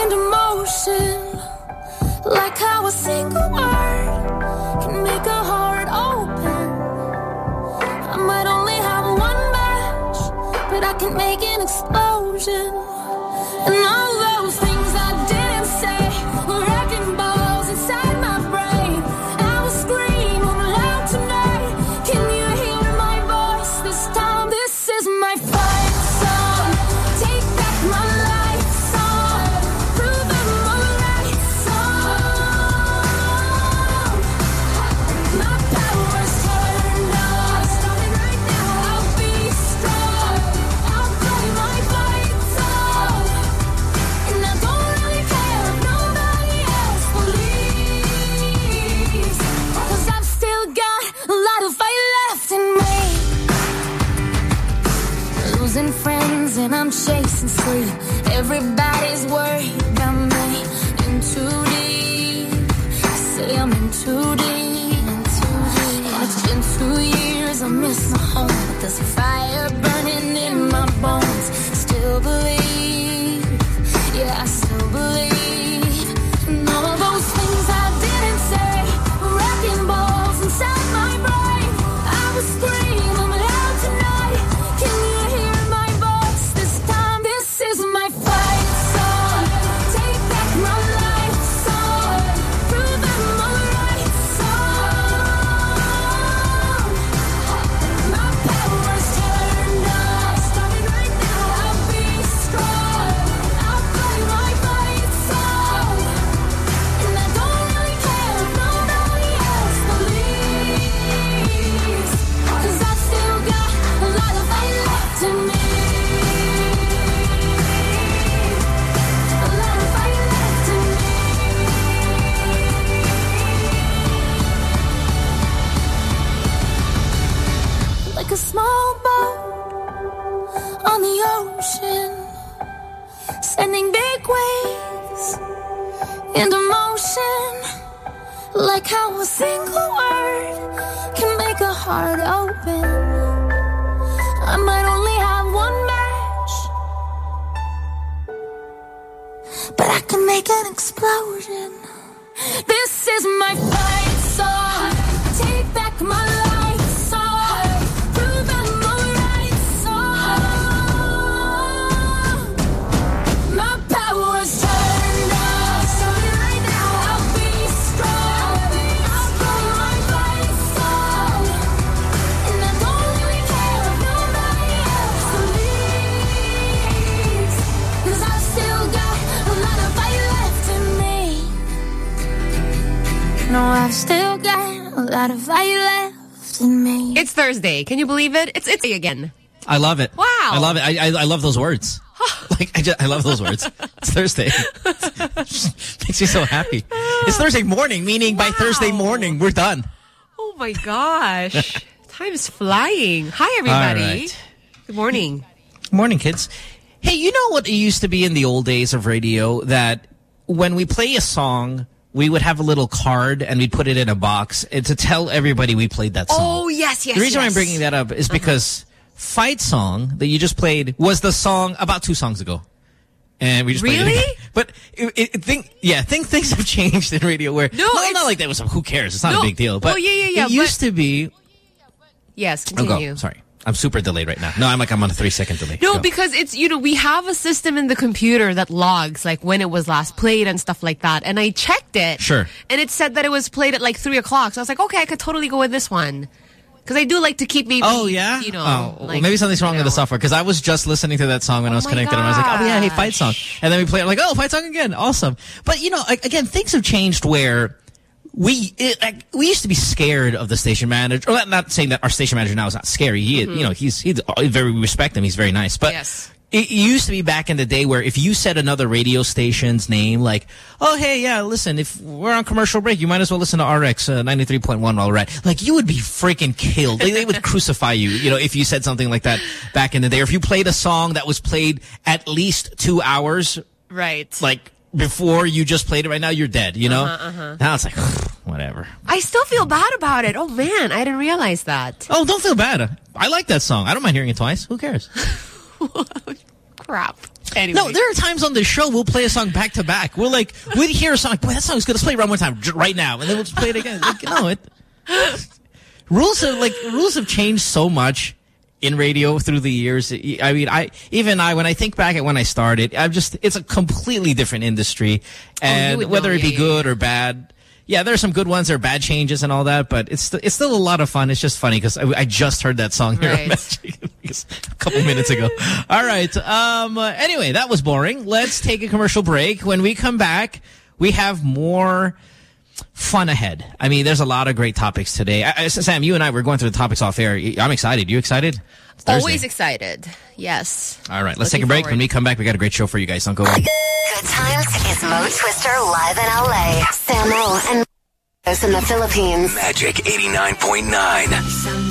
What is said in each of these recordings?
into motion. Like how a single word can make a heart open. I might only have one match, but I can make an explosion. And all and I'm chasing sleep. Everybody's worried about me. In too deep. Say I'm in too deep. And it's been two years, I miss my home. But there's a fire is my lot of fight left in me. It's Thursday. Can you believe it? It's it's again. I love it. Wow. I love it. I, I, I love those words. like I, just, I love those words. It's Thursday. Makes me so happy. It's Thursday morning, meaning by Thursday morning we're done. Oh my gosh. Time's flying. Hi everybody. All right. Good morning. Morning, kids. Hey, you know what it used to be in the old days of radio that when we play a song, we would have a little card and we'd put it in a box and to tell everybody we played that song. Oh yes, yes. the reason why I'm bringing that up is uh-huh. because Fight Song that you just played was the song about two songs ago. And we just Really? But it, it, think, yeah, think things have changed in radio where, No, it's- not like that was, who cares? It's not No. a big deal. But Oh, yeah, yeah, yeah, it used to be, Yes, oh, continue. go, sorry. I'm super delayed right now. No, I'm like, I'm on a three second delay. No, Go. because it's, you know, we have a system in the computer that logs like when it was last played and stuff like that. And I checked it. Sure. And it said that it was played at like three o'clock. So I was like, okay, I could totally go with this one. Because I do like to keep maybe, Oh yeah. you know, oh, well, like, maybe something's wrong you with the software because I was just listening to that song when I oh was connected. And I was like, oh yeah, hey, fight song. And then we play it. I'm like, oh, fight song again, awesome. But you know, again, things have changed where. We it, like, we used to be scared of the station manager. Or not saying that our station manager now is not scary. He, you know, he's he's very we respect him. He's very nice. But. Yes. it used to be back in the day where if you said another radio station's name, like, oh, hey, yeah, listen, if we're on commercial break, you might as well listen to RX uh, 93.1 while we're at. Like, you would be freaking killed. They, they would crucify you, you know, if you said something like that back in the day. Or if you played a song that was played at least two hours, Right. like, before you just played it right now, you're dead, you know? Uh-huh, Now it's like, whatever. I still feel bad about it. Oh man, I didn't realize that. Oh, don't feel bad. I like that song. I don't mind hearing it twice. Who cares? Crap. Anyway. No, there are times on the show we'll play a song back to back. We'll like we'll hear a song, like, boy, that song's good. Let's play it one more time right now, and then we'll just play it again. Like, no, it rules have like rules have changed so much in radio through the years. I mean, I even I when I think back at when I started, I'm just it's a completely different industry, and would whether know, it be yeah, good or bad. Yeah, there are some good ones, there are bad changes and all that, but it's st it's still a lot of fun. It's just funny because I, I just heard that song here Right. A couple minutes ago. All right. Um. anyway, that was boring. Let's take a commercial break. When we come back, we have more fun ahead. I mean, there's a lot of great topics today. I, I- Sam, you and I were going through the topics off air. I'm excited. You excited? Always excited. Yes. All right. Let's Looking take a break. forward. When we come back, we got a great show for you guys. Don't go away. Good times is Mo Twister live in LA. Samo and Marcos in the Philippines. Magic 89.9.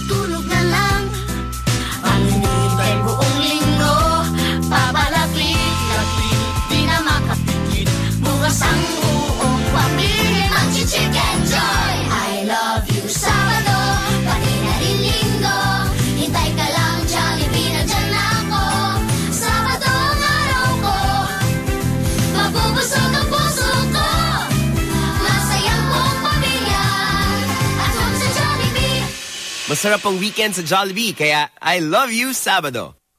Masarap ang weekend sa Jollibee, kaya I love you Sabado.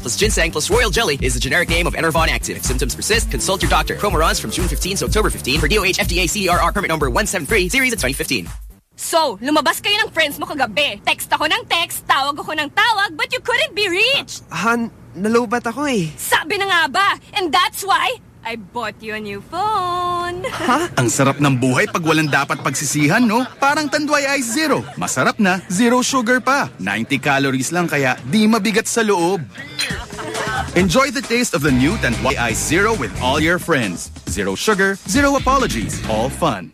plus ginseng plus royal jelly is the generic name of Enervon Active. If symptoms persist, consult your doctor. Promo runs from June 15 to October 15 for DOH FDA CDRR permit number 173 series of 2015. So, lumabas kayo ng friends mo kagabi. Text ako ng text, tawag ako ng tawag, but you couldn't be reached. Han, nalobat ako eh. Sabi na nga ba? And that's why I bought you a new phone. Ha? Ang sarap ng buhay pag walang dapat pagsisihan, no? Parang Tanduay Ice Zero. Masarap na, zero sugar pa. 90 calories lang kaya di mabigat sa loob. Enjoy the taste of the new Tanduay Ice Zero with all your friends. Zero sugar, zero apologies, all fun.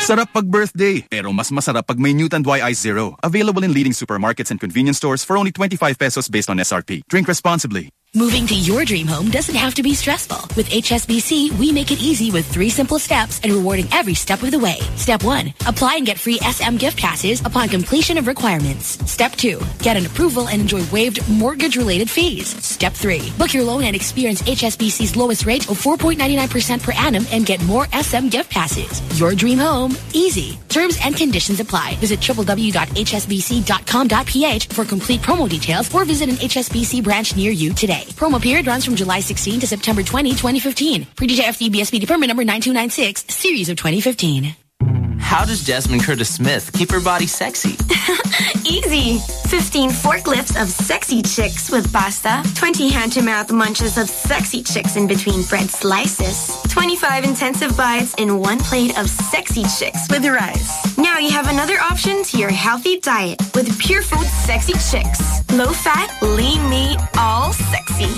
Sarap pag birthday, pero mas masarap pag may new Tanduay Ice Zero. Available in leading supermarkets and convenience stores for only 25 pesos based on SRP. Drink responsibly. Moving to your dream home doesn't have to be stressful. With HSBC, we make it easy with three simple steps and rewarding every step of the way. Step one, apply and get free SM gift passes upon completion of requirements. Step two, get an approval and enjoy waived mortgage-related fees. Step three, book your loan and experience HSBC's lowest rate of 4.99% per annum and get more SM gift passes. Your dream home, easy. Terms and conditions apply. Visit www.hsbc.com.ph for complete promo details or visit an HSBC branch near you today. Promo period runs from July 16 to September 20, 2015. Pre-DJ FDB SPD permit number 9296, series of 2015. How does Jasmine Curtis Smith keep her body sexy? Easy. 15 forklifts of sexy chicks with pasta, 20 hand-to-mouth munches of sexy chicks in between bread slices, 25 intensive bites in one plate of sexy chicks with rice. Now you have another option to your healthy diet with Pure Food Sexy Chicks. Low fat, lean meat, all sexy.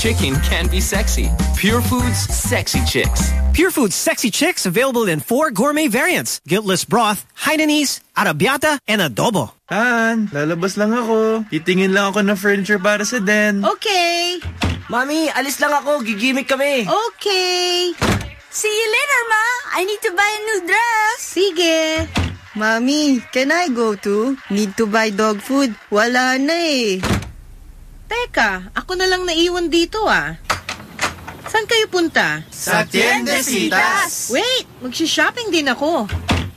Chicken can be sexy. Pure Foods Sexy Chicks. Pure Foods Sexy Chicks available in four gourmet variants. Guiltless broth, Hainanese, arabiata, and adobo. Han, lalabas lang ako. Titingin lang ako ng furniture para sa den. Okay. Mami, alis lang ako. Gigimik kami. Okay. See you later, Ma. I need to buy a new dress. Sige. Mommy, can I go too? Need to buy dog food. Wala na eh. Teka, ako na lang naiwan dito ah. Saan kayo punta? Sa Tiendesitas. Wait, magsishopping din ako.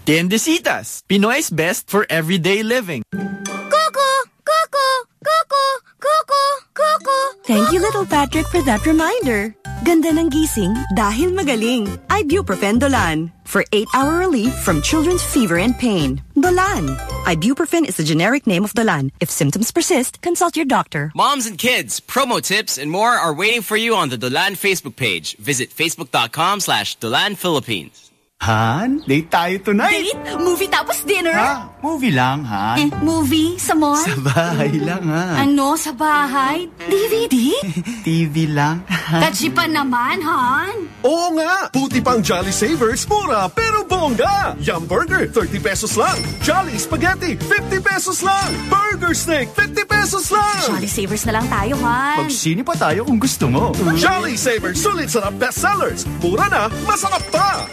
Tiendesitas. Pinoy's best for everyday living. Coco! Coco! Coco! Coco! Coco! Thank you, little Patrick, for that reminder. Ganda ng gising dahil magaling. Ibuprofen Dolan. For 8-hour relief from children's fever and pain. Dolan. Ibuprofen is the generic name of Dolan. If symptoms persist, consult your doctor. Moms and kids, promo tips, and more are waiting for you on the Dolan Facebook page. Visit facebook.com slash Dolan Philippines. Han, date tayo tonight. Date? Movie tapos dinner? Ha? Movie lang, Han. Eh, movie? Sa mall? Sa bahay lang, ha? Ano? Sa bahay? DVD? TV lang. Touchy pa naman, Han. Oo nga! Puti pang Jolly Savers, mura pero bongga! Yum Burger, 30 pesos lang. Jolly Spaghetti, 50 pesos lang. Burger Steak, 50 pesos lang. Jolly Savers na lang tayo, Han. Magsini pa tayo kung gusto mo. Jolly Savers, sulit sarap bestsellers. Mura na, masarap pa!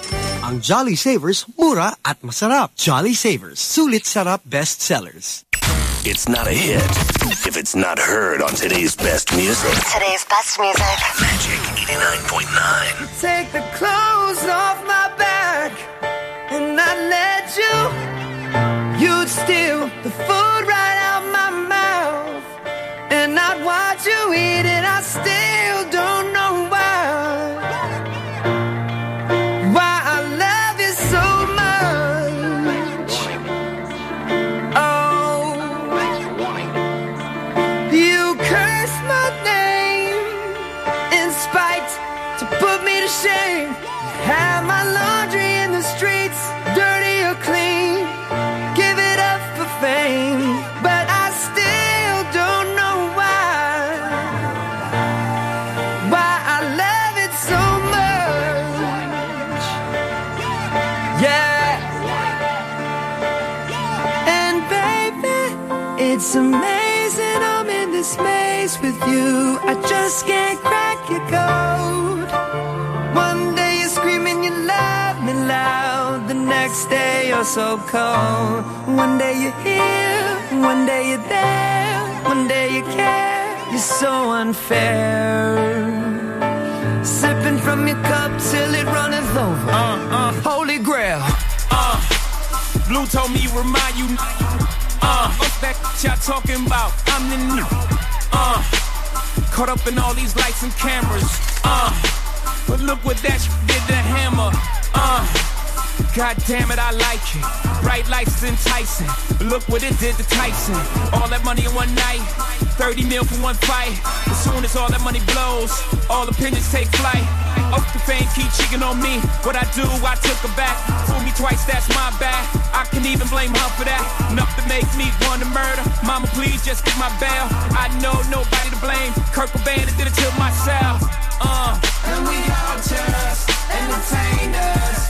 Ang Jolly Savers, mura at masarap. Jolly Savers, sulit sarap bestsellers. It's not a hit if it's not heard on today's best music. Today's best music. Magic 89.9. Take the clothes off my back and I let you. You'd steal the food right out my mouth and I'd watch you eat it. I still don't it's amazing I'm in this maze with you. I just can't crack your code. One day you're screaming you love me loud. The next day you're so cold. One day you're here, one day you're there, one day you care. You're so unfair. Sipping from your cup till it runneth over. Uh, uh. Holy grail. Uh, Blue told me remind you. Uh, what's that y'all talking about? I'm the new. Uh, caught up in all these lights and cameras. Uh, but look what that did to Hammer. Uh, God damn it, I like it. Bright lights enticing. Look what it did to Tyson. All that money in one night. 30 mil for one fight. As soon as all that money blows, all opinions take flight. Off the fame keep cheating on me. What I do, I took her back. Fool me twice, that's my bad. I can even blame her for that. Enough to make me want to murder. Mama, please just get my bail. I know nobody to blame. Kurt Cobain did it to myself. Uh. And we all just entertainers.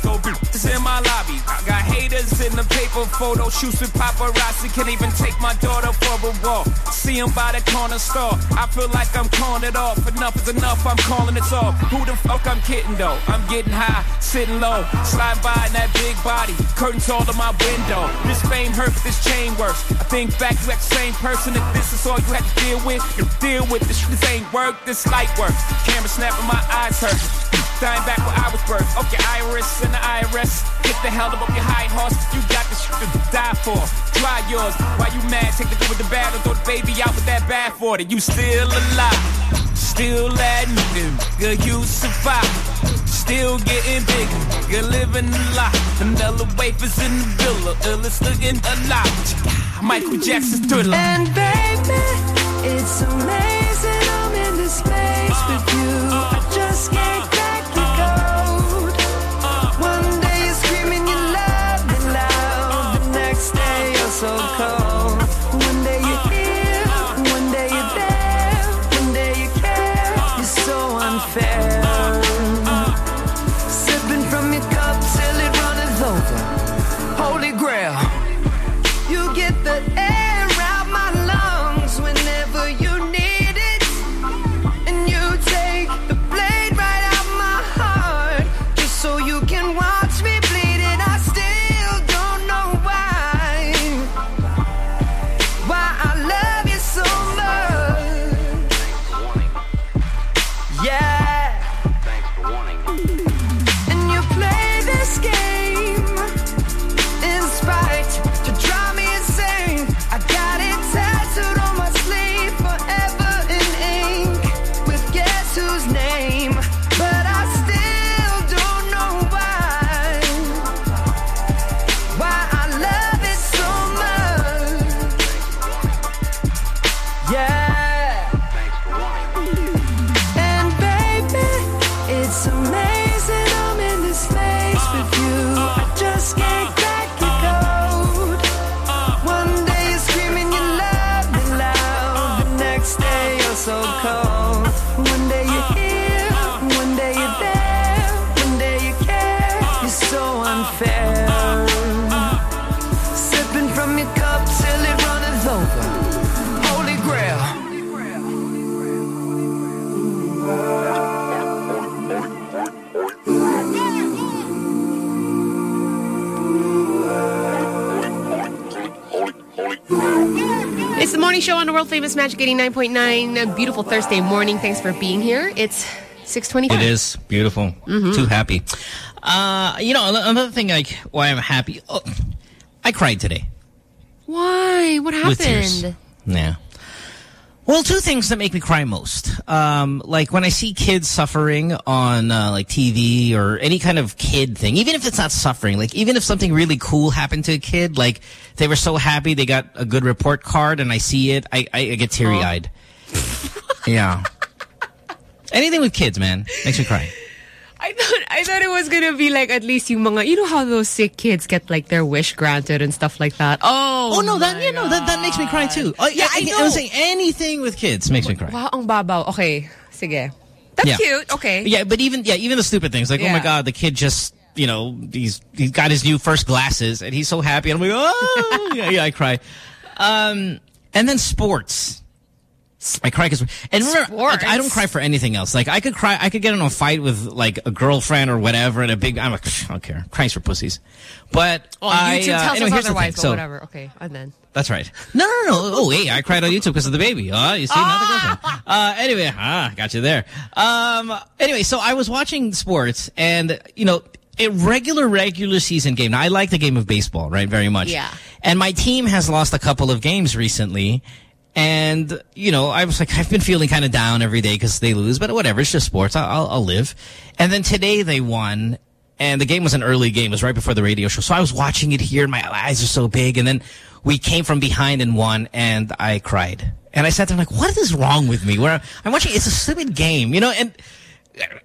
bitches in my lobby. I got haters in the paper photo shoots with paparazzi. Can't even take my daughter for a walk. See 'em by the corner store. I feel like I'm calling it off. Enough is enough, I'm calling it off. Who the fuck I'm kidding though? I'm getting high, sitting low, slide by in that big body. Curtains all in my window. This fame hurts, this chain works. I think back you at the same person. If this is all you had to deal with, you deal with this. This ain't work, this light work. Camera snapping, my eyes hurt. Dying back where I was birthed. Your iris and the IRS. Get the hell up off your high horse. You got the shit to die for. Try yours. Why you mad? Take the good with the bad and throw the baby out with that bad for it. You still alive. Still admitting, good you survive. Still getting bigger, good living a lot. Vanilla wafers in the villa, illest looking alive. Michael Jackson's thriller. And baby, it's amazing I'm in this this maze with you. I just can't morning show on the world famous Magic 89.9. A beautiful Thursday morning. Thanks for being here. It's 625. It is beautiful. Mhm. Too happy. Uh, you know, another thing like why I'm happy. Oh, I cried today. Why? What happened? Yeah. Well, two things that make me cry most. Um, like when I see kids suffering on uh, like TV or any kind of kid thing, even if it's not suffering, like even if something really cool happened to a kid, like they were so happy they got a good report card and I see it, I, I, I get teary-eyed. yeah. Anything with kids, man, makes me cry. I thought I thought it was gonna be like at least yung mga you know how those sick kids get like their wish granted and stuff like that. Oh, Oh no, that yeah, no, that that makes me cry too. Oh, yeah, I I, know. was saying anything with kids makes me cry. Wow, ang babaw. Okay, sige. That's Yeah. cute. Okay. Yeah, but even yeah, even the stupid things like oh my god, the kid just you know he's he's got his new first glasses and he's so happy. And I'm like oh yeah, yeah, I cry. Um, and then sports. I cry because and remember, like, I don't cry for anything else. Like I could cry, I could get in a fight with like a girlfriend or whatever, and a big. I'm like, I don't care, crying's for pussies. But Oh, I, YouTube uh, tells anyway, us here's the otherwise, thing. but So whatever. Okay, and then. that's right. No, no, no. Oh, hey, I cried on YouTube because of the baby. Oh, you see, not the girlfriend. Uh, anyway, ah, got you there. Um, anyway, so I was watching sports and, you know, a regular, regular season game. Now, I like the game of baseball, right, very much. Yeah. And my team has lost a couple of games recently. And, you know, I was like, I've been feeling kind of down every day because they lose, but whatever, it's just sports. I'll, I'll, live. And then today they won. And the game was an early game. It was right before the radio show. So I was watching it here and my eyes are so big. And then we came from behind and won and I cried. And I sat there like, what is wrong with me? Where I'm watching, it's a stupid game, you know, and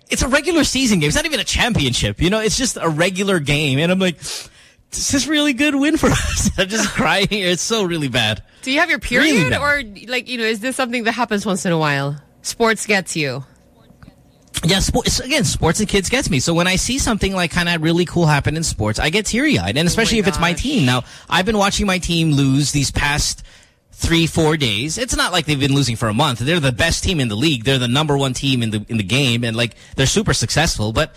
it's a regular season game. It's not even a championship, you know, it's just a regular game. And I'm like, this is really good win for us. I'm just crying here. It's so really bad. Do you have your period, bad. or like you know, is this something that happens once in a while? Sports gets you. Yeah, sports, again, sports and kids gets me. So when I see something like kind of really cool happen in sports, I get teary-eyed. And oh especially if it's my team. Now, I've been watching my team lose these past three, four days. It's not like they've been losing for a month. They're the best team in the league. They're the number one team in the in the game. And like, they're super successful. But,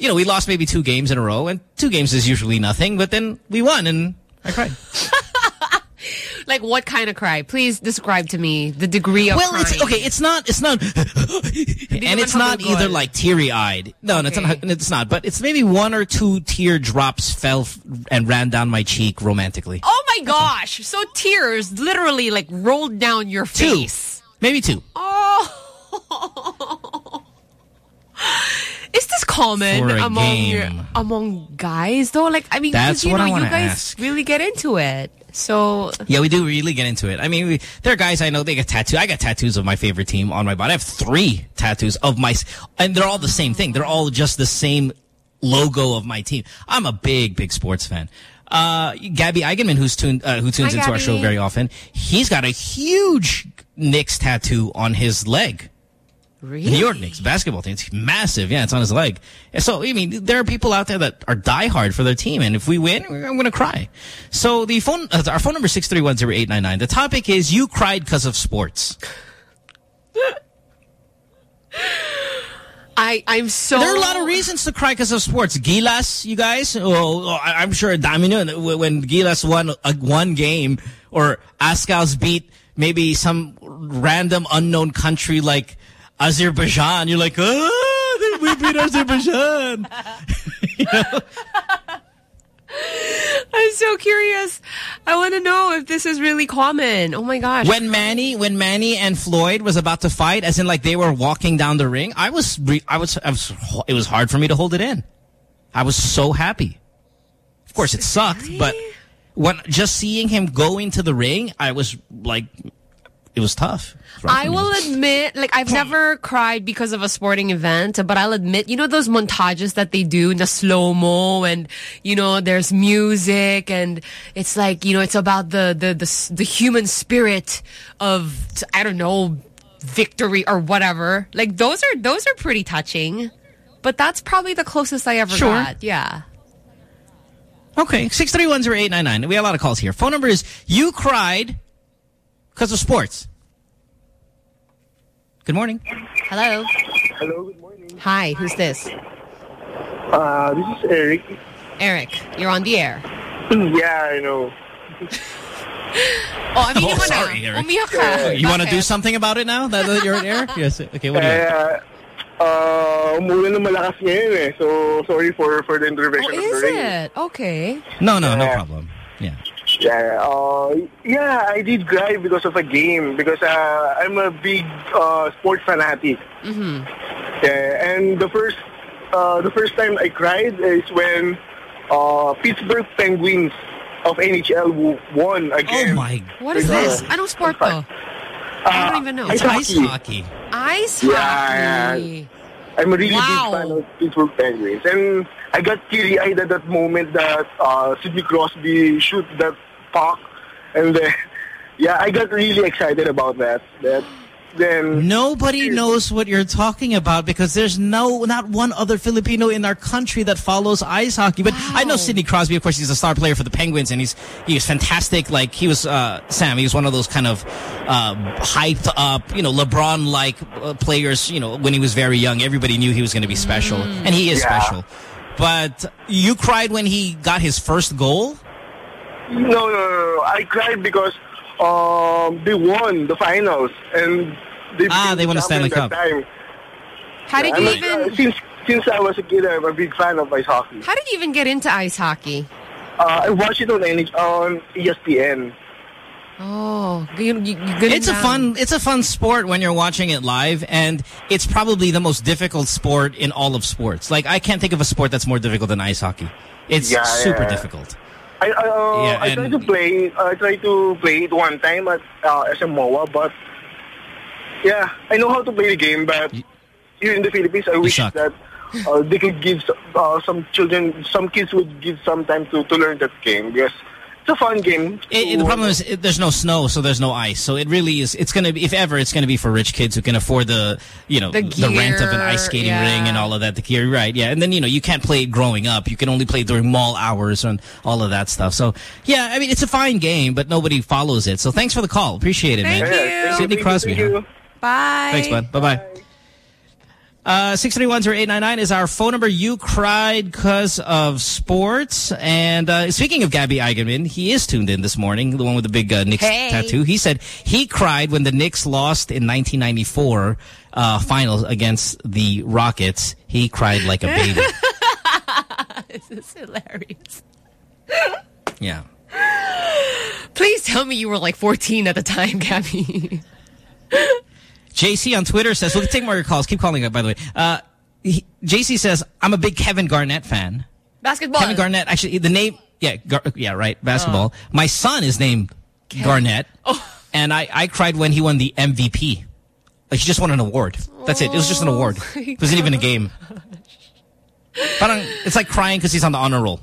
you know, we lost maybe two games in a row. And two games is usually nothing. But then we won and I cried. Like what kind of cry? Please describe to me the degree of Well, crying. it's okay. It's not. It's not. and it's not either like teary eyed. No, no, it's not. It's not. But it's maybe one or two teardrops fell f- and ran down my cheek romantically. Oh my gosh! So tears literally like rolled down your face. Maybe two. Oh. Is this common among game. among guys, though. Like, I mean, That's you what know, I guys ask. really get into it. So, Yeah, we do really get into it. I mean, we, there are guys I know, they get tattooed. I got tattoos of my favorite team on my body. I have three tattoos of my, and they're all the same thing. They're all just the same logo of my team. I'm a big, big sports fan. Uh, Gabby Eigenmann, who's tuned, uh, who tunes Hi, into our show very often, he's got a huge Knicks tattoo on his leg. Really? New York Knicks basketball team. It's massive. Yeah, it's on his leg. So, I mean, there are people out there that are diehard for their team. And if we win, I'm going to cry. So the phone, uh, our phone number is 6310899. The topic is you cried because of sports. I, I'm so... There are a lot of reasons to cry because of sports. Gilas, you guys. Oh, oh, I'm sure dami nun, when Gilas won a, one game or Azkals beat maybe some random unknown country like Azerbaijan. You're like, oh, we beat Azerbaijan. I'm so curious. I want to know if this is really common. Oh my gosh. When Manny, when Manny and Floyd was about to fight, as in like they were walking down the ring, I was, re- I was, I was, it was hard for me to hold it in. I was so happy. Of course, it sucked, but when just seeing him go into the ring, I was like, it was tough. It was rough I will admit, like, I've never cried because of a sporting event, but I'll admit, you know those montages that they do in the slow-mo and, you know, there's music and it's like, you know, it's about the, the, the, the human spirit of, I don't know, victory or whatever. Like, those are, those are pretty touching. But that's probably the closest I ever Sure. got. Yeah. Okay, 6310899. We have a lot of calls here. Phone number is you cried because of sports. Good morning. Hello. Hello, good morning. Hi, who's this? Uh, this is Eric. Eric, you're on the air. yeah, I know. Oh, aminin Oh, mo na. sorry, Eric. Umiyak ka. You want to do something about it now that that you're in air? Yes. Okay, what do you Kaya, uh, umulan ng malakas ngayon eh. So, sorry for, for the intervention Oh, of is the rain. it? Okay. No, no, no problem. Yeah. Yeah, uh, yeah, I did cry because of a game because uh, I'm a big uh, sports fanatic. Mm-hmm. Yeah, and the first uh, the first time I cried is when uh, Pittsburgh Penguins of NHL w- won again. Oh my! What is this? I don't sport though. I don't even know. It's ice hockey. Ice Yeah, hockey. I'm a really Wow. big fan of Pittsburgh Penguins. And I got teary-eyed at that moment that uh, Sidney Crosby shoot that puck. And then, yeah, I got really excited about that. That then Nobody knows what you're talking about because there's no, not one other Filipino in our country that follows ice hockey. But I know Sidney Crosby, of course, he's a star player for the Penguins and he's, he was fantastic. Like he was, uh, Sam, he was one of those kind of, uh, hyped up, you know, LeBron-like uh, players, you know, when he was very young, everybody knew he was going to be special and he is Yeah. special. But you cried when he got his first goal? No, no, no, no. I cried because um, they won the finals and they Ah, became they won the Stanley champion Cup. Time. How did Yeah, you I'm even? uh, since since I was a kid, I'm a big fan of ice hockey. How did you even get into ice hockey? Uh, I watched it on NH on ESPN. Oh, you, you, you good It's a fun it's a fun sport when you're watching it live and it's probably the most difficult sport in all of sports. Like I can't think of a sport that's more difficult than ice hockey. It's Yeah, super yeah. difficult. I I, uh, Yeah, I tried to play. I tried to play it one time at uh, SMOA, but yeah, I know how to play the game. But here in the Philippines, I wish suck. that uh, they could give uh, some children, some kids would give some time to, to learn that game because it's a fun game. It, it- the problem is it, there's no snow, so there's no ice. So it really is. It's gonna be, if ever, it's gonna be for rich kids who can afford the, you know, The the, rent of an ice skating yeah. ring and all of that. The gear, right? Yeah, and then you know you can't play it growing up. You can only play during mall hours and all of that stuff. So yeah, I mean it's a fine game, but nobody follows it. So thanks for the call. Appreciate it, Thank man. you. Yeah, Sidney thank you, Crosby. huh? Bye. Thanks, bud. Bye-bye. Uh, 631-0899 is our phone number. You cried because of sports. And uh, speaking of Gabby Eigenmann, he is tuned in this morning, the one with the big uh, Knicks Hey. tattoo. He said he cried when the Knicks lost in 1994 uh, finals against the Rockets. He cried like a baby. this is hilarious. yeah. Please tell me you were like 14 at the time, Gabby. JC on Twitter says, we'll take more of your calls. Keep calling up, by the way. Uh, he, JC says, I'm a big Kevin Garnett fan. Basketball. Kevin Garnett, actually, the name, yeah, Gar, yeah, right, basketball. Oh. My son is named Garnett, and I, I cried when he won the MVP. Like, he just won an award. That's it. It was just an award. Oh It wasn't even a game. Parang, it's like crying because he's on the honor roll.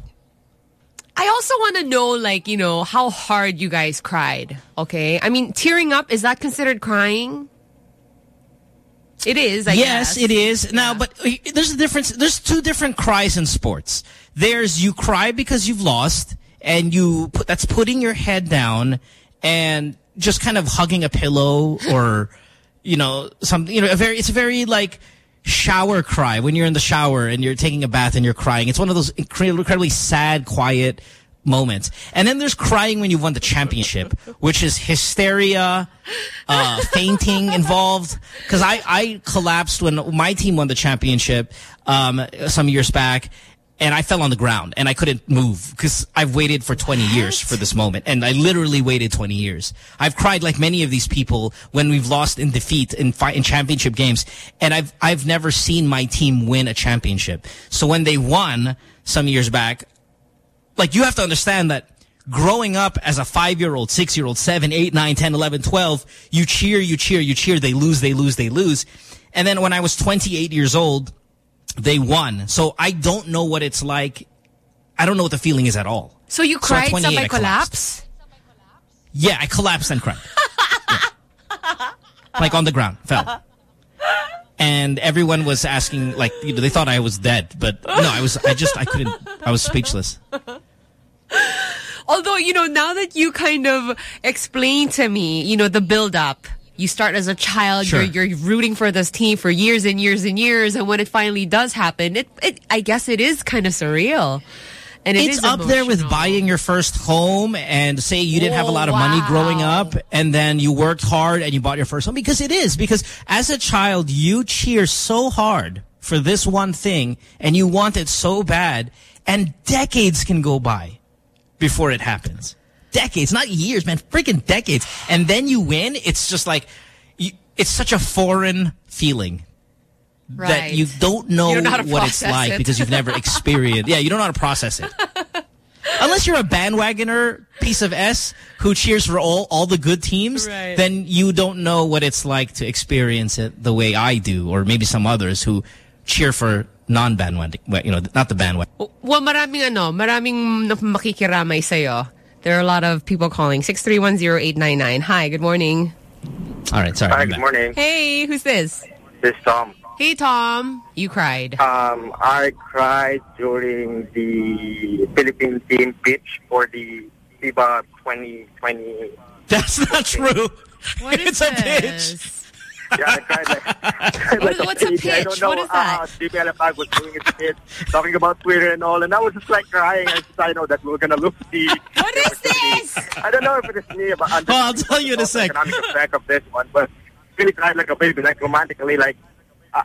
I also want to know, like, you know, how hard you guys cried. Okay. I mean, tearing up, is that considered crying? It is, I yes, guess. it is. Now, but uh, there's a difference. There's two different cries in sports. There's you cry because you've lost, and you put that's putting your head down and just kind of hugging a pillow or, you know, something. You know, a very. It's a very like shower cry when you're in the shower and you're taking a bath and you're crying. It's one of those incredibly, incredibly sad, quiet moments. And then there's crying when you won the championship, which is hysteria, uh, fainting involved. Because I, I collapsed when my team won the championship um, some years back. And I fell on the ground and I couldn't move because I've waited for 20 years for this moment. And I literally waited 20 years. I've cried like many of these people when we've lost in defeat in fight in championship games. And I've, I've never seen my team win a championship. So when they won some years back, like you have to understand that growing up as a five-year-old, six-year-old, seven, eight, nine, 10, 11, 12, you cheer, you cheer, you cheer, they lose, they lose, they lose. And then when I was 28 years old, they won. So I don't know what it's like. I don't know what the feeling is at all. So you cried 28, somebody collapse? Yeah, I collapsed and cried. Yeah. Like on the ground, fell. And everyone was asking, like, you know, they thought I was dead. But no, I was, I just, I couldn't, I was speechless. Although, you know, now that you kind of explain to me, you know, the build up, you start as a child, Sure. you're, you're rooting for this team for years and years and years. And when it finally does happen, it, it I guess it is kind of surreal. And it it's is up there with buying your first home and say you didn't have a Oh, lot of money oh, growing up and then you worked hard and you bought your first home. Because it is because as a child you cheer so hard for this one thing and you want it so bad and decades can go by before it happens. Decades not years man freaking decades. And then you win it's just like you, it's such a foreign feeling that Right. you don't know You don't know what it's like it. because you've never experienced. yeah, you don't know how to process it. Unless you're a bandwagoner piece of S who cheers for all all the good teams, Right. then you don't know what it's like to experience it the way I do, or maybe some others who cheer for non-bandwagon, you know, not the bandwagon. Well, maraming ano, maraming na- makikiramay sa'yo. There are a lot of people calling. 6310899. Hi, good morning. All right, sorry. Hi, good back. morning. Hey, who's this? This is Tom. Hey, Tom. You cried. Um, I cried during the Philippine team pitch for the FIBA 2020. That's not true. What is it's a pitch. Yeah, I cried like, I cried like what's a pitch? I pitch? don't know What is that? how Jimmy Alapag was doing his pitch, talking about Twitter and all, and I was just like crying. I just I know that we were gonna lose the. What is this? I don't know if it is me, but I'm Oh, I'll tell you in a sec. Economic effect of this one, but really cried like a baby, like romantically, like.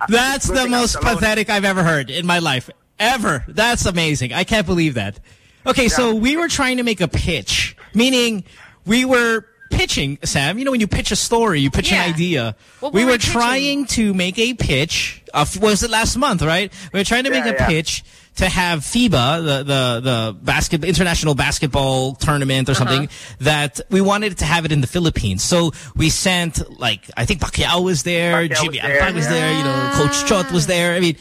That's the most pathetic I've ever heard in my life. Ever. That's amazing. I can't believe that. Okay, so we were trying to make a pitch, meaning we were pitching, Sam. You know, when you pitch a story, you pitch Yeah. an idea. What we were were trying to make a pitch. Of, was it last month, right? We were trying to make Yeah, a yeah. pitch to have FIBA, the the the basket international basketball tournament or uh-huh. something, that we wanted to have it in the Philippines. So we sent like I think Pacquiao was there, Pacquiao Jimmy was there, was there, you know, Coach Chot was there. I mean,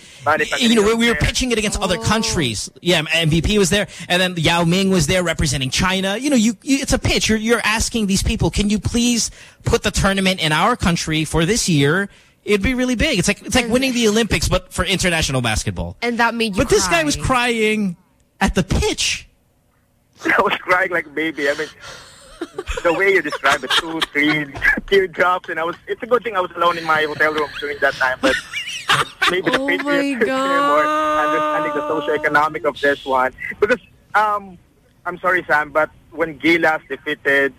you know, we, we were pitching it against other oh. countries. Yeah, MVP was there, and then Yao Ming was there representing China. You know, you, you it's a pitch. You're you're asking these people, can you please put the tournament in our country for this year? It'd be really big. It's like it's like winning the Olympics, but for international basketball. And that made you But this guy was crying at the pitch. I was crying like a baby. I mean, the way you describe it, two, three teardrops, and I was. It's a good thing I was alone in my hotel room during that time, but maybe the Oh Patriots my is more understanding the God. socioeconomic of this one. Because um, I'm sorry, Sam, but when Gilas defeated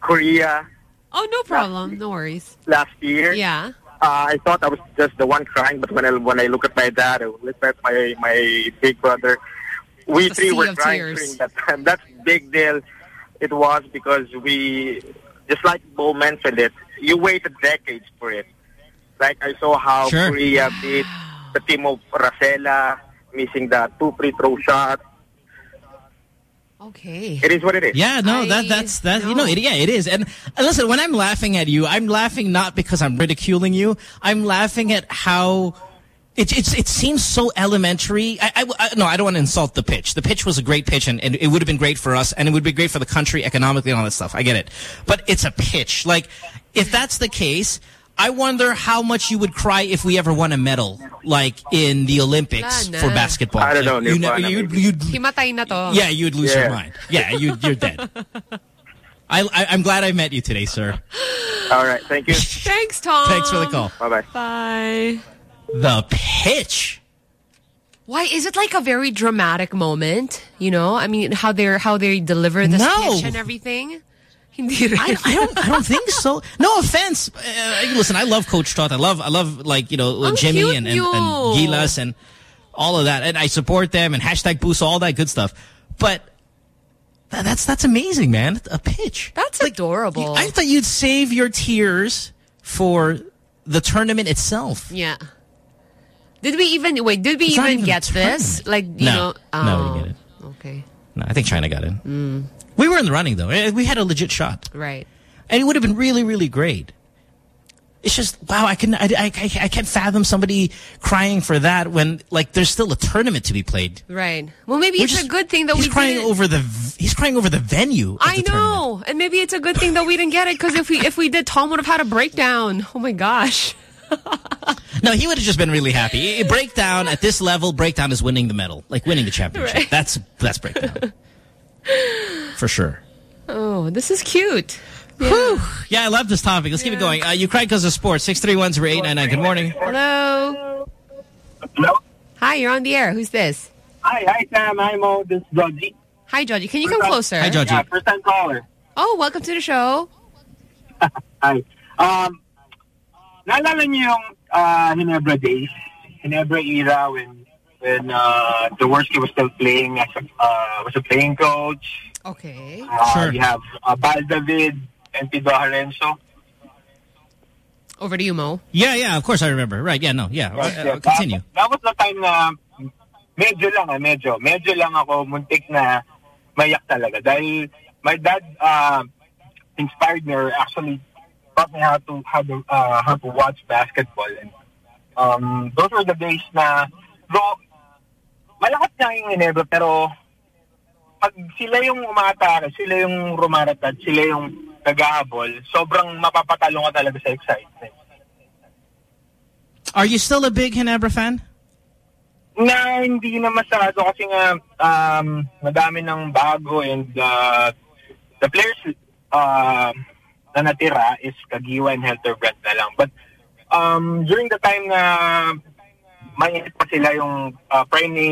Korea Oh, no problem. No worries. last year, Yeah. Uh, I thought I was just the one crying, but when I when I look at my dad, I look at my my big brother, we a three were crying tears. during that time. That's big deal. It was because we, just like Mo mentioned it, you waited decades for it. Like I saw how Sure. Korea beat the team of Racela missing the two free throw shots. Okay. It is what it is. Yeah, no, that that's that. You know, it, yeah, it is. And, and listen, when I'm laughing at you, I'm laughing not because I'm ridiculing you. I'm laughing at how it it's it seems so elementary. I, I, I no, I don't want to insult the pitch. The pitch was a great pitch, and, and it would have been great for us, and it would be great for the country economically and all that stuff. I get it, but it's a pitch. Like, if that's the case. I wonder how much you would cry if we ever won a medal, like in the Olympics Wala for basketball. I don't know, Like, you know, Nirvana, you'd, you'd, Himatay na to. yeah, you'd lose Yeah. your mind. Yeah, you, you're dead. I, I, I'm glad I met you today, sir. All right. Thank you. Thanks, Tom. Thanks for the call. Bye-bye. Bye. The pitch. Why is it like a very dramatic moment? You know, I mean, how they're how they deliver the No. pitch and everything. Hindi. I, I don't. I don't think so. No offense. Uh, listen, I love Coach Tab. I love. I love like you know Ang Jimmy and, and, and Gilas and all of that, and I support them and hashtag Boost, all that good stuff. But tha- that's that's amazing, man. A pitch. That's adorable. I thought you'd save your tears for the tournament itself. Yeah. Did we even wait? Did we even, even get this? Like you No. know? No, we oh, didn't get it. Okay. No, I think China got it. Mm. We were in the running though. Eh, We had a legit shot. Right. And it would have been really, really great. It's just, wow, I, can, I, I, I can't fathom somebody crying for that when, like, there's still a tournament to be played. Right. Well, maybe We're it's a good thing that he's we crying didn't. over the He's crying over the venue. I the tournament. know, and maybe it's a good thing that we didn't get it because if we if we did, Tom would have had a breakdown. Oh my gosh. No, he would have just been really happy. Breakdown at this level, breakdown is winning the medal, like winning the championship. Right. That's that's breakdown for sure. Oh, this is cute. Whew. Yeah, I love this topic. Let's keep it going. Uh, you cried because of sports. Six three one zero eight nine nine. Good morning. Hello. Hello. Hi, you're on the air. Who's this? Hi, hi Sam. Hi Mo. This is Georgie. Hi, Georgie. Can you come closer? Hi, Georgie. Yeah, first time caller. Oh, welcome to the show. Hi. Um, naalala niyo yung uh, Ginebra days? Ginebra era when when uh, the Jaworski was still playing as a, uh, was a playing coach. Okay. Uh, Sure. You have uh, Bal David and Pido Jarencio. Over to you, Mo. Yeah, yeah. Of course, I remember. Right? Yeah. No. Yeah. Right, Uh, yeah. continue. That, that was the time na medyo lang, ah, medyo. Medyo lang ako muntik na mayak talaga. Dahil my dad uh, inspired me or actually taught me how to how to, uh, how to watch basketball. And um, those were the days na bro, malakas niya yung Ginebra pero pag sila yung umatake, sila yung rumaratad, sila yung naghahabol, sobrang mapapatalo ka talaga sa excitement. Are you still a big Ginebra fan? na hindi na masyado kasi nga um, madami ng bago and uh, the players uh, na natira is Kagiwa and Helterbrand na lang. But um, during the time na mainit pa sila yung uh, prime ni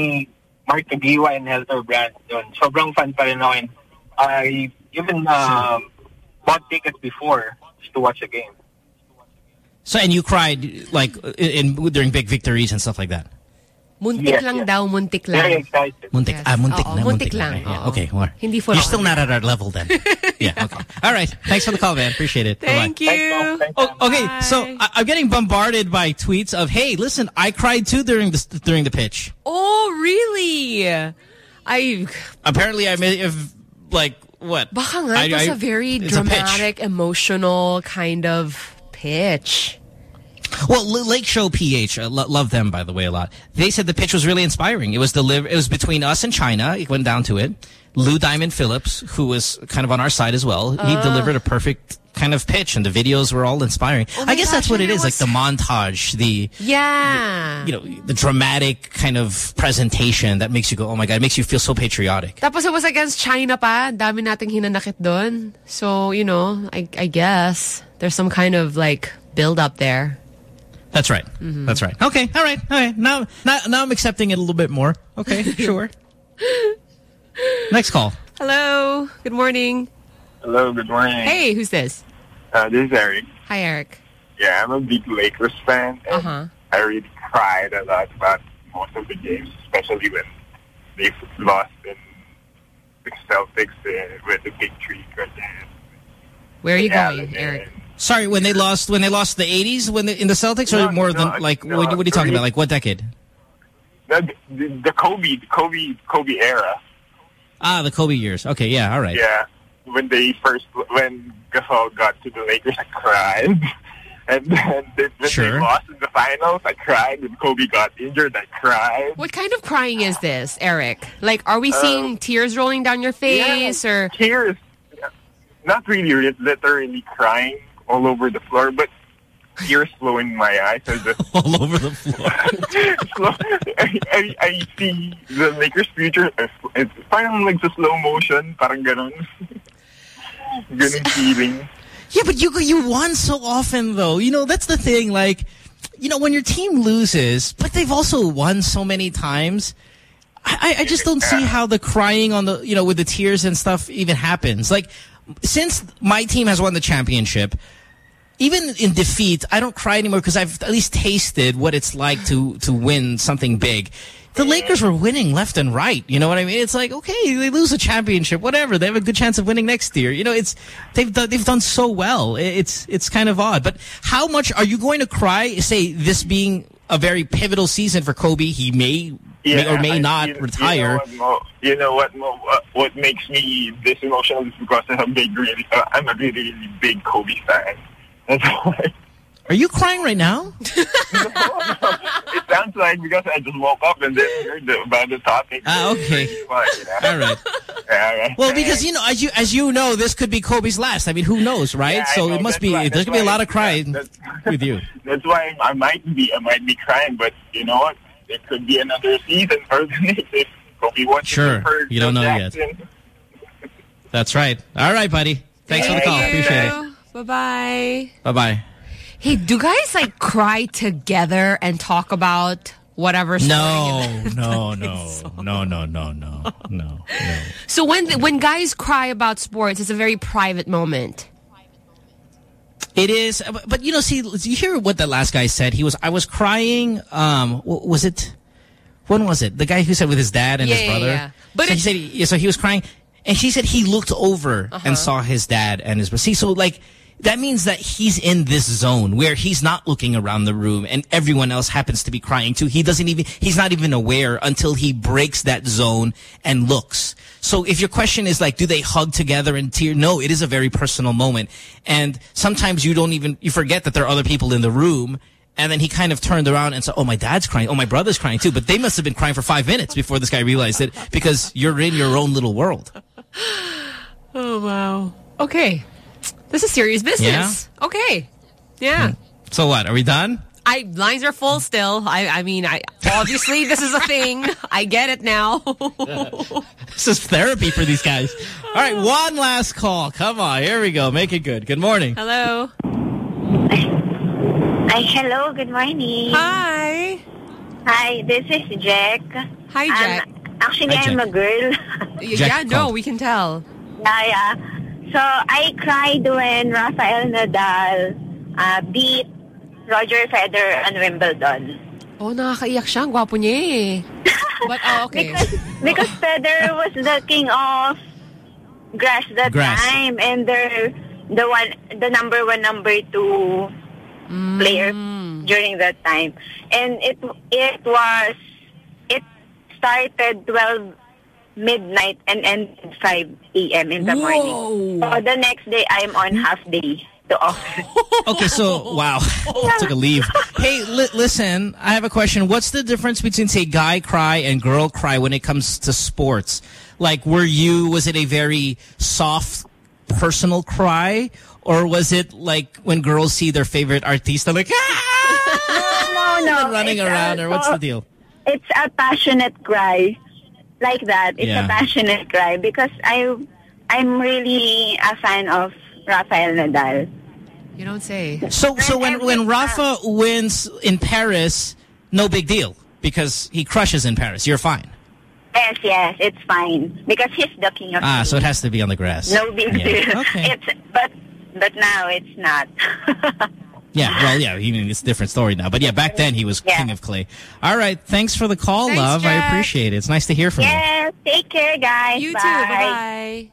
Mark Caguioa and Helterbrand, yun, sobrang fan pa rin ako and I even uh, bought tickets before just to watch the game. So, and you cried like in, in during big victories and stuff like that. Muntik Yes, lang yes. daw, muntik lang. Very excited. Muntik, Yes. ah, muntik Oo, na, muntik muntik, lang, na. Yeah, okay, well, Hindi full You're still not at our level then. yeah, okay. All right. Thanks for the call, man. Appreciate it. Thank Bye-bye. you. Oh, okay, so I, I'm getting bombarded by tweets of, "Hey, listen, I cried too during the during the pitch." Oh, really? I Apparently, I may have like what? baka nga I- it was I- a very it's a pitch. dramatic, emotional kind of pitch. Well, Lake Show PH, uh, lo- love them by the way a lot. They said the pitch was really inspiring. It was deliver. It was between us and China. It went down to it. Lou Diamond Phillips, who was kind of on our side as well, he Ah. delivered a perfect kind of pitch, and the videos were all inspiring. Oh I guess that's what it is, like the montage, the Yeah. you know the dramatic kind of presentation that makes you go, oh my god, it makes you feel so patriotic. Tapos it was against China pa. Dami nating hinanakit doon. So, you know, I, I guess there's some kind of like build up there. That's right. Mm-hmm. That's right. Okay. All right. All right. Now, now, now I'm accepting it a little bit more. Okay. Sure. Next call. Hello. Good morning. Hello, good morning. Hey, who's this? Uh, this is Eric. Hi, Eric. Yeah, I'm a big Lakers fan. Uh huh. I really cried a lot about most of the games, especially when they lost in the Celtics uh, with the big three. Where are you Yeah, going, and- Eric? Sorry, when they lost, when they lost the 80s, when they, in the Celtics, or No, more no, than like no, what, what are you talking about? Like what decade? The, the, the Kobe, Kobe, Kobe era. Ah, the Kobe years. Okay, yeah, all right. Yeah, when they first, when Gasol got to the Lakers, I cried. And then they, when Sure. they lost in the finals, I cried. When Kobe got injured, I cried. What kind of crying is this, Eric? Like, are we seeing tears rolling down your face or tears? Not really lit- literally crying all over the floor, but tears flowing in my eyes. I just all over the floor. slow, I, I, I see the Lakers future. It's parang like sa slow motion, parang ganon. ganon feeling. Yeah, but you you won so often, though. You know, that's the thing. Like, you know, when your team loses, but they've also won so many times, I, I just don't see how the crying on the, you know, with the tears and stuff even happens. Like, since my team has won the championship, even in defeat, I don't cry anymore because I've at least tasted what it's like to to win something big. The Lakers were winning left and right. You know what I mean? It's like, okay, they lose a championship, whatever. They have a good chance of winning next year. You know, it's they've done they've done so well. It's it's kind of odd. But how much are you going to cry? Say this being a very pivotal season for Kobe, he may, may or may I- not you, retire. You know what, Mo? You know what, Mo? What, what makes me this emotional is because I'm a big, really, uh, I'm a really, really big Kobe fan. That's why. Are you crying right now? It sounds like because I just woke up and then heard the, about the topic. Ah, okay. Fine, you know? All right. Yeah, all right. Well, because you know, as you as you know, this could be Kobe's last. I mean, who knows, right? Yeah, so know. it must That's be. why- there's gonna be a lot of crying that's- with you. That's why I might be, I might be crying, but you know what? It could be another season for the Knicks if Kobe wants Sure. to for You don't Phil know yet. That's right. All right, buddy. Thanks for the call. Appreciate it. Bye-bye. Bye bye. Hey, do guys like cry together and talk about whatever No, no, no, no, no, no, no, no. So when when guys cry about sports, it's a very private moment. It is, but, but you know, see, you hear what that last guy said. He was, I was crying. Um, was it? When was it? The guy who said with his dad and Yeah, his brother. yeah. But so he said, yeah, so he was crying, and she said he looked over Uh-huh. and saw his dad and his. See, so like that means that he's in this zone where he's not looking around the room, and everyone else happens to be crying too. He doesn't even, he's not even aware until he breaks that zone and looks. So if your question is like, do they hug together and tear? No, it is a very personal moment. And sometimes you don't even, you forget that there are other people in the room. And then he kind of turned around and said, oh, my dad's crying. Oh, my brother's crying too. But they must have been crying for five minutes before this guy realized it because you're in your own little world. Oh wow. Okay. This is serious business. Okay. Yeah. So what? Are we done? I lines are full still. I I mean I obviously this is a thing. I get it now. This is therapy for these guys. All right, one last call. Come on, here we go. Make it good. Good morning. Hello. Hi, hello, good morning. Hi. Hi, this is Jack. Hi, Jack. Um, actually, Hi, I'm a girl. yeah, no, we can tell. yeah, yeah. So, I cried when Rafael Nadal uh, beat Roger Federer on Wimbledon. Oh, nakakaiyak siya. Ang gwapo niya eh. But, oh, okay. Because, because Federer was the king of grass that Grass. time, and the the one, the number one, number two player during that time, and it it was it started twelve midnight and ended five a.m. in the morning. So the next day, I'm on half day to office. Okay, so, wow. Took a leave. Hey, li listen, I have a question. What's the difference between, say, guy cry and girl cry when it comes to sports? Like, were you, was it a very soft, personal cry? Or was it like when girls see their favorite artista, like, ah! no, no, running around, or what's the deal? It's a passionate cry, like that. It's Yeah. a passionate cry because I, I'm really a fan of Rafael Nadal. You don't say. So, so when, when Rafa wins in Paris, no big deal because he crushes in Paris. You're fine. Yes, yes, it's fine because he's the king of. Ah, kings. so it has to be on the grass. no big Yeah. deal. Okay. It's but but now it's not. Yeah, well, yeah, I mean, it's a different story now. But yeah, back then he was king of clay. All right, thanks for the call, Thanks, love. I appreciate it. It's nice to hear from you. yes, take care, guys. You Bye. too. Bye-bye.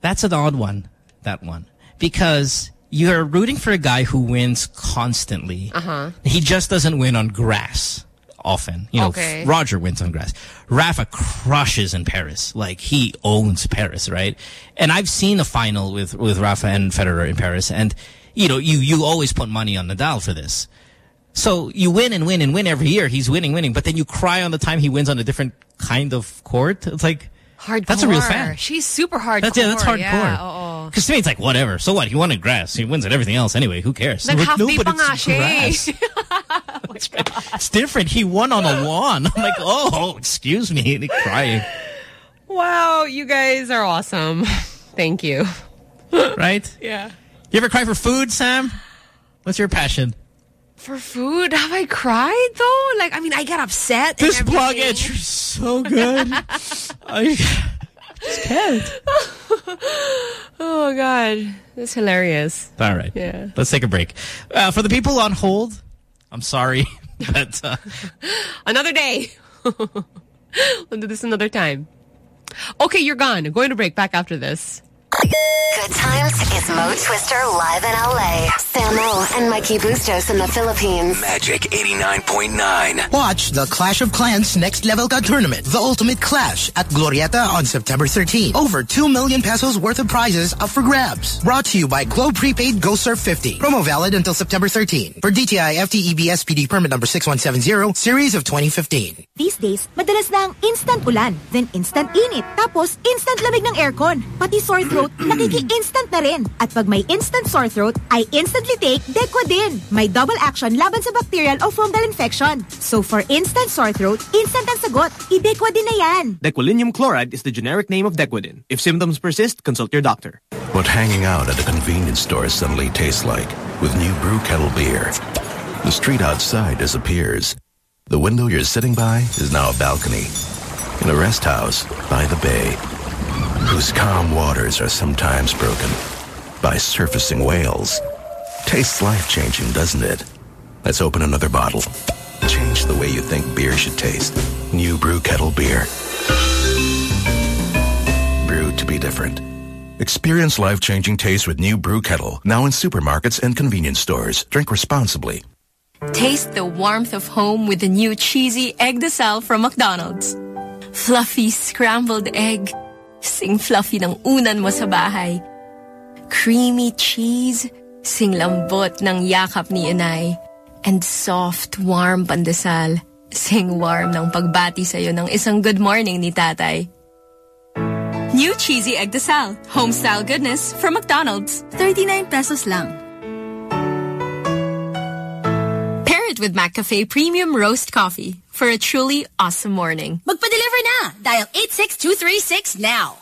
That's an odd one, that one. Because you're rooting for a guy who wins constantly. Uh-huh. He just doesn't win on grass often. You know, Okay. Roger wins on grass. Rafa crushes in Paris. Like he owns Paris, right? And I've seen a final with with Rafa and Federer in Paris, and you know, you you always put money on Nadal for this. So you win and win and win every year. He's winning, winning, but then you cry on the time he wins on a different kind of court. It's like Hardcore. That's a real fan. She's super hardcore. That's yeah, that's hardcore. Yeah. Because to me, it's like whatever. So what? He won at grass. He wins at everything else anyway. Who cares? Nag-half no, but it's siya grass. It's different. He won on a lawn. I'm like, oh, excuse me. And he's crying. Wow, you guys are awesome. Thank you. Right? Yeah. You ever cry for food, Sam? What's your passion? For food, have I cried though? Like, I mean, I get upset. This blog is so good. I just can't. oh God, that's hilarious. All right. Yeah. Let's take a break. Uh, for the people on hold, I'm sorry, but uh, Another day. we'll do this another time. Okay, you're gone. Going to break. Back after this. Good times is Mo Twister live in LA. Samo and Mikey Bustos in the Philippines. Magic 89.9. Watch the Clash of Clans Next Level Ka tournament, the ultimate clash at Glorietta on September 13. Over 2 million pesos worth of prizes up for grabs. Brought to you by Globe Prepaid Go Surf 50. Promo valid until September 13. For DTI FTEB SPD permit number 6170, series of 2015. These days, madalas na ang instant ulan, then instant init, tapos instant lamig ng aircon. Pati sore throat, nakiki-instant na rin. At pag may instant sore throat, I instantly take Dequadin. May double action laban sa bacterial o fungal infection. So for instant sore throat, instant ang sagot. I-Dequadin na yan. Dequalinium chloride is the generic name of Dequadin. If symptoms persist, consult your doctor. What hanging out at a convenience store suddenly tastes like with new brew kettle beer. The street outside disappears. The window you're sitting by is now a balcony. In a rest house by the bay, whose calm waters are sometimes broken by surfacing whales. Tastes life-changing, doesn't it? Let's open another bottle. Change the way you think beer should taste. New Brew Kettle Beer. Brewed to be different. Experience life-changing taste with New Brew Kettle. Now in supermarkets and convenience stores. Drink responsibly. Taste the warmth of home with the new cheesy egg de sal from McDonald's. Fluffy scrambled egg. Sing fluffy ng unan mo sa bahay. Creamy cheese. Sing lambot ng yakap ni inay. And soft, warm pandesal. Sing warm ng pagbati sa'yo ng isang good morning ni tatay. New cheesy egg de sal. Home goodness from McDonald's. 39 pesos lang. With McCafe Premium Roast Coffee for a truly awesome morning. Magpa-deliver na! Dial 86236 now.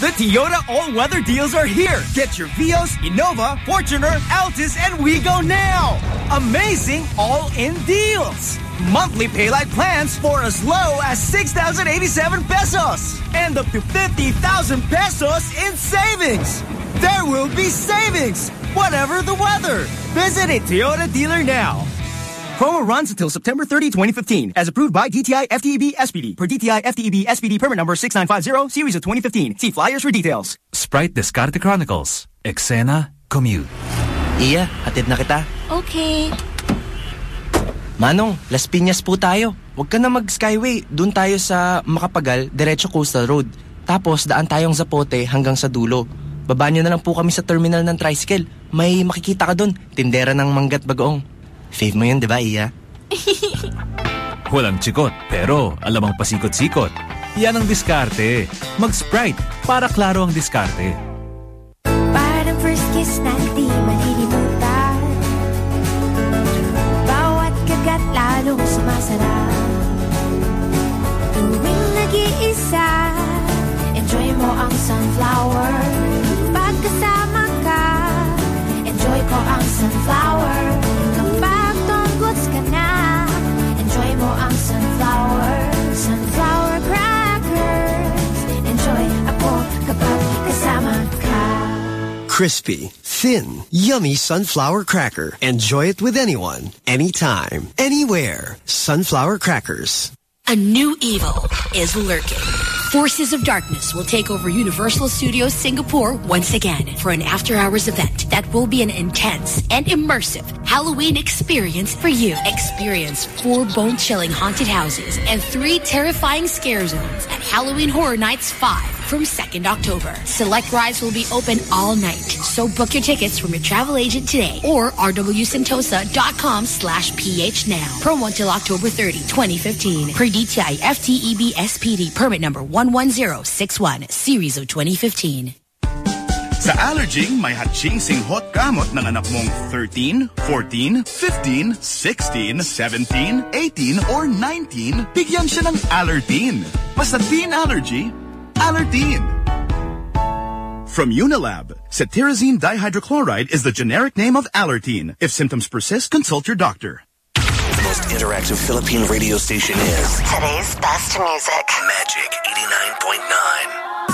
The Toyota all-weather deals are here. Get your Vios, Innova, Fortuner, Altis, and Wigo now. Amazing all-in deals. Monthly pay-like plans for as low as 6,087 pesos. And up to 50,000 pesos in savings. There will be savings, whatever the weather. Visit a Toyota dealer now. Promo runs until September 30, 2015, as approved by DTI FTEB SPD per DTI FTEB SPD permit number 6950, series of 2015. See flyers for details. Sprite Diskarte Chronicles. Exena Commute. Iya, hatid na kita. Okay. Manong, Las Piñas po tayo. Huwag ka na mag-skyway. Doon tayo sa Macapagal, Diretso Coastal Road. Tapos daan tayong Zapote hanggang sa dulo. Baba nyo na lang po kami sa terminal ng tricycle. May makikita ka doon. Tindera ng manggat bagoong. Fave mo yun, di ba, Iya? Walang chikot, pero alam ang pasikot-sikot. Yan ang diskarte. Mag-Sprite para klaro ang diskarte. Parang first kiss na di malilimutan Bawat kagat lalong sumasarap Tuwing nag-iisa Enjoy mo ang sunflower Pagkasama ka Enjoy ko ang sunflower Crispy, thin, yummy sunflower cracker. Enjoy it with anyone, anytime, anywhere. Sunflower crackers. A new evil is lurking. Forces of Darkness will take over Universal Studios Singapore once again for an after-hours event that will be an intense and immersive Halloween experience for you. Experience four bone-chilling haunted houses and three terrifying scare zones at Halloween Horror Nights 5 from 2nd October. Select rides will be open all night, so book your tickets from your travel agent today or rwsentosa.com slash ph now. Promo until October 30, 2015. Per DTI FTEB SPD permit number 11061, series of 2015. Sa Allerging, may hatching hot gamot ng anak mong 13, 14, 15, 16, 17, 18, or 19, bigyan siya ng Allerteen. Basta teen allergy, Allerteen. From Unilab, cetirizine dihydrochloride is the generic name of Allerteen. If symptoms persist, consult your doctor. The most interactive Philippine radio station is Today's best music. Magic 89.9.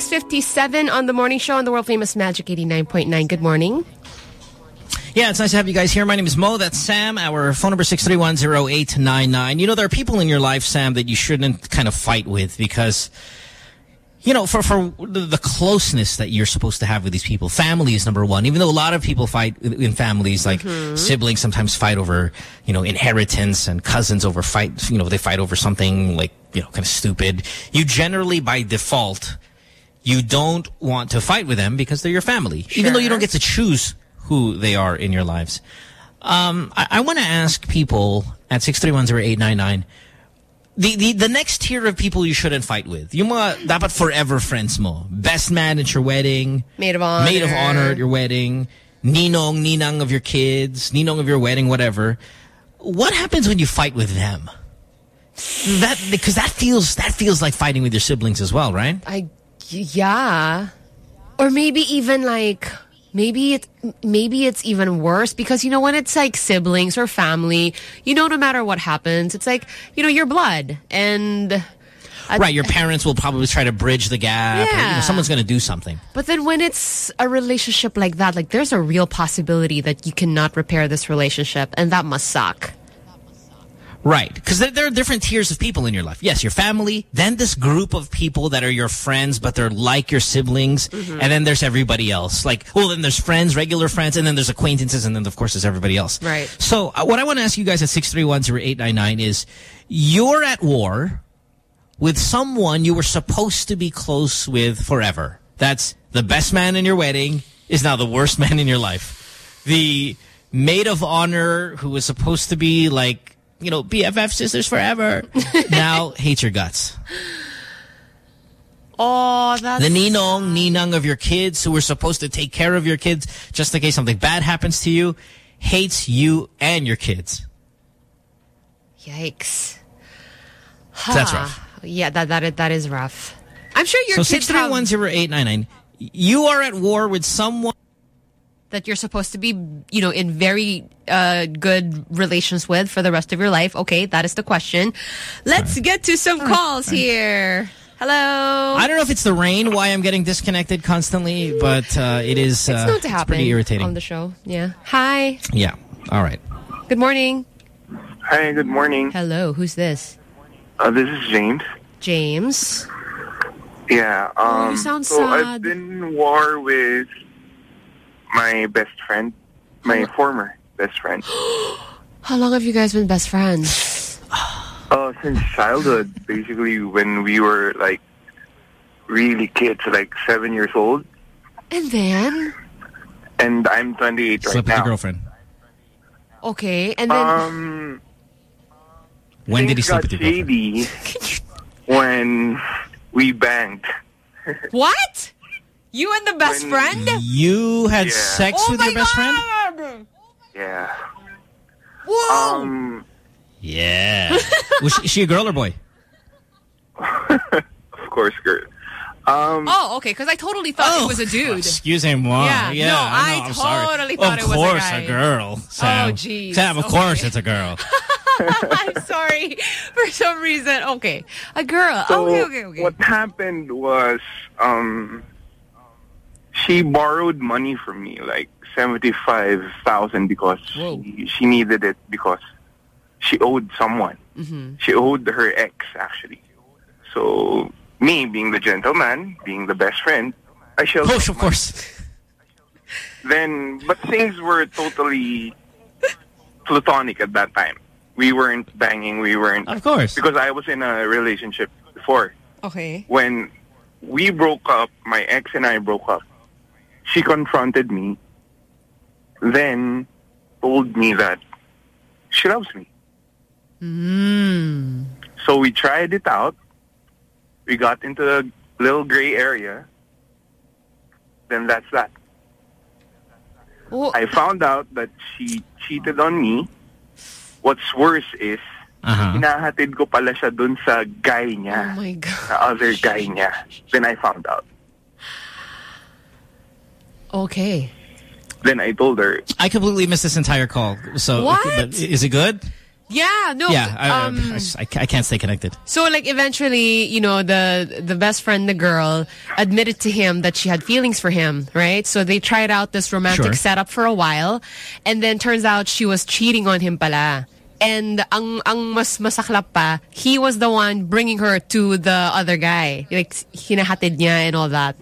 6.57 on the morning show on the world-famous Magic 89.9. Good morning. Yeah, it's nice to have you guys here. My name is Mo. That's Sam. Our phone number 6310899. You know, there are people in your life, Sam, that you shouldn't kind of fight with because, you know, for, for the, closeness that you're supposed to have with these people. Family is number one. Even though a lot of people fight in families, like Mm-hmm. siblings sometimes fight over, you know, inheritance and cousins over fight, you know, they fight over something like, you know, kind of stupid. You generally, by default, you don't want to fight with them because they're your family. Even though you don't get to choose who they are in your lives. Um, I, I want to ask people at 6310899, the, the, the next tier of people you shouldn't fight with. Yung mga dapat forever friends mo. Best man at your wedding. Maid of honor. Maid of honor at your wedding. Ninong, ninang of your kids. Ninong of your wedding, whatever. What happens when you fight with them? That because that feels that feels like fighting with your siblings as well, right? I, yeah. Or maybe even like, maybe it, maybe it's even worse because, you know, when it's like siblings or family, you know, no matter what happens, it's like, you know, your blood and... right, your parents will probably try to bridge the gap. or, you know, Yeah. someone's going to do something. But then when it's a relationship like that, like there's a real possibility that you cannot repair this relationship and that must suck. Right. Because there, there are different tiers of people in your life. Yes, your family, then this group of people that are your friends, but they're like your siblings, Mhm. and then there's everybody else. Like, well, then there's friends, regular friends, and then there's acquaintances, and then, of course, there's everybody else. Right. So uh, what I want to ask you guys at 6310899 is, you're at war with someone you were supposed to be close with forever. That's the best man in your wedding is now the worst man in your life. The maid of honor who was supposed to be like, you know, BFF sisters forever, now hates your guts. Oh, that's... The ninong, ninang of your kids who were supposed to take care of your kids just in case something bad happens to you, hates you and your kids. Yikes. That's rough. Yeah, that, that, that is rough. I'm sure your so kids have 6310899, you are at war with someone that you're supposed to be, you know, in very uh, good relations with for the rest of your life. Okay, that is the question. Let's get to some calls here. Hello. I don't know if it's the rain why I'm getting disconnected constantly, but uh, it is It's uh, known to happen pretty irritating. on the show. Yeah. Hi. yeah. All right. Good morning. Hi, good morning. Hello. Who's this? Uh, this is James. James. Yeah. Um, Oh, you sound so sad. I've been in war with my best friend, my former best friend. How long have you guys been best friends? Oh, since childhood, basically, when we were like really kids, like seven years old, And then, and I'm 28 right Slept with now. your girlfriend. okay, and then Um, When did he things sleep got with your girlfriend? when we banged. what? You and the best friend? You had Yeah. sex Oh with my your best friend? Yeah. Whoa. Um, Yeah. Was she, she a girl or boy? of course, girl. Um, oh, okay, because I totally thought it was a dude. Excusez-moi. Yeah, Yeah, no, I, I know, I'm sorry. totally thought of it was a course, guy. girl. Sam. Oh, jeez. Sam, of Okay. course it's a girl. I'm sorry. For some reason. Okay. A girl. So okay, okay, okay. what happened was, um, she borrowed money from me, like seventy-five thousand, because she, she needed it because she owed someone. Mm-hmm. She owed her ex, actually. So me, being the gentleman, being the best friend, I shall. Push, of course. Then, but things were totally platonic at that time. We weren't banging. We weren't. Of course. Because I was in a relationship before. Okay. When we broke up, my ex and I broke up, she confronted me, then told me that she loves me. Mm. So we tried it out. We got into a little gray area. Then that's that. Oh. I found out that she cheated on me. What's worse is, Uh-huh. ko pala siya dun sa guy niya. Oh my God. Sa other guy niya. Then I found out. Okay. Then I told her, I completely missed this entire call. So, What? but is it good? Yeah, no. yeah, I, um, I, I, I can't stay connected. So like eventually, you know, the the best friend, the girl, admitted to him that she had feelings for him, right? So they tried out this romantic Sure. setup for a while, and then turns out she was cheating on him pala. And ang ang mas masaklap pa, he was the one bringing her to the other guy. Like hinahatid niya and all that.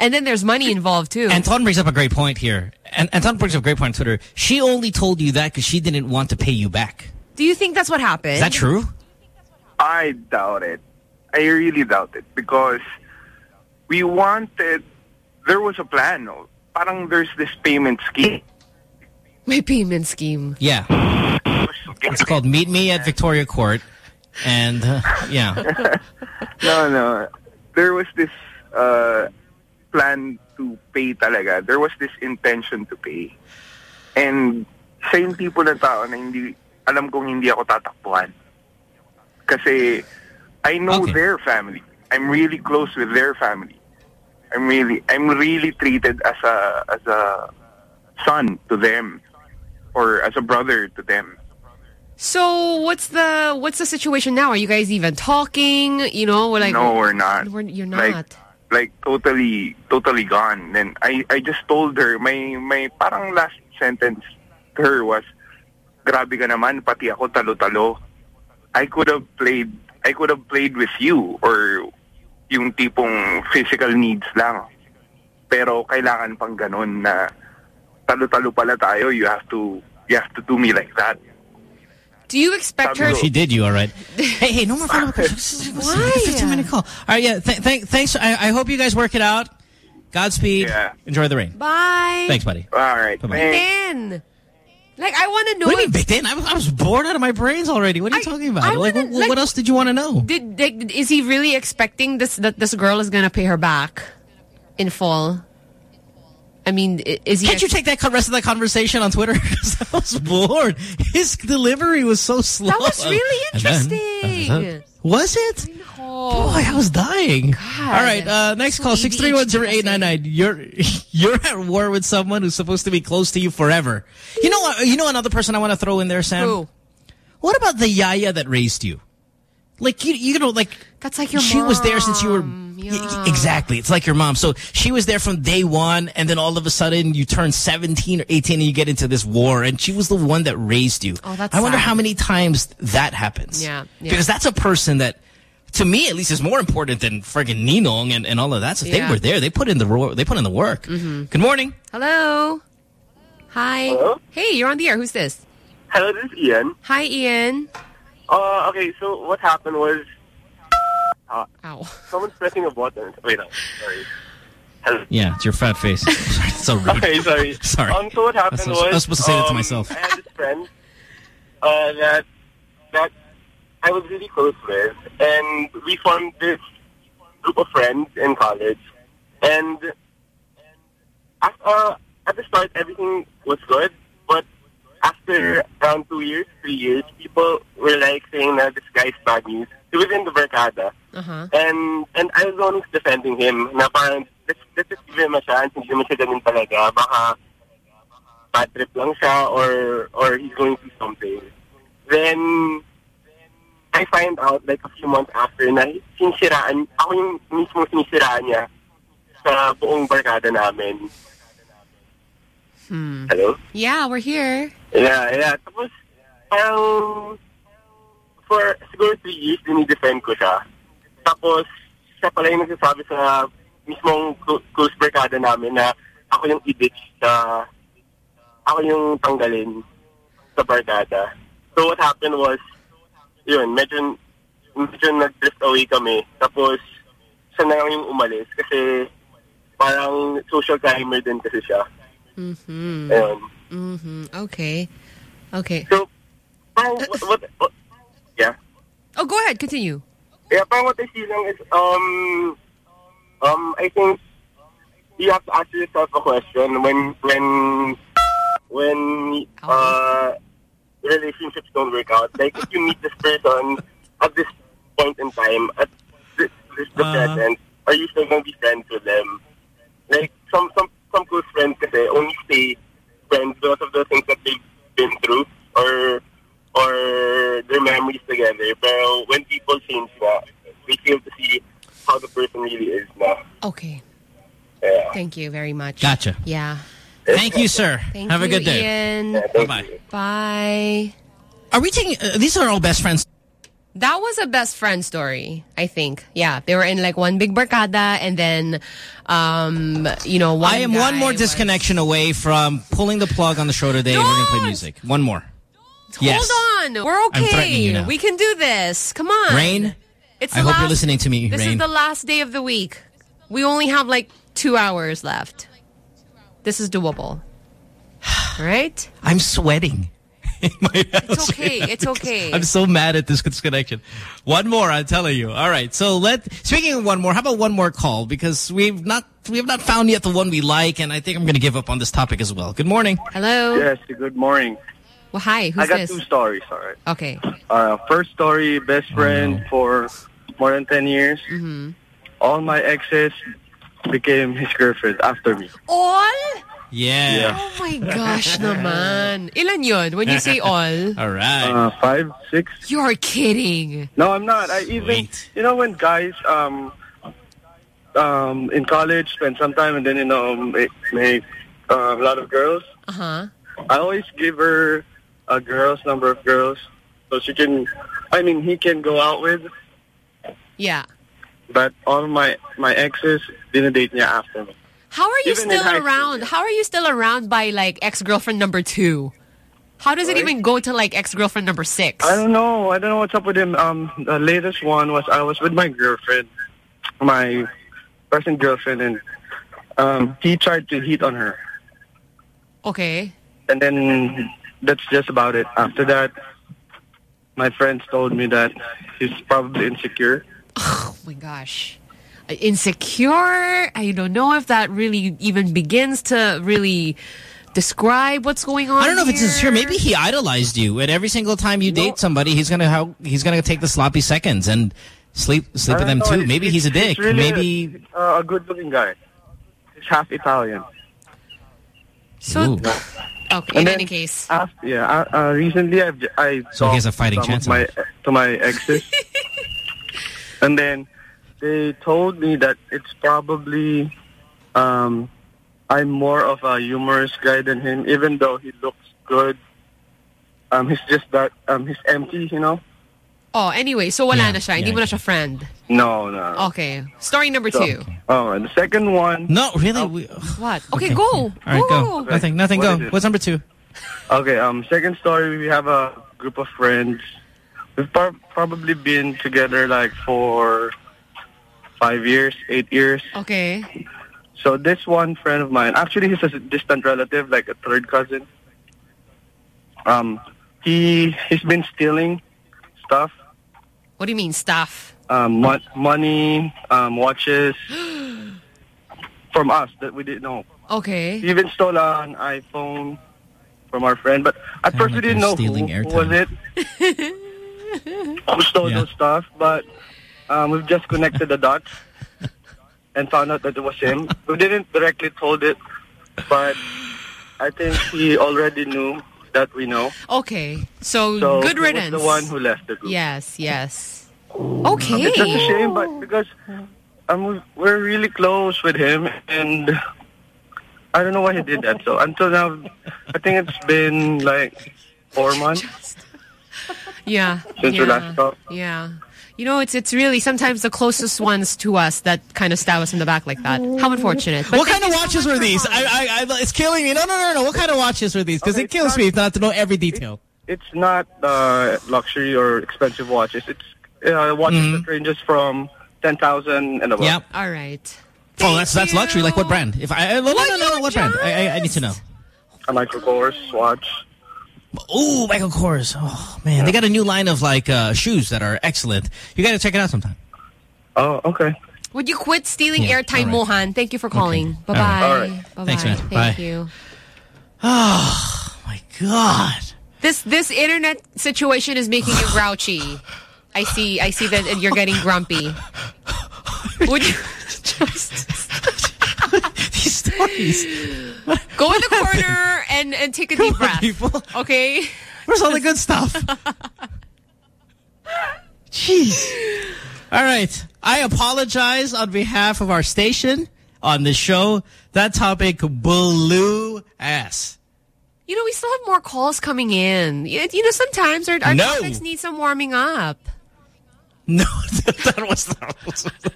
And then there's money involved too. Anton brings up a great point here. And Anton brings up a great point on Twitter. She only told you that because she didn't want to pay you back. Do you think that's what happened? Is that true? I doubt it. I really doubt it because we wanted. There was a plan. No? Parang there's this payment scheme. My payment scheme. Yeah. It's called Meet Me at Victoria Court. And, uh, yeah. no, no. There was this uh, plan to pay talaga. There was this intention to pay. And siya yung tipo na tao na hindi, alam kong hindi ako tatakbuhan. Kasi I know their family. I'm really close with their family. I'm really, I'm really treated as a, as a son to them or as a brother to them. So what's the what's the situation now? Are you guys even talking? You know, we're like no, we're not. We're, you're not. Like, like totally, totally gone. Then I, I just told her, my, my parang last sentence to her was, grabe ka naman, pati ako talo-talo. I could have played, I could have played with you or yung tipong physical needs lang. Pero kailangan pang ganun na talo-talo pala tayo, you have to, you have to do me like that. Do you expect her? She did you, all right. hey, hey, no more follow-up questions. Why? 15-minute call. All right, yeah, th th thanks. I, I hope you guys work it out. Godspeed. Enjoy the rain. Bye. Thanks, buddy. All right. Bye-bye. Then, like, I want to know. What do you mean, big then? I was, I was bored out of my brains already. What are you talking about? Like, wanna- what, what else did you want to know? Did, like, is he really expecting this that this girl is gonna pay her back in full? I mean, is he? Can't you take that rest of that conversation on Twitter? 'Cause I was bored. His delivery was so slow. That was really And then- interesting. was it? Boy, I was dying. All right, uh, next call, 6310899. You're, you're at war with someone who's supposed to be close to you forever. You know what? You know another person I want to throw in there, Sam? Who? What about the yaya that raised you? Like, you, you know, like... That's like your mom She was there since you were... Yeah. Exactly. It's like your mom. So she was there from day one, and then all of a sudden you turn 17 or 18 and you get into this war, and she was the one that raised you. Oh, that's I wonder how many times that happens. Yeah, yeah. Because that's a person that, to me at least, is more important than friggin' Ninong and, and all of that. So they were there. They put in the ro- they put in the work. Mhm. Good morning. Hello. Hi. Hello? Hey, you're on the air. Who's this? Hello, this is Ian. Hi, Ian. Uh, okay, so what happened was... Uh, Ow. Someone's pressing a button. Wait, no, sorry. Hello. Yeah, it's your fat face. it's so rude. Okay, sorry. Sorry. Um, so what happened was, was... I was supposed to say that to um, myself. I had this friend uh, that, that I was really close with, and we formed this group of friends in college. And at, uh, at the start, everything was good, but after around two years, three years, people were like saying that this guy's bad news. He was in the Barkada. Uh-huh. And and I was always defending him na parang let's, let's just give him a chance. Hindi naman siya ganun talaga. Baka bad trip lang siya or or he's going through something. Then I find out like a few months after na sinisiraan, ako yung mismo sinisiraan niya sa buong barkada namin. Hmm. Hello? Yeah, we're here. Yeah, yeah. Tapos, parang, for siguro three years, dinidefend ko siya. Tapos, siya pala yung nagsasabi sa mismong clo- close barkada namin na ako yung i-ditch sa, ako yung tanggalin sa barkada. So what happened was, yun, medyo, medyo nag-drift away kami. Tapos, siya na lang yung umalis kasi parang social climber din kasi siya. Mm-hmm. Ayun. Mm-hmm. Okay. Okay. So, parang what, what, what, yeah. Oh, go ahead. Continue. Yeah, parang what I see lang is, um, um, I think you have to ask yourself a question when, when, when, uh, relationships don't work out. Like, if you meet this person at this point in time, at this, this the Uh-huh. present, are you still going to be friends with them? Like, some, some, some close friends kasi only stay friends because of the things that they've been through or, or their memories together. Pero when people change na, we fail to see how the person really is na. Okay. Yeah. Thank you very much. Gotcha. Yeah. Thank you, sir. Thank Have you, a good day. Ian. Bye-bye. Bye. Are we taking... Uh, these are all best friends. Was a best friend story, I think. Yeah, they were in like one big barkada and then, um, you know, one I am one more was- disconnection away from pulling the plug on the show today and we're going to play music. One more. Yes. Hold on. We're I'm threatening you okay. now. We can do this. Come on. Rain, It's I hope you're listening to me, This Rain. is the last day of the week. We only have like two hours left. This is doable. Right? I'm sweating. It's okay. It's okay. I'm so mad at this disconnection. One more, I'm telling you. All right. So let speaking of one more, how about one more call? Because we've not we have not found yet the one we like, and I think I'm gonna give up on this topic as well. Good morning. Hello. Yes, good morning. Well, hi. Who's I got this? two stories, all right. Okay. Uh, first story, best friend for more than 10 years. Mm-hmm. All my exes became his girlfriend after me. All? Yeah. Oh my gosh naman. Ilan yun when you say all? All right. Uh, five, six. You're kidding. No, I'm not. I even, you know, when guys um, um, in college spend some time and then, you know, make, make uh, a lot of girls, Uh-huh. I always give her a girl's number of girls so she can, I mean, he can go out with. Yeah. But all my my exes didn't date me after me. How are you Even still around? How are you still around by like ex-girlfriend number two? How does it even go to like ex-girlfriend number six? I don't know. I don't know what's up with him. Um, the latest one was I was with my girlfriend, my present girlfriend, and um, he tried to hit on her, Okay. and then that's just about it. After that, my friends told me that he's probably insecure. Oh my gosh. Insecure. I don't know if that really even begins to really describe what's going on. I don't know if it's here. sincere. Maybe he idolized you, and every single time you date somebody, he's gonna how he's gonna take the sloppy seconds and sleep sleep with them know. too. He's- Maybe he's a dick. really Maybe uh, a good-looking guy. He's half Italian. So, okay. And In then any case, After, yeah, uh, uh, recently I've j- I So he has a fighting chance of my to my exes, and then they told me that it's probably um, I'm more of a humorous guy than him, even though he looks good. Um, he's just that um, he's empty, you know. oh, anyway, so wala na siya. Hindi mo na siya friend. No, no. Okay. Story number So- two. Oh, and the second one. No, really. We, What? Okay, go. All right, go. go. Nothing. Nothing. What Go. What's number two? Okay, um, second story, we have a group of friends. We've prob- probably been together like for five years, eight years. Okay. So this one friend of mine, actually he's a distant relative, like a third cousin. Um, he he's been stealing stuff, What do you mean, stuff? um, mo- money, um, watches from us that we didn't know. Okay. He even stole an iPhone from our friend, but at first we didn't know who, who was it. who stole those stuff, but um, we've just connected the dots and found out that it was him. We didn't directly told it, but I think he already knew that we know. Okay. So, So good he was riddance. the one who left the group. Yes, yes. Okay. It's just a shame, but because um, we're really close with him, and I don't know why he did that. So until now, I think it's been like four months. Yeah. Since yeah. we last talked. Yeah. You know, it's it's really sometimes the closest ones to us that kind of stab us in the back like that. How unfortunate. But what kind of you so watches were these? I. I, I, it's killing me. No, no, no, no. What kind of watches were these? Because Okay, it kills me not to know every detail. It's not uh, luxury or expensive watches. It's uh, watches Mm-hmm. that ranges from ten thousand and above. Yep. All right. Oh, that's that's luxury. Like what brand? If I no no no no, no what brand? I, I I need to know. A Michael Kors watch. Oh, Michael Kors. Oh man, they got a new line of like uh, shoes that are excellent. You got to check it out sometime. Oh, okay. Would you quit stealing Yeah, airtime, all right. Mohan? Thank you for calling. Bye bye. right. All right. Bye Thanks, bye. man. Thank Bye. you. Oh my god. This this internet situation is making you grouchy. I see. I see that you're getting grumpy. Would you just These stories. go in the corner and and take a deep breath? people. Okay. Where's all the good stuff? Jeez. All right. I apologize on behalf of our station on the show. That topic blew ass. You know, we still have more calls coming in. You know, sometimes our, our No. topics need some warming up. No, that was that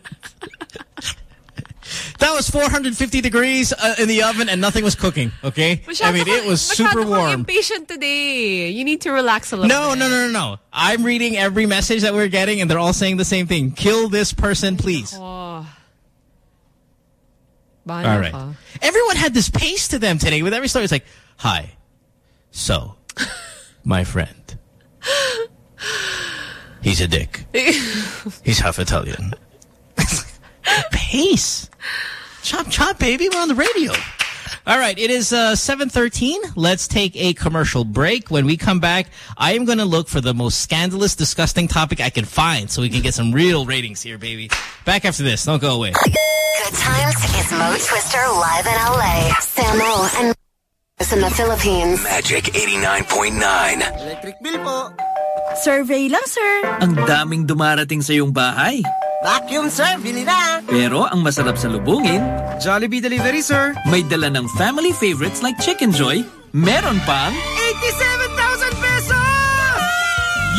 was, 450 degrees uh, in the oven and nothing was cooking. Okay, I mean it was super warm. impatient today. You need to relax a little No, bit. no, no, no, no. I'm reading every message that we're getting, and they're all saying the same thing. Kill this person, please. Oh. All right. Everyone had this pace to them today. With every story, it's like, "Hi, so, my friend, he's a dick. He's half Italian. pace, chop, chop, baby. We're on the radio." All right, it is uh, 7.13. Let's take a commercial break. When we come back, I am going to look for the most scandalous, disgusting topic I can find so we can get some real ratings here, baby. Back after this. Don't go away. Good times is Mo Twister live in LA. Samo and in the Philippines. Magic 89.9. Electric bill po. Survey lang, sir. Ang daming dumarating sa iyong bahay. Vacuum, sir. Bili na. Pero ang masarap sa lubungin, Jollibee Delivery, sir. May dala ng family favorites like Chicken Joy. Meron pang 87,000 pesos!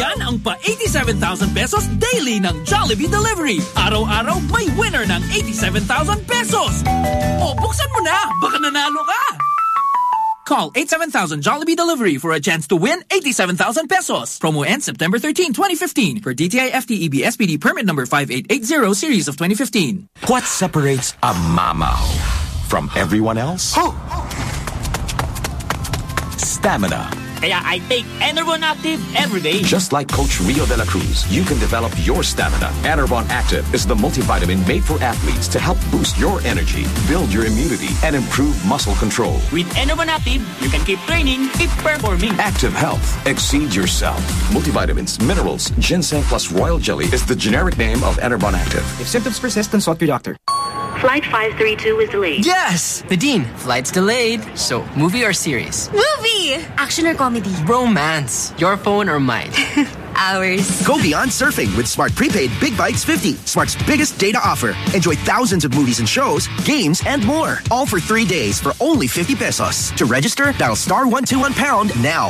Yan ang pa 87,000 pesos daily ng Jollibee Delivery. Araw-araw may winner ng 87,000 pesos. O, buksan mo na. Baka nanalo ka. Call 87000 Jollibee Delivery for a chance to win 87,000 pesos. Promo ends September 13, 2015 for DTI FTEB SPD permit number 5880 series of 2015. What separates a mamaw from everyone else? Stamina. Kaya I take Enervon Active every day. Just like Coach Rio de la Cruz, you can develop your stamina. Enervon Active is the multivitamin made for athletes to help boost your energy, build your immunity, and improve muscle control. With Enervon Active, you can keep training, keep performing. Active health. Exceed yourself. Multivitamins, minerals, ginseng plus royal jelly is the generic name of Enervon Active. If symptoms persist, consult your doctor. Flight 532 is delayed. Yes! Nadine, flight's delayed. So, movie or series? Movie! Action or comedy? Romance. Your phone or mine? Ours. Go beyond surfing with Smart Prepaid Big Bites 50, Smart's biggest data offer. Enjoy thousands of movies and shows, games, and more. All for three days for only 50 pesos. To register, dial star 121 pound now.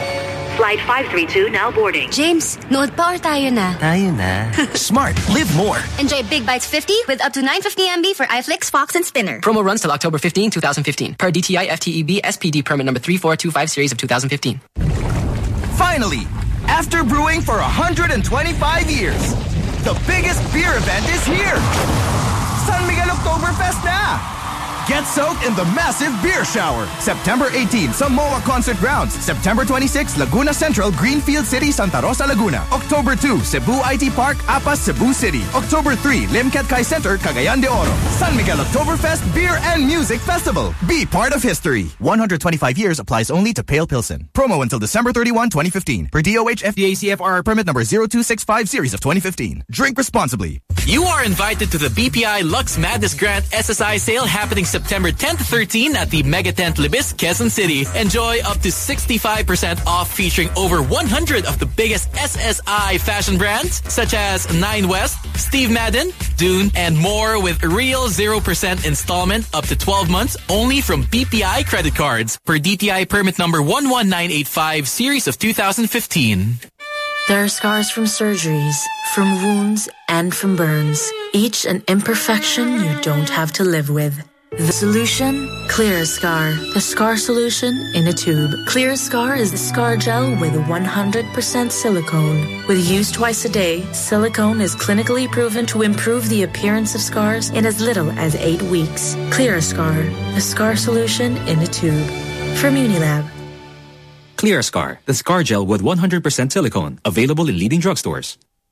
Flight 532 now boarding. James, nood pa or tayo na? Tayo na. Smart. Live more. Enjoy Big Bites 50 with up to 950 MB for iFlix, Fox, and Spinnr. Promo runs till October 15, 2015. Per DTI FTEB SPD permit number 3425 series of 2015. Finally, after brewing for 125 years, the biggest beer event is here. San Miguel Oktoberfest na! Get soaked in the massive beer shower. September 18, Samoa Concert Grounds. September 26, Laguna Central, Greenfield City, Santa Rosa, Laguna. October 2, Cebu IT Park, Apas, Cebu City. October 3, Limketkai Center, Cagayan de Oro. San Miguel Oktoberfest Beer and Music Festival. Be part of history. 125 years applies only to Pale Pilsen. Promo until December 31, 2015. Per DOH FDA CFR permit number 0265 series of 2015. Drink responsibly. You are invited to the BPI Lux Madness Grant SSI sale happening September 10 to 13 at the Mega Tent Libis, Quezon City. Enjoy up to 65% off featuring over 100 of the biggest SSI fashion brands such as Nine West, Steve Madden, Dune, and more with real 0% installment up to 12 months only from BPI credit cards per DTI permit number 11985 series of 2015. There are scars from surgeries, from wounds, and from burns. Each an imperfection you don't have to live with. The solution? Clear Scar. The scar solution in a tube. Clear Scar is the scar gel with 100% silicone. With use twice a day, silicone is clinically proven to improve the appearance of scars in as little as eight weeks. Clear Scar. The scar solution in a tube. From Unilab. Clear Scar, the scar gel with 100% silicone. Available in leading drugstores.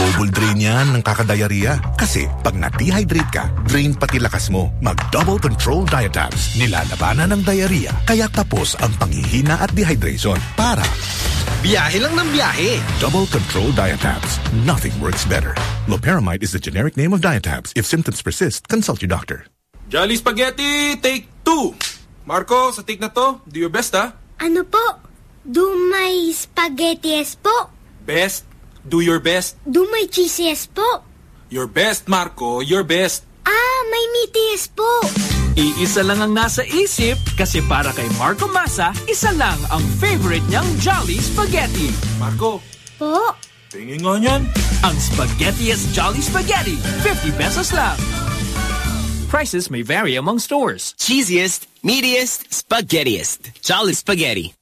Double drain yan ng kakadiarrhea. Kasi pag na-dehydrate ka, drain pati lakas mo. Mag-double control diatabs. Nilalabanan ng diarrhea. Kaya tapos ang panghihina at dehydration para Biyahe lang ng biyahe. Double Control Diatabs. Nothing works better. Loperamide is the generic name of Diatabs. If symptoms persist, consult your doctor. Jolly Spaghetti, take two. Marco, sa take na to, do your best ha. Ano po? Do my spaghettiest po? Best, do your best. Do my cheesiest po? Your best, Marco, your best. Ah, may meatiest po. Iisa lang ang nasa isip kasi para kay Marco Masa, isa lang ang favorite niyang Jolly Spaghetti. Marco. Po? Tingin nga niyan. Ang Spaghettiest Jolly Spaghetti, 50 pesos lang. Prices may vary among stores. Cheesiest, meatiest, spaghettiest. Jolly Spaghetti.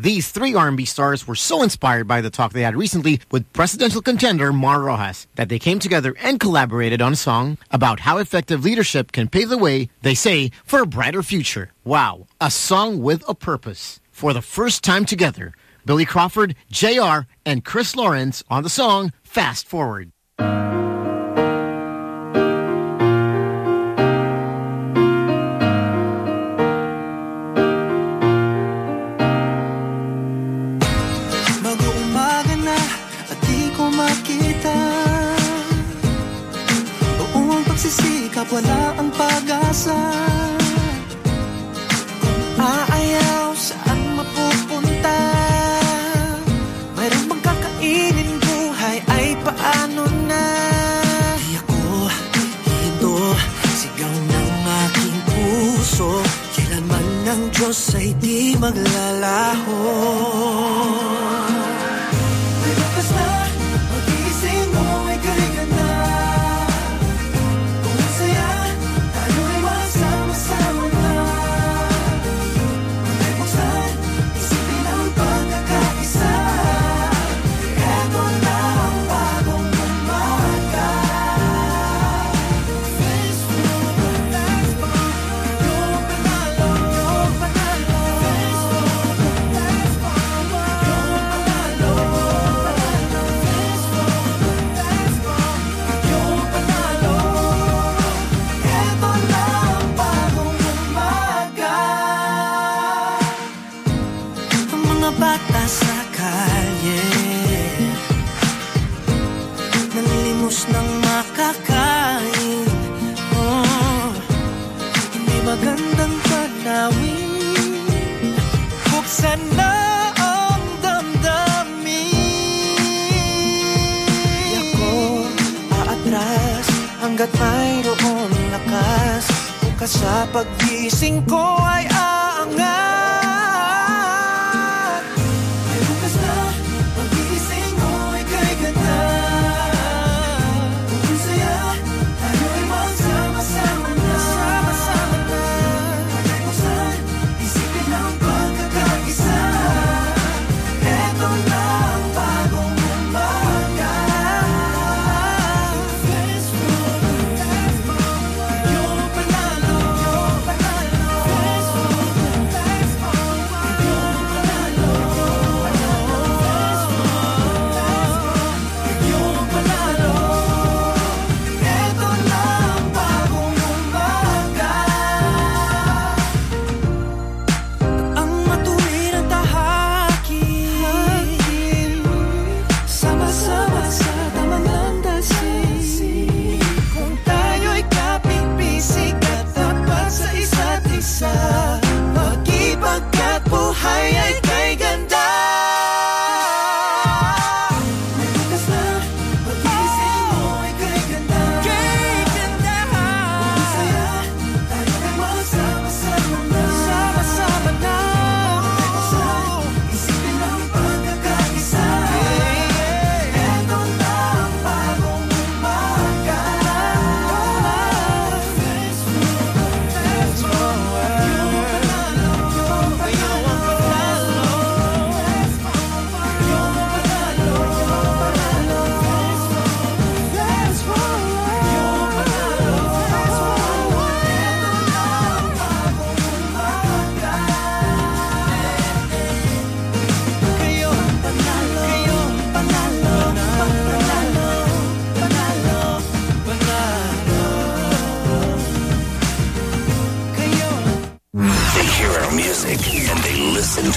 These three R&B stars were so inspired by the talk they had recently with presidential contender Mar Roxas that they came together and collaborated on a song about how effective leadership can pave the way, they say, for a brighter future. Wow, a song with a purpose. For the first time together, Billy Crawford, Jay R, and Kris Lawrence on the song Fast Forward. Maglalaho hanggat mayroon lakas. Bukas sa pagising ko ay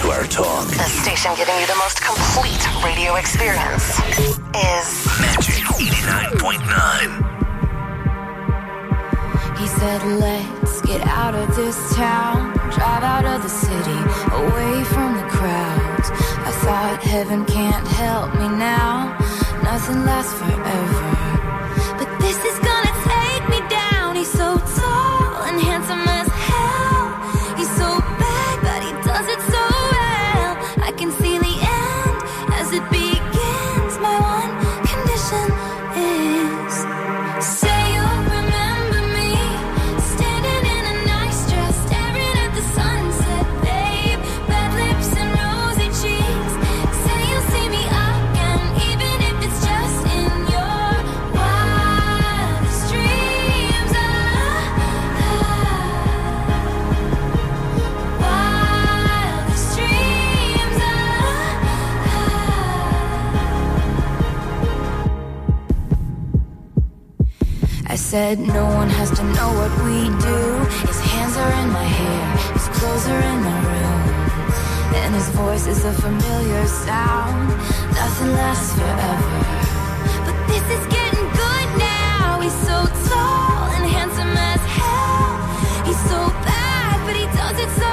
station giving you the most complete radio experience is Magic 89.9. He said, let's get out of this town, drive out of the city, away from the crowds. I thought heaven can't help me now, nothing lasts forever. Said no one has to know what we do. His hands are in my hair, his clothes are in my room, and his voice is a familiar sound. Nothing lasts forever, but this is getting good now. He's so tall and handsome as hell. He's so bad, but he does it so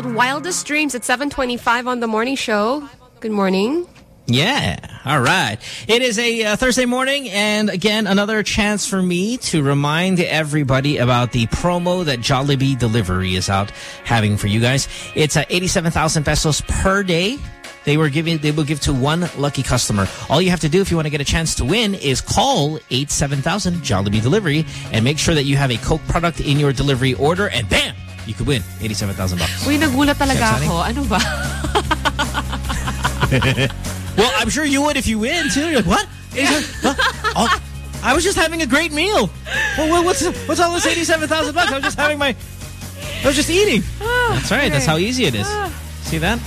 Called Wildest Dreams at 725 on the morning show. Good morning. Yeah. All right. It is a uh, Thursday morning, and again, another chance for me to remind everybody about the promo that Jollibee Delivery is out having for you guys. It's uh, 87,000 pesos per day. They were giving. They will give to one lucky customer. All you have to do if you want to get a chance to win is call 87000 Jollibee Delivery and make sure that you have a Coke product in your delivery order, and bam, you could win 87,000 bucks. Uy, nagulat talaga ako. Ano ba? well, I'm sure you would if you win too. You're like, what? Huh? Oh, I was just having a great meal. Well, what's what's all this eighty-seven thousand bucks? I was just having my, I was just eating. Oh, That's right. That's how easy it is. Ah. See that?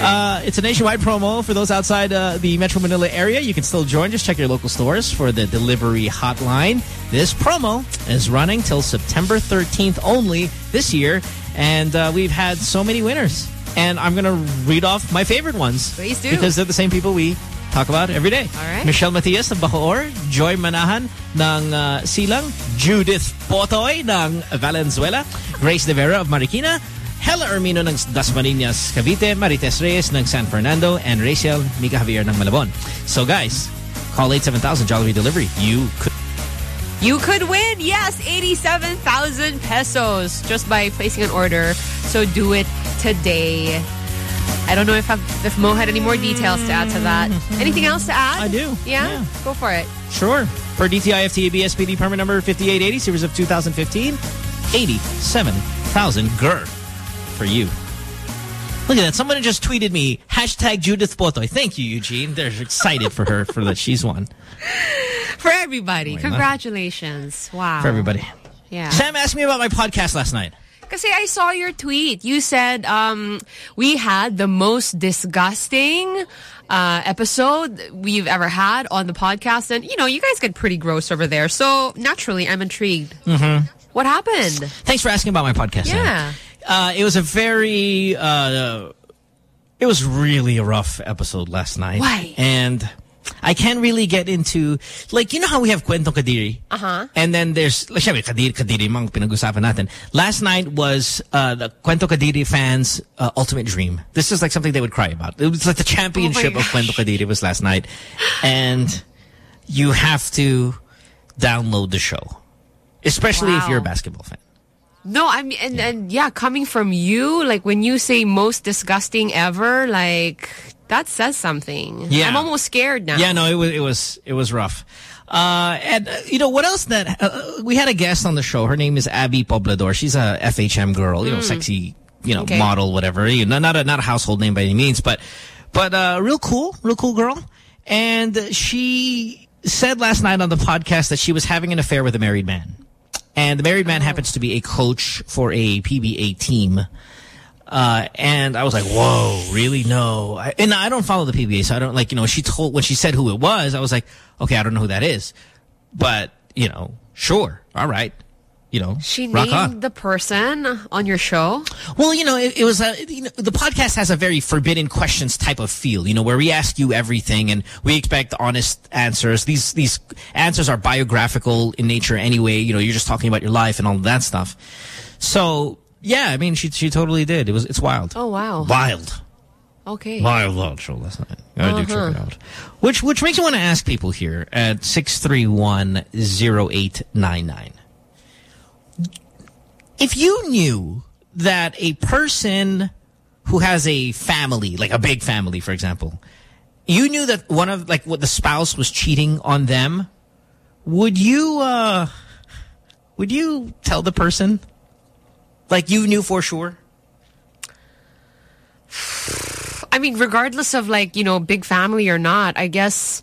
Uh, it's a nationwide promo for those outside uh, the Metro Manila area. You can still join. Just check your local stores for the delivery hotline. This promo is running till September 13th only this year, and uh, we've had so many winners. And I'm going to read off my favorite ones. Please do. Because they're the same people we talk about every day. All right. Michelle Matias ng Bacoor, Joy Manahan ng uh, Silang, Judith Potoy ng Valenzuela, Grace De Vera of Marikina, Hella Ermino ng Dasmariñas, Cavite, Marites Reyes ng San Fernando, and Rachel Mika Javier ng Malabon. So guys, call 87000 Jollibee Delivery. You could You could win, yes, 87,000 pesos just by placing an order. So do it today. I don't know if I've, if Mo had any more details to add to that. Mm-hmm. Anything else to add? I do. Yeah? Go for it. Sure. Per DTI FTEB SPD permit number 5880, series of 2015, 87,000 GER for you. Look at that. Someone just tweeted me, hashtag Judith Botoy. Thank you, Eugene. They're excited for her for that she's won. For everybody. Why not? Congratulations. Wow. For everybody. Yeah. Sam asked me about my podcast last night. Kasi I saw your tweet. You said um, we had the most disgusting uh, episode we've ever had on the podcast. And, you know, you guys get pretty gross over there. So, naturally, I'm intrigued. Mm-hmm. What happened? Thanks for asking about my podcast. Sam. Uh, it was a very, uh, it was really a rough episode last night. Why? And I can't really get into, like, you know how we have Kwento Kadiri? Uh-huh. And then there's, like, syempre, Kadiri, Kadiri mang pinag-usapan natin. Last night was uh, the Kwento Kadiri fans' uh, ultimate dream. This is like something they would cry about. It was like the championship Oh of Kwento Kadiri was last night. And you have to download the show. Especially if you're a basketball fan. No, I mean, and, and yeah, coming from you, like when you say most disgusting ever, like that says something. Yeah. I'm almost scared now. Yeah, no, it was it was it was rough. Uh, and uh, you know what else? That uh, we had a guest on the show. Her name is Abby Poblador. She's a FHM girl. You know, Mm. sexy. You know, Okay. model, whatever. You know, not a not a household name by any means, but but uh, real cool, real cool girl. And she said last night on the podcast that she was having an affair with a married man. And the married man happens to be a coach for a PBA team. Uh, and I was like, whoa, really? No. I, and I don't follow the PBA, so I don't like, you know, she told, when she said who it was, I was like, okay, I don't know who that is. But, you know, sure. All right. You know, She named the person on your show. Well, you know, it, it was a, you know, the podcast has a very forbidden questions type of feel, you know, where we ask you everything and we expect honest answers. These these answers are biographical in nature anyway. You know, you're just talking about your life and all that stuff. So, yeah, I mean, she she totally did. It was it's wild. Oh, wow. Wild. Okay. Wild, wild show last night. I do check it Uh-huh. out. Which which makes me want to ask people here at 6310899. If you knew that a person who has a family, like a big family, for example, you knew that one of, like, what the spouse was cheating on them, would you, uh, would you tell the person? Like, you knew for sure? I mean, regardless of like, you know, big family or not, I guess,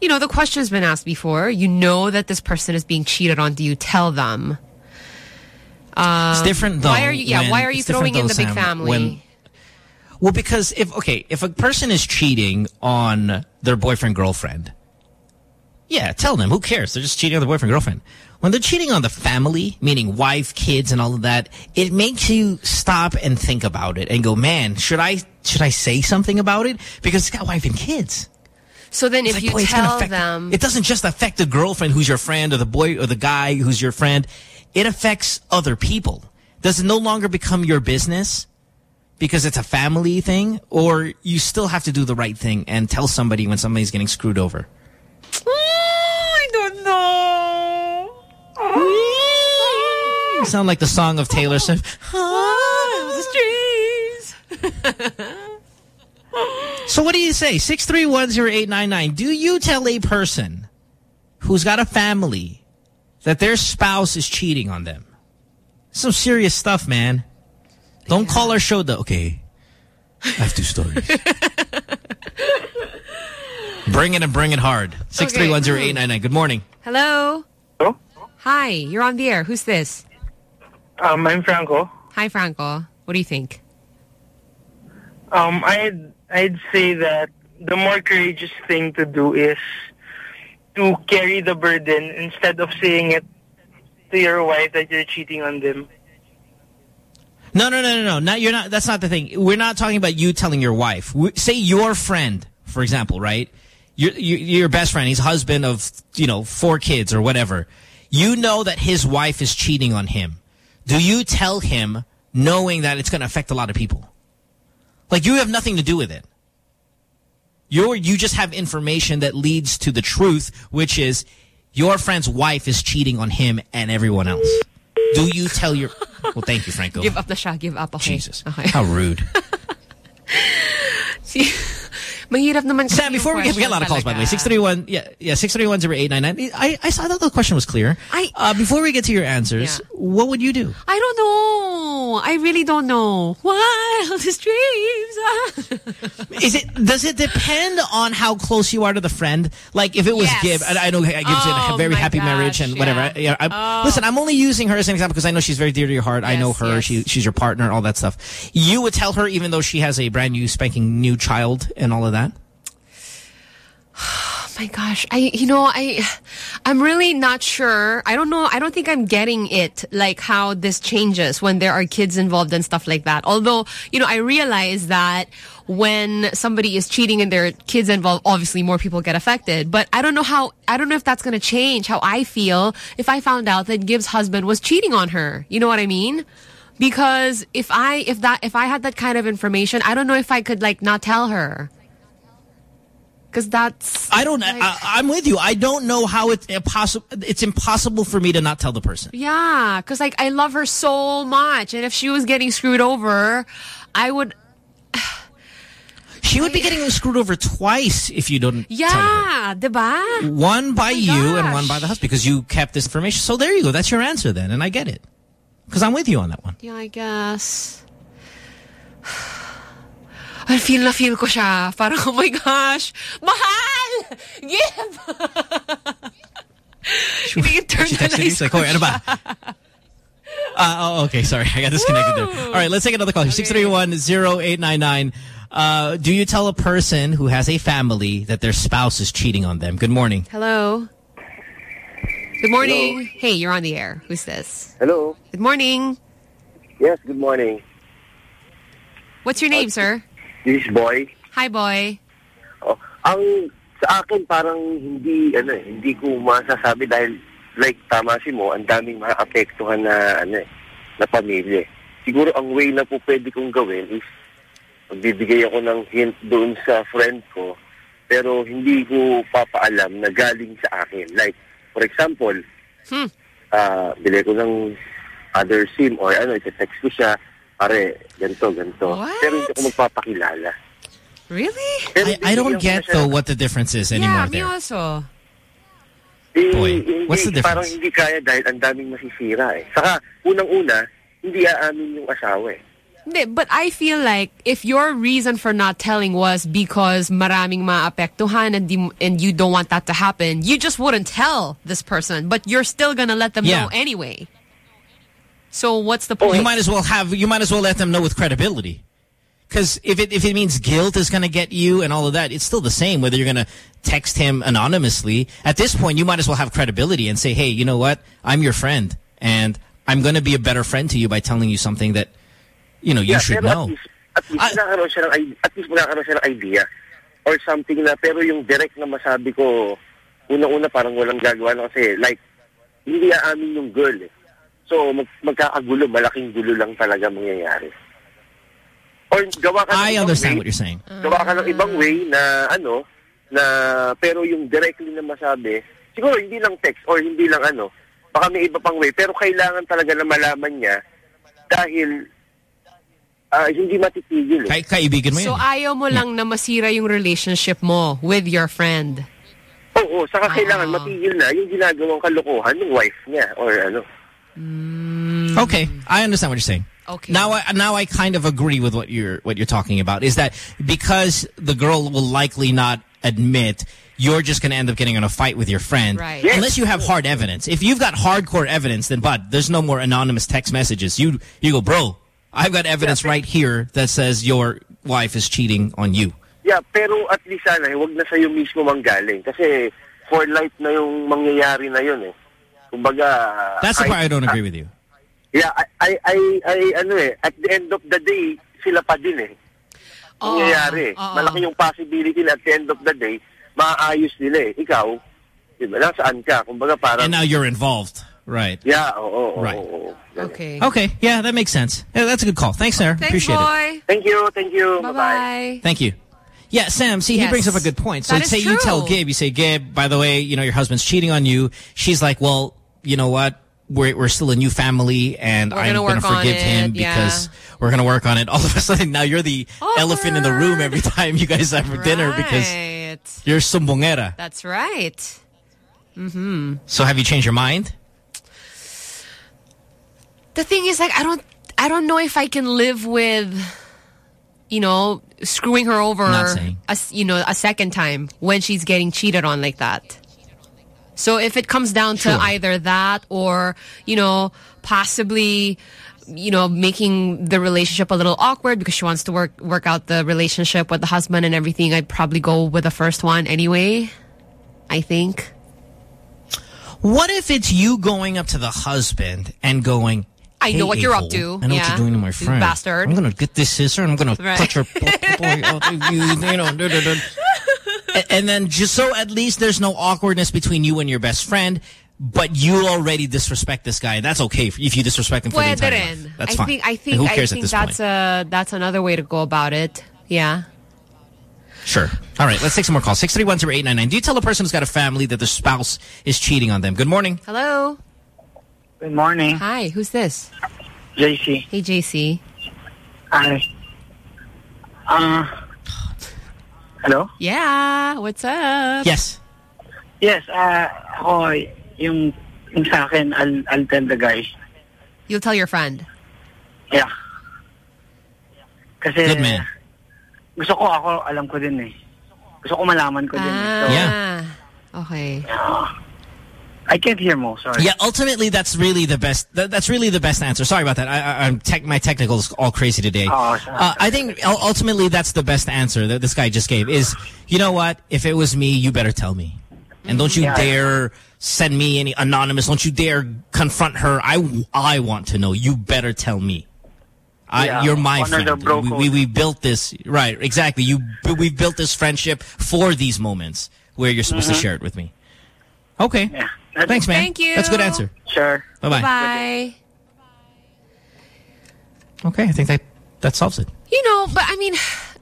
you know, the question's been asked before. You know that this person is being cheated on. Do you tell them? Um, It's different though. Why are you? Yeah. why are you it's throwing in the big family? when- well, because if okay, if a person is cheating on their boyfriend girlfriend, yeah, tell them. Who cares? They're just cheating on their boyfriend girlfriend. When they're cheating on the family, meaning wife, kids, and all of that, it makes you stop and think about it and go, man, should I should I say something about it? Because it's got wife and kids. so then, if like, you boy, tell affect- them, It doesn't just affect the girlfriend who's your friend or the boy or the guy who's your friend. It affects other people. Does it no longer become your business because it's a family thing? Or you still have to do the right thing and tell somebody when somebody's getting screwed over? I don't know. You sound like the song of Taylor Swift. So what do you say? 6310899. Do you tell a person who's got a family that their spouse is cheating on them? Some serious stuff, man. Don't call our show the okay. I have two stories. bring it and bring it hard. 6310899. Good morning. Hello. Hello? Hi. You're on the air. Who's this? Um, I'm Franco. Hi, Franco. What do you think? Um, I'd I'd say that the more courageous thing to do is to carry the burden instead of saying it to your wife that you're cheating on them. No, no, no, no, no. Not, you're not. That's not the thing. We're not talking about you telling your wife. We, say your friend, for example, right? Your, your your best friend. He's husband of you know four kids or whatever. You know that his wife is cheating on him. Do you tell him knowing that it's going to affect a lot of people? Like you have nothing to do with it. You're you just have information that leads to the truth, which is your friend's wife is cheating on him and everyone else. Do you tell your? Well, thank you, Franco. Give up the shot. Give up. Okay. Jesus. Okay. How rude. Mahirap naman Sam, before we get, we get a lot of calls, by the way. 631, yeah, yeah, 631-0899. I, I, I thought the question was clear. I, uh, before we get to your answers, what would you do? I don't know. I really don't know. Wildest dreams. Is it, does it depend on how close you are to the friend? Like, if it was Yes. Gib, and I know Gib's in a Oh, very happy marriage gosh, and whatever. yeah. Yeah, I'm- Oh. Listen, I'm only using her as an example because I know she's very dear to your heart. I know her. yes. She, she's your partner, all that stuff. You would tell her even though she has a brand new spanking new child and all of that? Oh my gosh. I, you know, I, I'm really not sure. I don't know. I don't think I'm getting it, like how this changes when there are kids involved and stuff like that. Although, you know, I realize that when somebody is cheating and there are kids involved, obviously more people get affected. But I don't know how, I don't know if that's going to change how I feel if I found out that Gibbs' husband was cheating on her. You know what I mean? Because if I, if that, if I had that kind of information, I don't know if I could like not tell her. Because that's I don't. I, I'm with you. I don't know how it's impossible. It's impossible for me to not tell the person. Yeah, because like I love her so much, and if she was getting screwed over, I would. She would be getting screwed over twice if you don't. Yeah, diba? One by oh you and one by the husband because you kept this information. So there you go. That's your answer then, and I get it because I'm with you on that one. Yeah, I guess. I feel na feel ko siya. Parang, oh my gosh, mahal! Give! Hindi She texted you. She's like, "Hoy, ano ba?" Uh, oh, okay. Sorry. I got disconnected there. All right. Let's take another call. 631-0899. Uh, do you tell a person who has a family that their spouse is cheating on them? Good morning. Hello? Good morning. Hey, you're on the air. Who's this? Hello. Good morning. Yes, good morning. What's your name, sir? This is Boy. Hi, boy. Oh, ang sa akin parang hindi ano eh, hindi ko masasabi dahil like tama si mo, ang daming maapektuhan na ano eh, na pamilya. Siguro ang way na po pwede kong gawin is magbibigay ako ng hint doon sa friend ko pero hindi ko papaalam na galing sa akin. Like, for example, Hmm. ah bili ko ng other SIM or ano, ite-text ko siya, pare, ganito, ganito. Pero hindi ko magpapakilala. Really? I, I don't get though what the difference is anymore yeah, anymore me also. Eh, Boy, hindi, what's the Parang difference? hindi kaya dahil ang daming masisira eh. Saka, unang-una, hindi aamin yung asawa eh. But I feel like if your reason for not telling was because maraming maapektuhan and, di, and you don't want that to happen, you just wouldn't tell this person, but you're still gonna let them Yeah. know anyway. So what's the point? You might as well have. You might as well let them know with credibility. Because if it if it means guilt is going to get you and all of that, it's still the same. Whether you're going to text him anonymously, at this point, you might as well have credibility and say, "Hey, you know what? I'm your friend, and I'm going to be a better friend to you by telling you something that you know you Yeah, should know." At least, at least, magkakaroon siya ng, i- at least magkakaroon siya ng idea or something na, pero yung direct na masabi ko, unang-una parang walang gagawa na kasi, like, hindi aamin yung girl eh. So, mag, magkakagulo, malaking gulo lang talaga mangyayari. Or gawa ka ng I ibang understand way, what you're saying. gawa ka ng ibang way na ano, na pero yung directly na masabi, siguro hindi lang text or hindi lang ano, baka may iba pang way, pero kailangan talaga na malaman niya dahil ah, hindi matitigil eh. Kay kaibigan mo So ayaw mo lang na masira yung relationship mo with your friend. Oo, saka kailangan matigil na yung ginagawang kalokohan ng wife niya or ano. Okay, I understand what you're saying. Okay. Now I now I kind of agree with what you're what you're talking about. Is that because the girl will likely not admit you're just going to end up getting in a fight with your friend Right. unless you have hard evidence. If you've got hardcore evidence, then bud, there's no more anonymous text messages. You you go, bro. I've got evidence right here that says your wife is cheating on you. Yeah, pero at least sana, eh, wag na sa'yo mismo manggaling. Kasi for life na yung mangyayari na yun eh. Kumbaga... That's the I- part I don't agree with you. Yeah, I, I, I, I, ano eh, at the end of the day, sila pa din eh. Nangyayari eh. oo. Malaki yung possibility na at the end of the day, maaayos nila eh. Ikaw, di ba, nasaan ka? Kumbaga parang, And now you're involved. Right. yeah, oo, oo, Right. oo, oo. Okay. Okay. Yeah, that makes sense. Yeah, that's a good call. Thanks, sir. Thanks, Appreciate it. Thank you, thank you. Bye-bye. Thank you. Yeah, Sam, see, he brings up a good point. So That is say you tell Gabe, you say, Gabe, by the way, you know, your husband's cheating on you. She's like, well, you know what? we're, we're still a new family and We're I'm going to forgive him it, yeah. because we're going to work on it. All of a sudden, now you're the elephant in the room every time you guys have dinner because you're sumbongera. That's right. Mm-hmm. So have you changed your mind? The thing is, like, I don't, I don't know if I can live with, you know, screwing her over, a you know, a second time when she's getting cheated on like that. So if it comes down to Sure. either that or, you know, possibly, you know, making the relationship a little awkward because she wants to work work out the relationship with the husband and everything, I'd probably go with the first one anyway. I think. What if it's you going up to the husband and going, I know what you're up to. I know Yeah. what you're doing to my friend. bastard." I'm going to get this scissor and I'm going to cut your... you, you know, and then just so at least there's no awkwardness between you and your best friend, but you already disrespect this guy. That's okay if if you disrespect him for the entire rin. That's I fine. think I And think who I cares at think this that's point? a that's another way to go about it. Yeah. Sure. All right, let's take some more calls. 631-0899. Do you tell a person who's got a family that their spouse is cheating on them? Good morning. Hello. Good morning. Hi, who's this? JC. Hey JC. Hi. Uh, hello? Yeah, what's up? Yes. Yes, uh, ako, yung, yung sa akin, I'll, I'll tell the guy. You'll tell your friend. Yeah. Kasi, Good man. gusto ko ako, alam ko din eh. Gusto ko malaman ko din. eh. So, Yeah. Okay. I can't hear mo, sorry. Yeah, ultimately, that's really the best. That, that's really the best answer. Sorry about that. I, I, I'm tech, my technical's all crazy today. Oh, sorry. uh, I think ultimately that's the best answer that this guy just gave. Is you know what? If it was me, you better tell me, and don't you Yeah. dare send me any anonymous. Don't you dare confront her. I I want to know. You better tell me. I, Yeah, you're my friend. We, we we built this right exactly. You we built this friendship for these moments where you're supposed Mhm. to share it with me. Okay. Yeah. Thanks, man. Thank you. That's a good answer. Sure. Bye bye. Bye. Okay, I think that that solves it. You know, but I mean,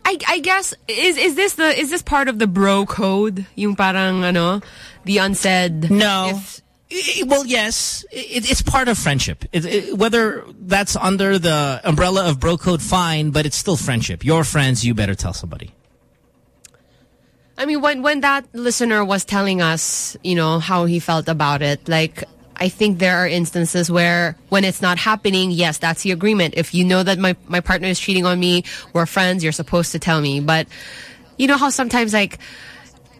I I guess is is this the is this part of the bro code? Yung parang ano, the unsaid. No. I- well, yes, it, it's part of friendship. It, it, whether that's under the umbrella of bro code, fine, but it's still friendship. Your friends, you better tell somebody. I mean, when when that listener was telling us, you know, how he felt about it, like I think there are instances where when it's not happening, yes, that's the agreement. If you know that my my partner is cheating on me, we're friends, you're supposed to tell me. But you know how sometimes like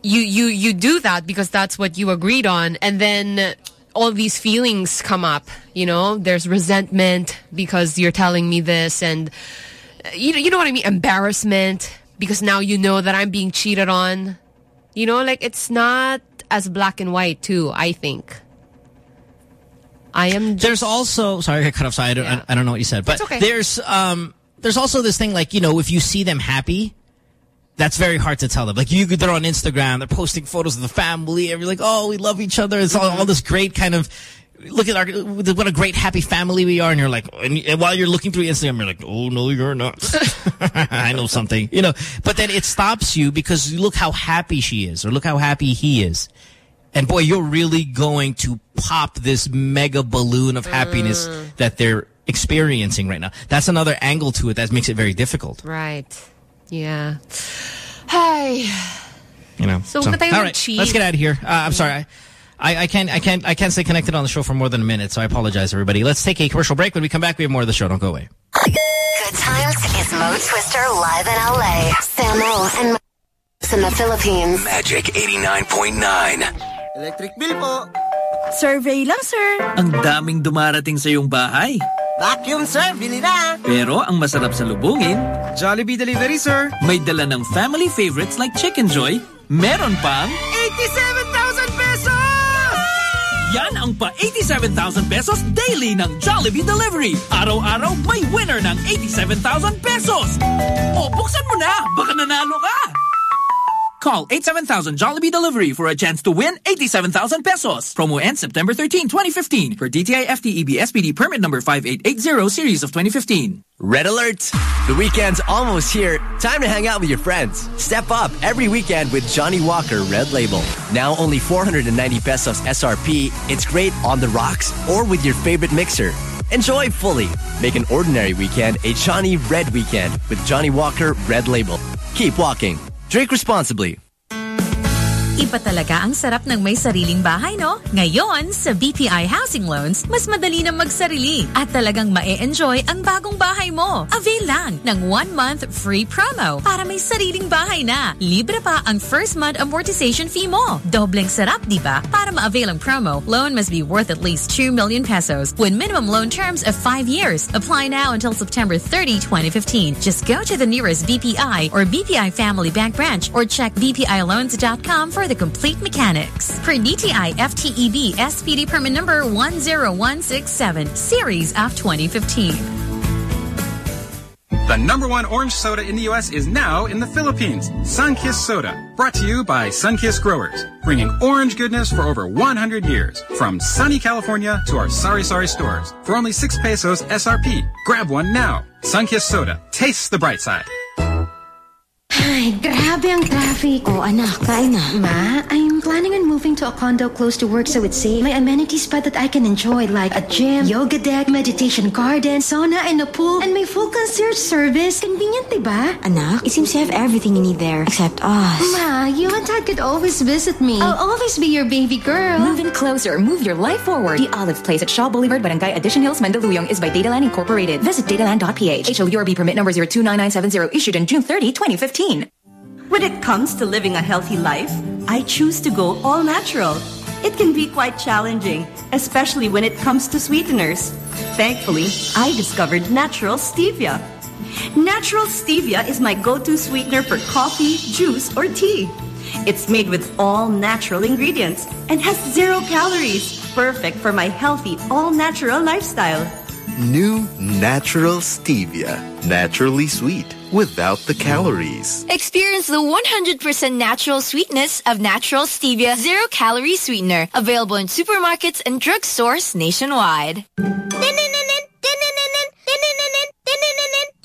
you you you do that because that's what you agreed on, and then all these feelings come up. You know, there's resentment because you're telling me this, and you you know what I mean, embarrassment because now you know that I'm being cheated on. You know, like it's not as black and white too. I think. I am. There's also sorry I cut off. Sorry, I don't, I, I don't know what you said, but okay. there's um there's also this thing like you know if you see them happy, that's very hard to tell them. Like you, they're on Instagram, they're posting photos of the family, and you're like, oh, we love each other. It's all, all this great kind of. Look at our what a great happy family we are, and you're like, and, while you're looking through Instagram, you're like, oh no, you're not. I know something, you know. But then it stops you because you look how happy she is, or look how happy he is. And boy, you're really going to pop this mega balloon of happiness that they're experiencing right now. That's another angle to it that makes it very difficult. Right. Yeah. Hi. You know. So, tayo all right, mag-cheat. let's get out of here. Uh, I'm sorry. I, I, I can't I can't I can't stay connected on the show for more than a minute, so I apologize, everybody. Let's take a commercial break. When we come back, we have more of the show. Don't go away. Good times is Mo Twister live in LA. Samo and Mo in the Philippines. Magic 89.9. Electric bill po. Survey lang, sir. Ang daming dumarating sa iyong bahay. Vacuum, sir. Bili na. Pero ang masarap sa lubungin, Jollibee Delivery, sir. may dala ng family favorites like Chicken Joy, meron pang 87,000 pesos! Yan ang pa 87,000 pesos daily ng Jollibee Delivery. Araw-araw may winner ng 87,000 pesos. O, buksan mo na. Baka nanalo ka. Call 87000 Jollibee Delivery for a chance to win 87,000 pesos. Promo ends September 13, 2015 for DTI FTEB SPD permit number 5880 series of 2015. Red alert! The weekend's almost here. Time to hang out with your friends. Step up every weekend with Johnnie Walker Red Label. Now only 490 pesos SRP. It's great on the rocks or with your favorite mixer. Enjoy fully. Make an ordinary weekend a Johnnie Red weekend with Johnnie Walker Red Label. Keep walking. Drink responsibly. Iba talaga ang sarap ng may sariling bahay, no? Ngayon, sa BPI Housing Loans, mas madali na magsarili at talagang ma-enjoy ang bagong bahay mo. Avail lang ng one-month free promo para may sariling bahay na. Libre pa ang first month amortization fee mo. Dobleng sarap, di ba? Para ma-avail ang promo, loan must be worth at least 2 million pesos with minimum loan terms of 5 years. Apply now until September 30, 2015. Just go to the nearest BPI or BPI Family Bank branch or check bpiloans.com for the complete mechanics. Per DTI FTEB SPD permit number 10167, series of 2015. The number one orange soda in the U.S. is now in the Philippines. Sunkist Soda. Brought to you by Sunkist Growers. Bringing orange goodness for over 100 years. From sunny California to our Sari sorry stores. For only 6 pesos SRP. Grab one now. Sunkist Soda. Taste the bright side. Ay, grabe ang traffic. Oh, anak, kain na. Ma, I'm planning on moving to a condo close to work so it's safe. May amenities pa that I can enjoy like a gym, yoga deck, meditation garden, sauna, and a pool, and may full concierge service. Convenient, diba? Anak, it seems you have everything you need there, except us. Ma, you and Dad could always visit me. I'll always be your baby girl. Move in closer. Move your life forward. The Olive Place at Shaw Boulevard, Barangay Addition Hills, Mandaluyong is by Dataland Incorporated. Visit dataland.ph. HLURB permit number 029970 issued on June 30, 2015. When it comes to living a healthy life, I choose to go all natural. It can be quite challenging, especially when it comes to sweeteners. Thankfully, I discovered natural stevia. Natural stevia is my go-to sweetener for coffee, juice, or tea. It's made with all natural ingredients and has zero calories, perfect for my healthy, all-natural lifestyle. New Natural Stevia. Naturally sweet without the calories. Experience the 100% natural sweetness of Natural Stevia Zero Calorie Sweetener. Available in supermarkets and drugstores nationwide.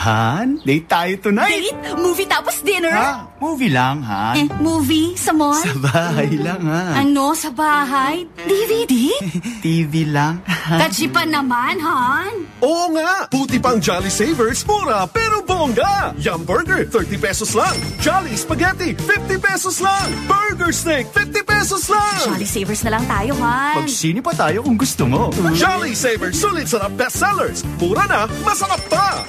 Han, date tayo tonight. Date? Movie tapos dinner? Ha? Movie lang, Han. Eh, movie? Sa mall? Sa bahay lang, ha? Ano? Sa bahay? DVD? TV lang. Kachipan naman, Han. Oo nga! Puti pang Jolly Savers, mura pero bongga! Yum Burger, 30 pesos lang. Jolly Spaghetti, 50 pesos lang. Burger Steak, 50 pesos lang. Jolly Savers na lang tayo, Han. Magsini pa tayo kung gusto mo. Jolly Savers, sulit sarap bestsellers. Mura na, masarap pa!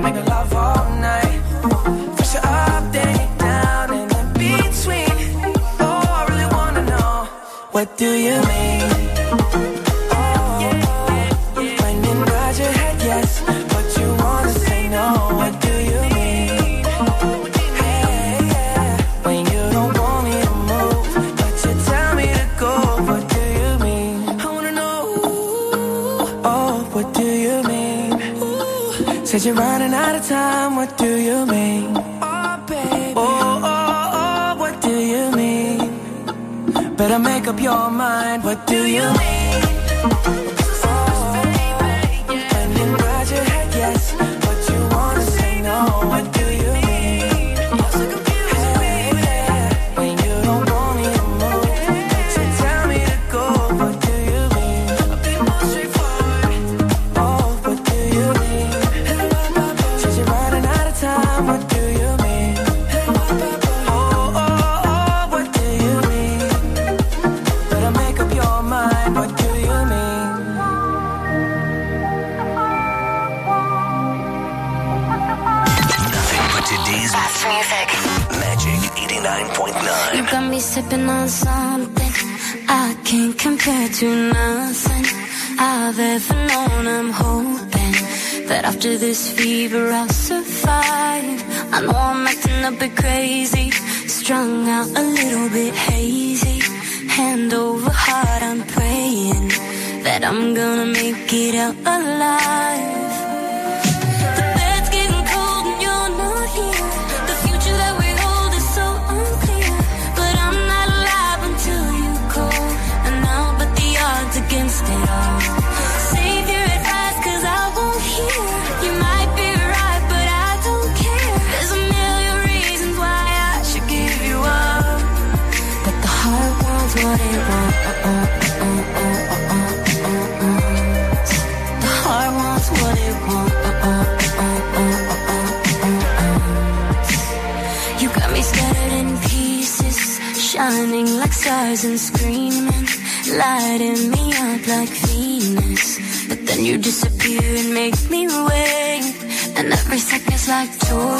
make a you're running out of time, what do you mean? Oh, baby. Oh, oh, oh, what do you mean? Better make up your mind, what do you mean? After this fever, I'll survive. I know I'm acting a bit crazy, strung out a little bit hazy. Hand over heart, I'm praying that I'm gonna make it out alive. and screaming, lighting me up like Venus. But then you disappear and make me wait, and every second's like two.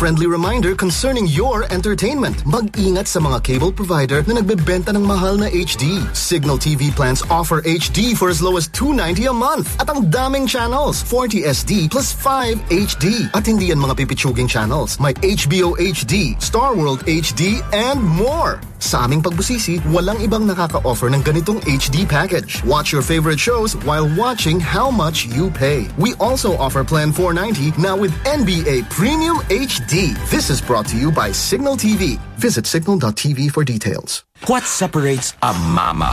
Friendly reminder concerning your entertainment. Mag-ingat sa mga cable provider na nagbebenta ng mahal na HD. Signal TV plans offer HD for as low as 290 a month. At ang daming channels, 40 SD plus 5 HD. At hindi yan mga pipitsuging channels. May HBO HD, Star World HD, and more. Sa aming pagbusisi, walang ibang nakaka-offer ng ganitong HD package. Watch your favorite shows while watching how much you pay. We also offer Plan 490 now with NBA Premium HD. This is brought to you by Signal TV. Visit signal.tv for details. What separates a mama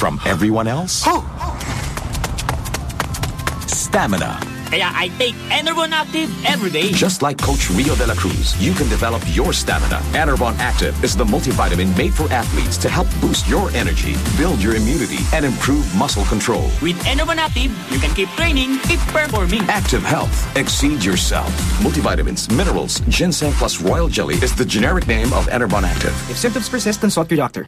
from everyone else? Stamina. Kaya I take Enervon Active every day. Just like Coach Rio de la Cruz, you can develop your stamina. Enervon Active is the multivitamin made for athletes to help boost your energy, build your immunity, and improve muscle control. With Enervon Active, you can keep training, keep performing. Active Health. Exceed yourself. Multivitamins, minerals, ginseng plus royal jelly is the generic name of Enervon Active. If symptoms persist, then consult your doctor.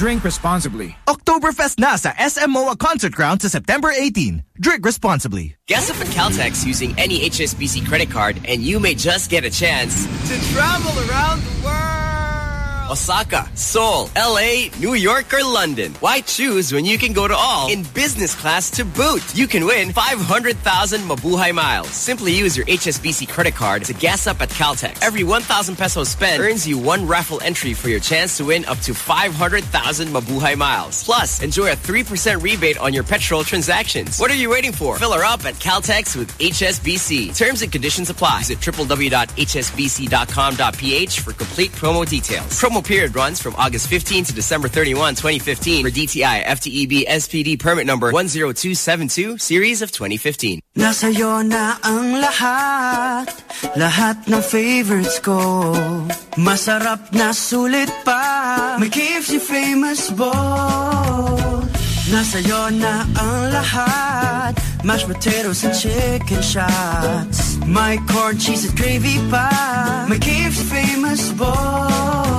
Drink responsibly. Oktoberfest na sa SMOA Concert Ground sa September 18. Drink responsibly. Guess up at Caltex using any HSBC credit card and you may just get a chance To travel around the world Osaka, Seoul, LA, New York, or London. Why choose when you can go to all in business class to boot? You can win 500,000 Mabuhay miles. Simply use your HSBC credit card to gas up at Caltex. Every 1,000 pesos spent earns you one raffle entry for your chance to win up to 500,000 Mabuhay miles. Plus, enjoy a 3% rebate on your petrol transactions. What are you waiting for? Fill her up at Caltex with HSBC. Terms and conditions apply. Visit www.hsbc.com.ph for complete promo details. Promo period runs from August 15 to December 31, 2015 for DTI FTEB SPD permit number 10272 series of 2015. Nasa'yo na ang lahat. Lahat ng favorites ko. Masarap na sulit pa. May KFC famous bowl Nasa'yo na ang lahat. Mashed potatoes and chicken shots. My corn cheese and gravy pa. May KFC famous bowl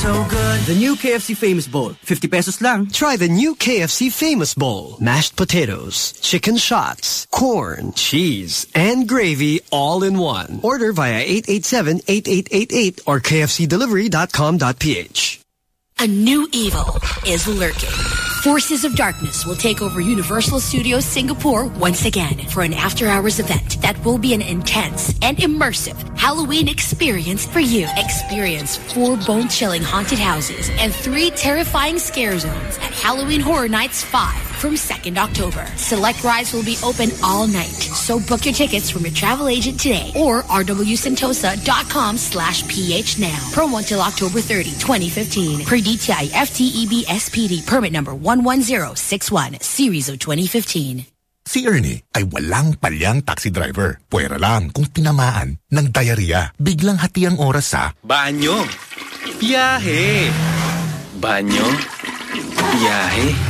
so good The new KFC Famous Bowl. 50 pesos lang. Try the new KFC Famous Bowl. Mashed potatoes, chicken shots, corn, cheese, and gravy all in one. Order via 887-8888 or kfcdelivery.com.ph. A new evil is lurking. Forces of Darkness will take over Universal Studios Singapore once again for an after-hours event that will be an intense and immersive Halloween experience for you. Experience four bone-chilling haunted houses and three terrifying scare zones at Halloween Horror Nights 5 from 2nd October. Select rides will be open all night, so book your tickets from your travel agent today or rwsentosa.com slash ph now. Promo until October 30, 2015. Per DTI FTEB SPD permit number 11061, series of 2015. Si Ernie ay walang palyang taxi driver. Pwera lang kung tinamaan ng diarrhea. Biglang hati ang oras sa Banyo. Biyahe. Banyo. Biyahe.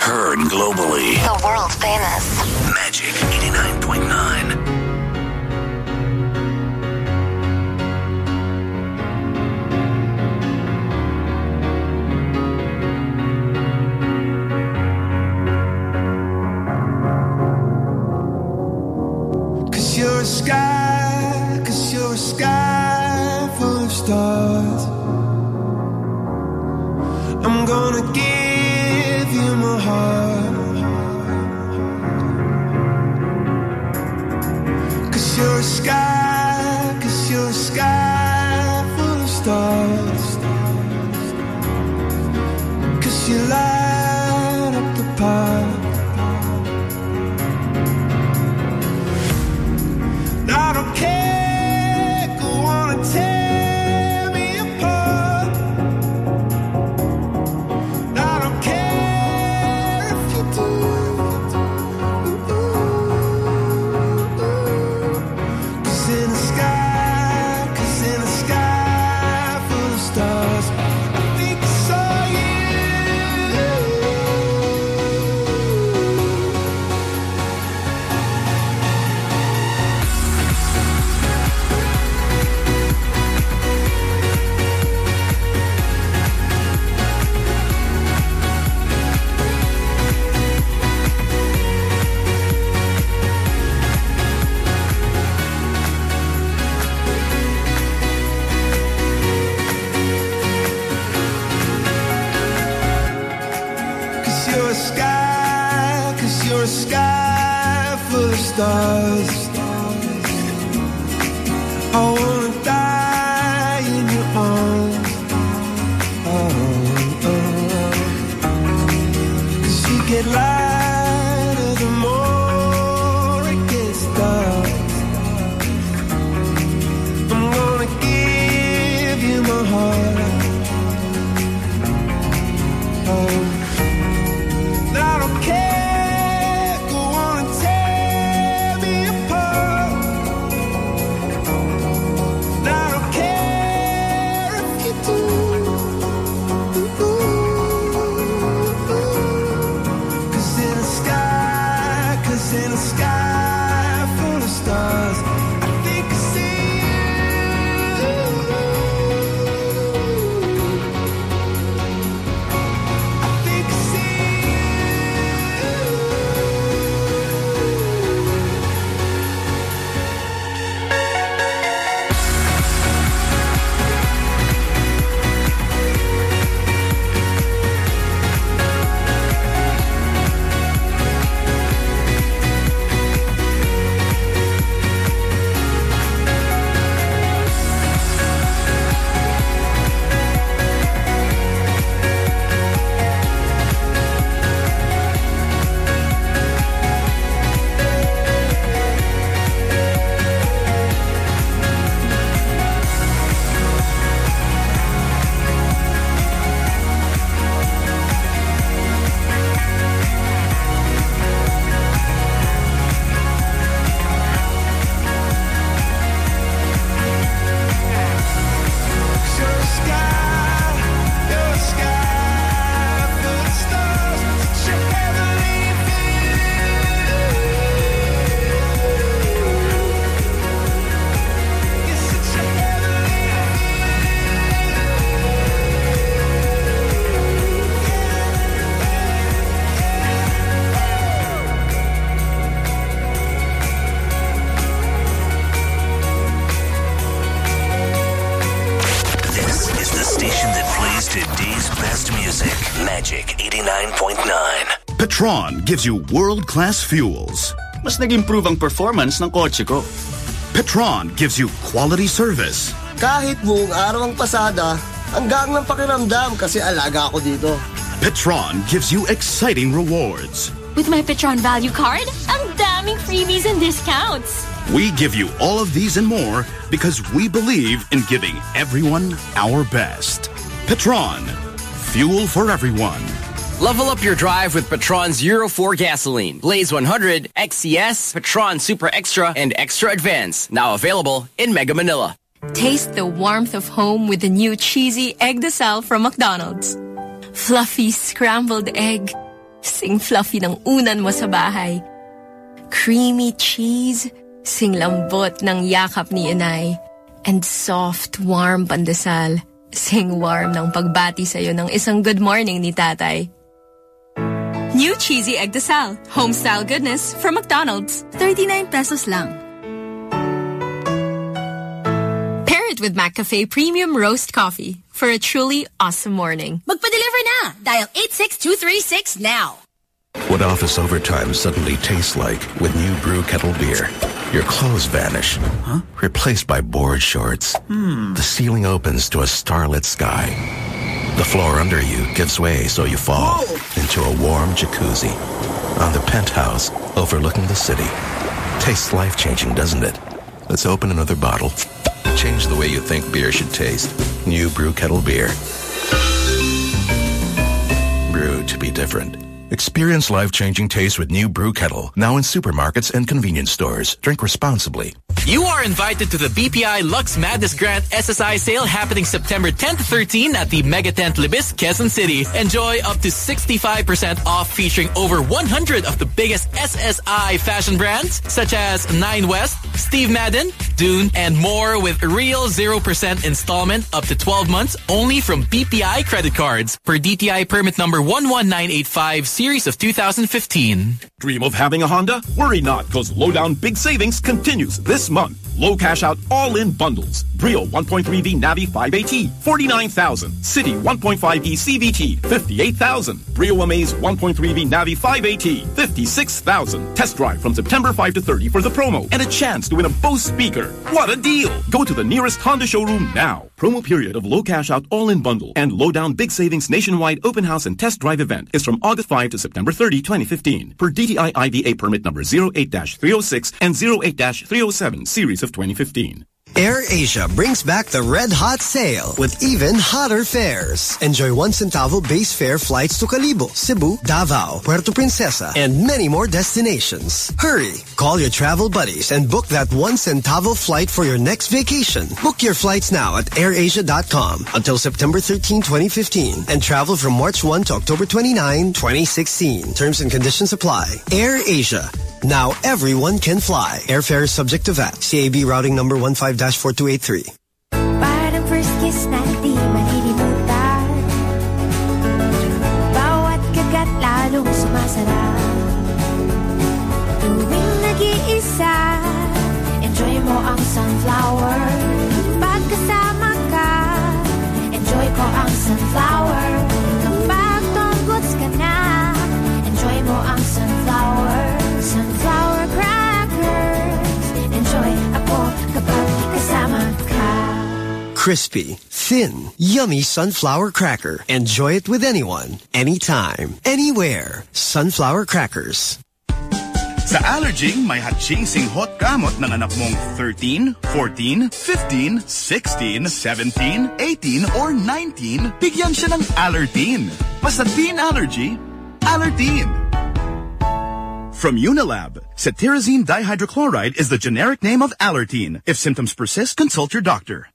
heard globally. The world famous. Magic 89.9. Cause you're a sky, Cause sky, Petron gives you world-class fuels. Mas nag-improve ang performance ng kotse ko. Petron gives you quality service. Kahit buong araw ang pasada, hanggang ng pakiramdam kasi alaga ako dito. Petron gives you exciting rewards. With my Petron Value Card, ang daming freebies and discounts. We give you all of these and more because we believe in giving everyone our best. Petron, fuel for everyone. Level up your drive with Petron's Euro 4 gasoline. Blaze 100, XCS, Petron Super Extra, and Extra Advance. Now available in Mega Manila. Taste the warmth of home with the new cheesy egg de sal from McDonald's. Fluffy scrambled egg. Sing fluffy ng unan mo sa bahay. Creamy cheese. Sing lambot ng yakap ni inay. And soft, warm pandesal. Sing warm ng pagbati sa'yo ng isang good morning ni tatay. New cheesy egg de sal. Home-style goodness from McDonald's. 39 pesos lang. Pair it with McCafe Premium Roast Coffee for a truly awesome morning. Magpa-deliver na! Dial 86236 now. What office overtime suddenly tastes like with new brew kettle beer. Your clothes vanish, huh? replaced by board shorts. Hmm. The ceiling opens to a starlit sky. The floor under you gives way so you fall into a warm jacuzzi on the penthouse overlooking the city. Tastes life-changing, doesn't it? Let's open another bottle. Change the way you think beer should taste. New Brew Kettle Beer. Brew to be different. Experience life-changing taste with new Brew Kettle. Now in supermarkets and convenience stores. Drink responsibly. You are invited to the BPI Lux Madness Grant SSI sale happening September 10 to 13 at the Mega Tent Libis, Quezon City. Enjoy up to 65% off featuring over 100 of the biggest SSI fashion brands such as Nine West, Steve Madden, Dune, and more with real 0% installment up to 12 months only from BPI credit cards per DTI permit number 11985 series of 2015. Dream of having a Honda? Worry not, because Lowdown Big Savings continues this month. Low cash out all-in bundles. Brio 1.3V Navi 5AT, 49,000. City 1.5E CVT, 58,000. Brio Amaze 1.3V Navi 5AT, 56,000. Test drive from September 5 to 30 for the promo and a chance to win a Bose speaker. What a deal! Go to the nearest Honda showroom now. Promo period of low cash out all-in bundle and low down Big Savings nationwide open house and test drive event is from August 5 to September 30, 2015 per DTI IVA permit number 08-306 and 08-307 series of 2015. Air Asia brings back the Red Hot Sale with even hotter fares. Enjoy one centavo base fare flights to Kalibo, Cebu, Davao, Puerto Princesa, and many more destinations. Hurry! Call your travel buddies and book that one centavo flight for your next vacation. Book your flights now at airasia.com until September 13, 2015 and travel from March 1 to October 29, 2016. Terms and conditions apply. Air Asia. Now everyone can fly. Airfare is subject to VAT. CAB routing number 150. 4283. sunflower. Crispy, thin, yummy sunflower cracker. Enjoy it with anyone, anytime, anywhere. Sunflower crackers. Sa Allerging, may hachingsing hot gamot ng anak mong 13, 14, 15, 16, 17, 18, or 19, bigyan siya ng Allerteen. Basta teen allergy, Allerteen. From Unilab, cetirizine dihydrochloride is the generic name of Allerteen. If symptoms persist, consult your doctor.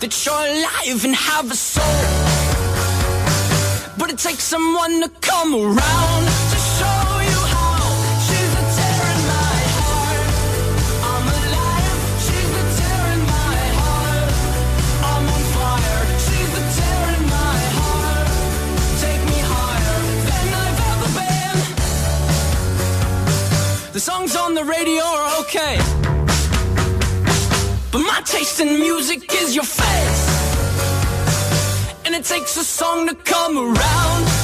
that you're alive and have a soul. But it takes someone to come around to show you how. She's the tear in my heart. I'm. She's the tear in my heart. I'm on fire. She's the tear in my heart. Take me higher than I've ever been. The songs on the radio are okay. But my taste in music is your face. And it takes a song to come around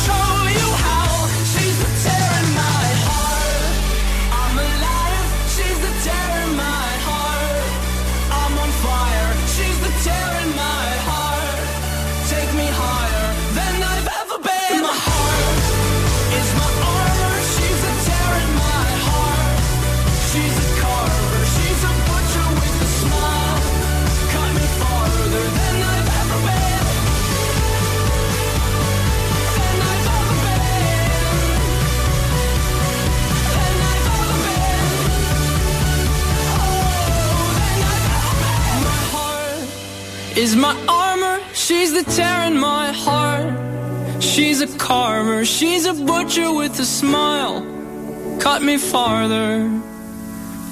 is my armor. She's the tear in my heart. She's a carver. She's a butcher with a smile. Cut me farther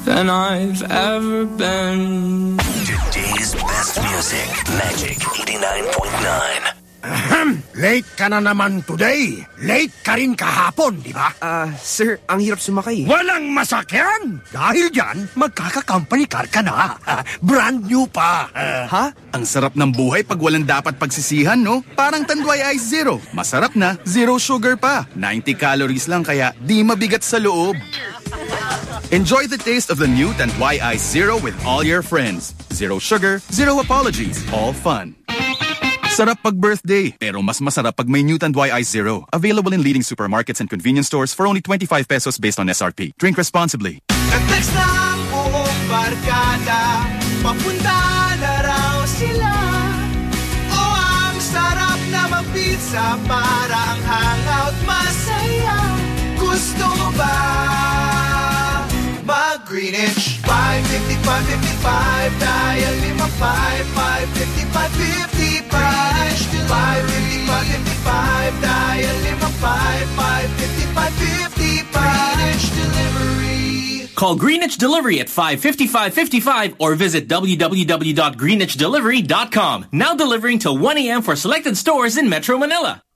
than I've ever been. Today's best music, Magic 89.9. Ahem, late ka na naman today. Late ka rin kahapon, di ba? Ah, sir, ang hirap sumakay. Walang masakyan! Dahil dyan, magkaka-company car ka na. Ah, brand new pa. Ha? Ang sarap ng buhay pag walang dapat pagsisihan, no? Parang Tanduay Ice Zero. Masarap na, zero sugar pa. 90 calories lang kaya di mabigat sa loob. Enjoy the taste of the new Tanduay Ice Zero with all your friends. Zero sugar, zero apologies, all fun. Sarap pag birthday, pero mas masarap pag may new Tanduay Ice Zero. Available in leading supermarkets and convenience stores for only 25 pesos based on SRP. Drink responsibly. Nag-text buong barkada Papunta na sila O ang sarap na mag-pizza Para ang hangout masaya Gusto mo ba mag-Greenwich? 555-55 Dial 55-555-55 555-55 Dial 55-555-55 Call Greenwich Delivery at 555-55 or visit www.greenwichdelivery.com. Now delivering till 1 a.m. for selected stores in Metro Manila.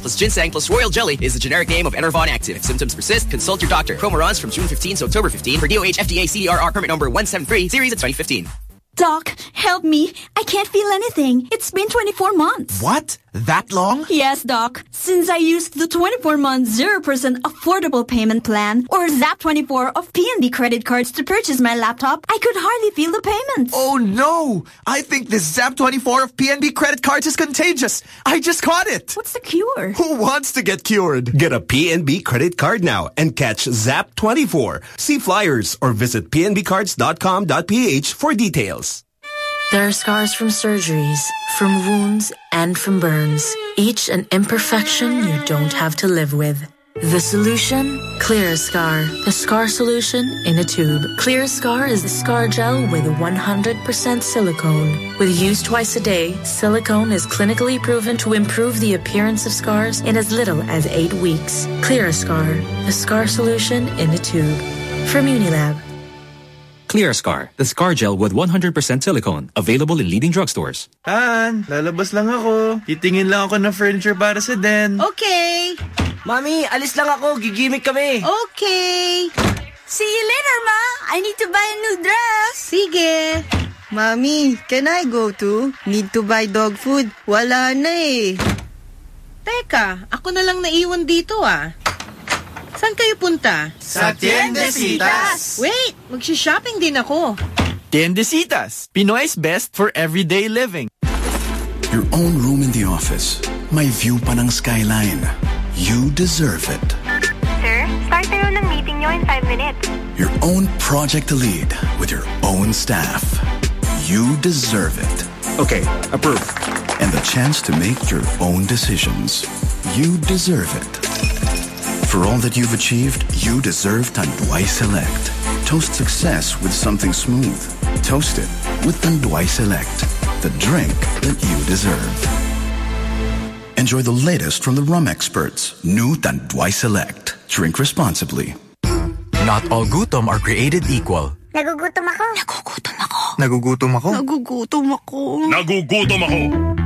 plus ginseng plus royal jelly is the generic name of Enervon Active. If symptoms persist, consult your doctor. Promo runs from June 15 to October 15 for DOH FDA CDRR permit number 173 series of 2015. Doc, help me. I can't feel anything. It's been 24 months. What? That long? Yes, Doc. Since I used the 24-month 0% affordable payment plan or ZAP24 of PNB credit cards to purchase my laptop, I could hardly feel the payments. Oh no! I think this ZAP24 of PNB credit cards is contagious. I just caught it. What's the cure? Who wants to get cured? Get a PNB credit card now and catch ZAP24. See flyers or visit pnbcards.com.ph for details. There are scars from surgeries, from wounds, and from burns. Each an imperfection you don't have to live with. The solution? Clear Scar. The scar solution in a tube. Clear Scar is a scar gel with 100% silicone. With use twice a day, silicone is clinically proven to improve the appearance of scars in as little as eight weeks. Clear Scar. The scar solution in a tube. From Unilab. Clear Scar, the scar gel with 100% silicone. Available in leading drugstores. Han, lalabas lang ako. Titingin lang ako ng furniture para sa den. Okay. Mami, alis lang ako. Gigimik kami. Okay. See you later, Ma. I need to buy a new dress. Sige. Mami, can I go too? Need to buy dog food. Wala na eh. Teka, ako na lang naiwan dito ah. Saan kayo punta? Sa Tiendesitas. Wait, magsha-shopping din ako. Tiendesitas. Pinoy's best for everyday living. Your own room in the office. May view pa ng skyline. You deserve it. Sir, start na ng meeting nyo in 5 minutes. Your own project to lead with your own staff. You deserve it. Okay, approved. And the chance to make your own decisions. You deserve it. For all that you've achieved, you deserve Tanduay Select. Toast success with something smooth. Toast it with Tanduay Select, the drink that you deserve. Enjoy the latest from the rum experts. New Tanduay Select. Drink responsibly. Not all gutom are created equal. Nagugutom ako. Nagugutom ako. Nagugutom ako. Nagugutom ako. Nagugutom ako.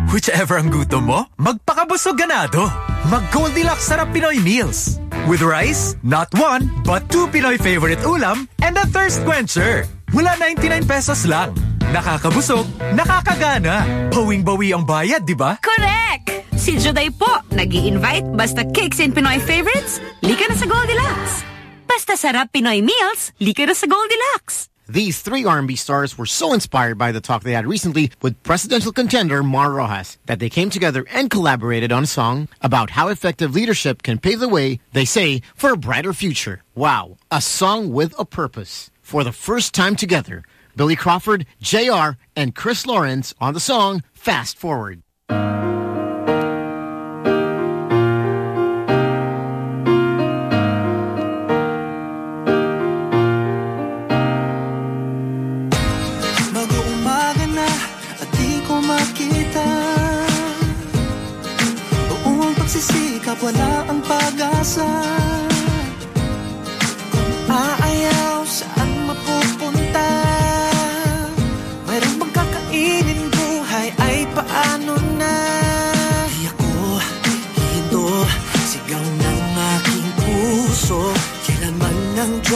Whichever ang gutom mo, magpakabusog ganado. Mag Goldilocks Sarap Pinoy Meals. With rice, not one, but two Pinoy favorite ulam and a thirst quencher. Mula 99 pesos lang. Nakakabusog, nakakagana. Bawing-bawi ang bayad, di ba? Correct! Si Juday po, nag invite basta cakes and Pinoy favorites, lika na sa Goldilocks. Basta sarap Pinoy meals, lika na sa Goldilocks. These three R&B stars were so inspired by the talk they had recently with presidential contender Mar Roxas that they came together and collaborated on a song about how effective leadership can pave the way, they say, for a brighter future. Wow, a song with a purpose. For the first time together, Billy Crawford, Jay R, and Kris Lawrence on the song Fast Forward.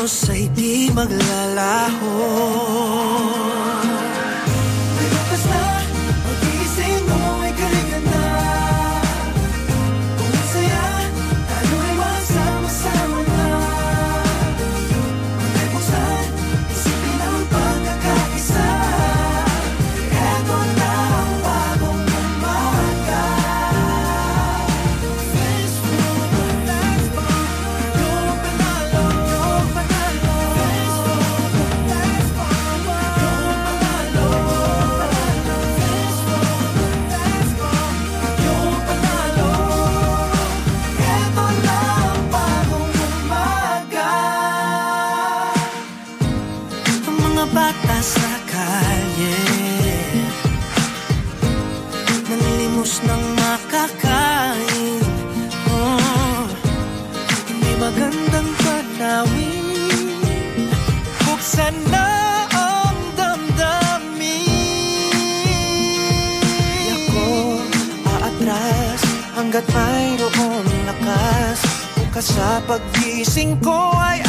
Diyos ay di maglalaho hanggat mayroong lakas Bukas sa paggising ko ay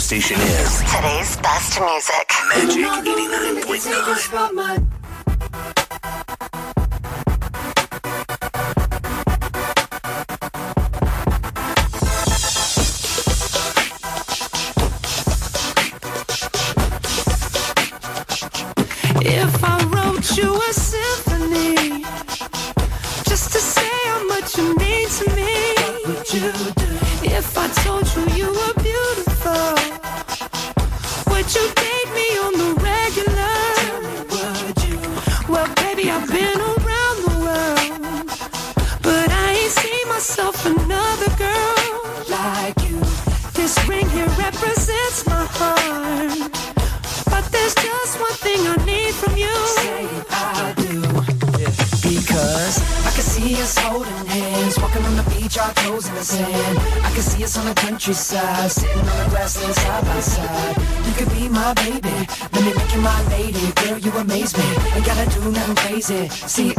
station is Today's best music. Magic 89.9. See,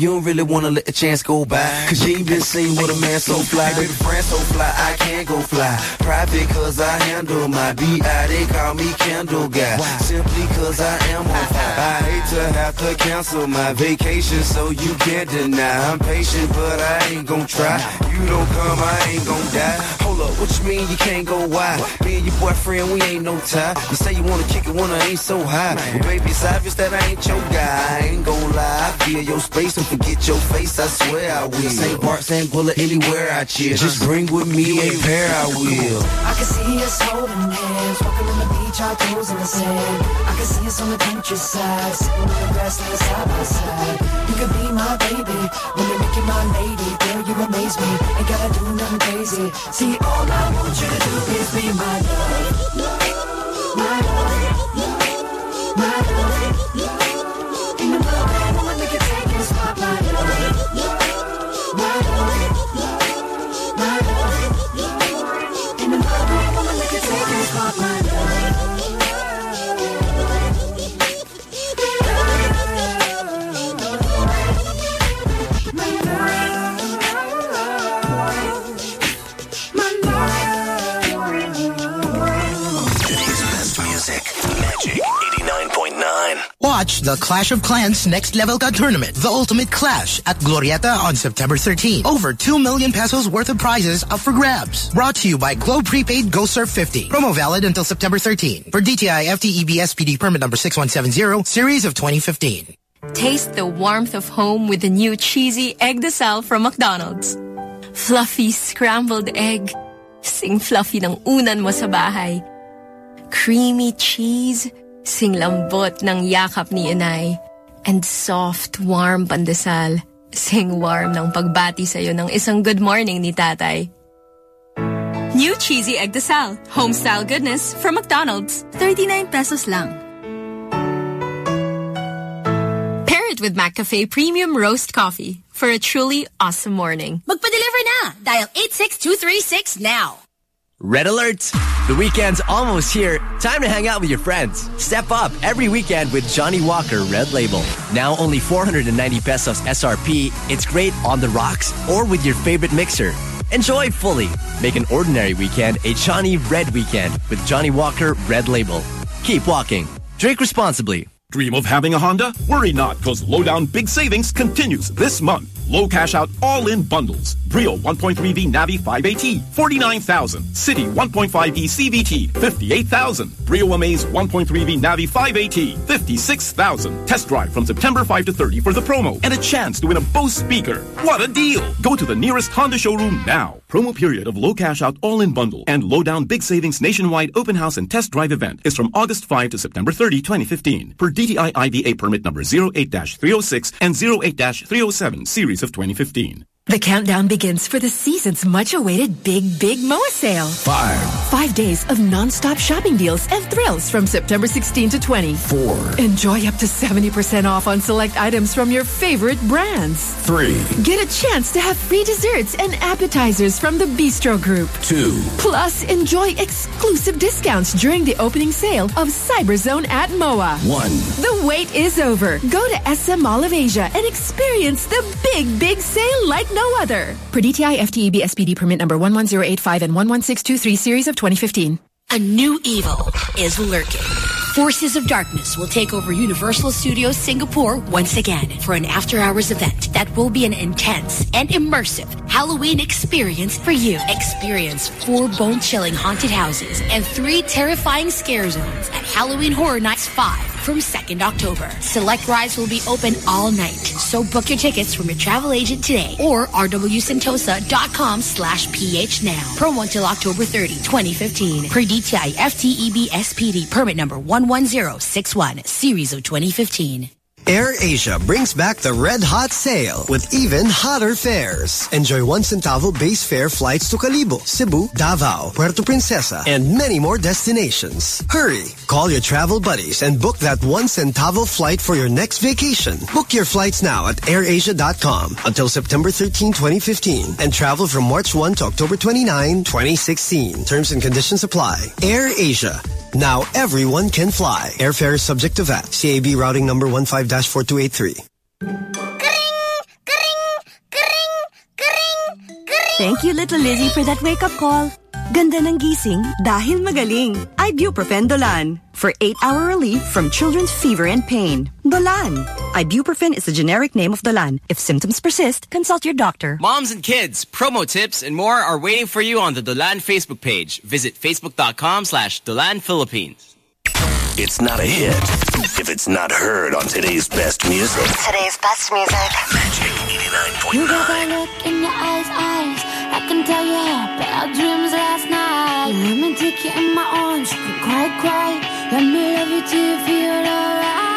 you don't really wanna let the chance go by. Cause you ain't been seen with a man so fly. Baby, friend so fly, I can't go fly. Private cause I handle my BI, they call me Candle Guy. Simply cause I am on fire. I hate to have to cancel my vacation, so you can't deny. I'm patient, but I ain't gon' try. You don't come, I ain't gon' die. Hold up, what you mean you can't go wide? Me and your boyfriend, we ain't no tie. You say you wanna kick it when I ain't so high. Well, baby, it's obvious that I ain't your guy. I ain't gon' lie. I feel your space and forget your face, I swear I will. St. Bart, St. Bullet, anywhere I chill. Just bring with me a pair, I will. I can see us holding hands, walking on the beach, our toes in the sand. I can see us on the countryside, sitting on the grassland side by side. You could be my baby, when they make you my lady. Girl, you amaze me, ain't gotta do nothing crazy. See, all I want you to do is be my love. Clash of Clans Next Level Cup Tournament, the ultimate clash at Glorietta on September 13. Over 2 million pesos worth of prizes up for grabs. Brought to you by Globe Prepaid Go Surf 50. Promo valid until September 13. For DTI FTEB SPD permit number 6170, series of 2015. Taste the warmth of home with the new cheesy egg desal from McDonald's. Fluffy scrambled egg. Sing fluffy ng unan mo sa bahay. Creamy cheese. Sing lambot ng yakap ni inay. And soft, warm pandesal. Sing warm ng pagbati sa'yo ng isang good morning ni tatay. New cheesy egg desal. Home-style goodness from McDonald's. 39 pesos lang. Pair it with McCafe Premium Roast Coffee for a truly awesome morning. Magpa-deliver na! Dial 86236 now. Red Alert! The weekend's almost here. Time to hang out with your friends. Step up every weekend with Johnnie Walker Red Label. Now only 490 pesos SRP. It's great on the rocks or with your favorite mixer. Enjoy fully. Make an ordinary weekend a Johnnie Red weekend with Johnnie Walker Red Label. Keep walking. Drink responsibly. Dream of having a Honda? Worry not, because Lowdown Big Savings continues this month. Low cash out all-in bundles. Brio 1.3V Navi 5AT, 49,000. City 1.5E CVT, 58,000. Brio Amaze 1.3V Navi 5AT, 56,000. Test drive from September 5 to 30 for the promo and a chance to win a Bose speaker. What a deal! Go to the nearest Honda showroom now. Promo period of low cash out all-in bundle and Lowdown Big Savings nationwide open house and test drive event is from August 5 to September 30, 2015. Per DTI IVA permit number 08-306 and 08-307 series of 2015. The countdown begins for the season's much-awaited Big Big MOA sale. Five. Five days of non-stop shopping deals and thrills from September 16 to 20. Four. Enjoy up to 70% off on select items from your favorite brands. Three. Get a chance to have free desserts and appetizers from the Bistro Group. Two. Plus, enjoy exclusive discounts during the opening sale of Cyberzone at MOA. One. The wait is over. Go to SM Mall of Asia and experience the big, big sale like no other. Per DTI FTEB SPD permit number 11085 and 11623 series of 2015. A new evil is lurking. Forces of Darkness will take over Universal Studios Singapore once again for an after-hours event that will be an intense and immersive Halloween experience for you. Experience four bone-chilling haunted houses and three terrifying scare zones at Halloween Horror Nights 5 from 2nd October. Select rides will be open all night, so book your tickets from your travel agent today or rwsentosa.com slash ph now. Promo until October 30, 2015. Per DTI FTEB SPD permit number 11061, series of 2015. Air Asia brings back the red hot sale with even hotter fares. Enjoy one centavo base fare flights to Kalibo, Cebu, Davao, Puerto Princesa, and many more destinations. Hurry! Call your travel buddies and book that one centavo flight for your next vacation. Book your flights now at airasia.com until September 13, 2015 and travel from March 1 to October 29, 2016. Terms and conditions apply. Air Asia. Now everyone can fly. Airfare is subject to VAT. CAB routing number 15-4283. Thank you, little Lizzie, for that wake-up call. Ganda ng gising dahil magaling. Ibuprofen Dolan. For 8-hour relief from children's fever and pain. Dolan. Ibuprofen is the generic name of Dolan. If symptoms persist, consult your doctor. Moms and kids, promo tips and more are waiting for you on the Dolan Facebook page. Visit facebook.com slash Dolan Philippines. It's not a hit if it's not heard on today's best music. Today's best music. Magic You got that look in your eyes, eyes. I can tell you had bad dreams last night. Let me take you in my arms. You can cry, cry. Let me love you till you feel alright.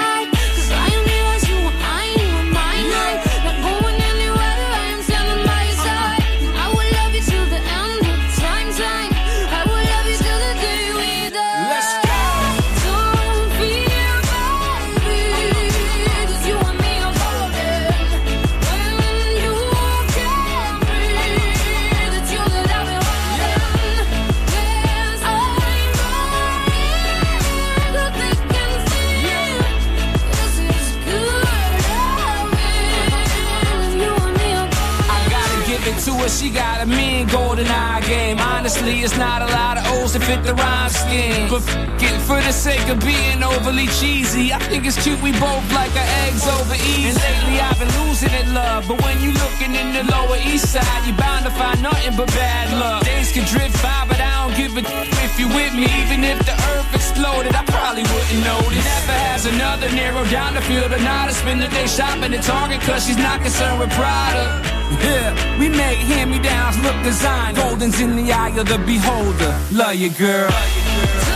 She got a mean golden eye game. Honestly, it's not a lot of O's to fit the rhyme scheme. But f- for the sake of being overly cheesy, I think it's cute we both like our eggs over easy. And lately I've been losing it, love. But when you looking in the lower east side, you're bound to find nothing but bad luck. Days can drift by, but I don't give a if you with me. Even if the earth exploded, I probably wouldn't old. He never has another narrow down the field or not to spend the day shopping at Target cause she's not concerned with Prada. Yeah, we make hand-me-downs look designed. Golden's in the eye of the beholder. Love you, girl. You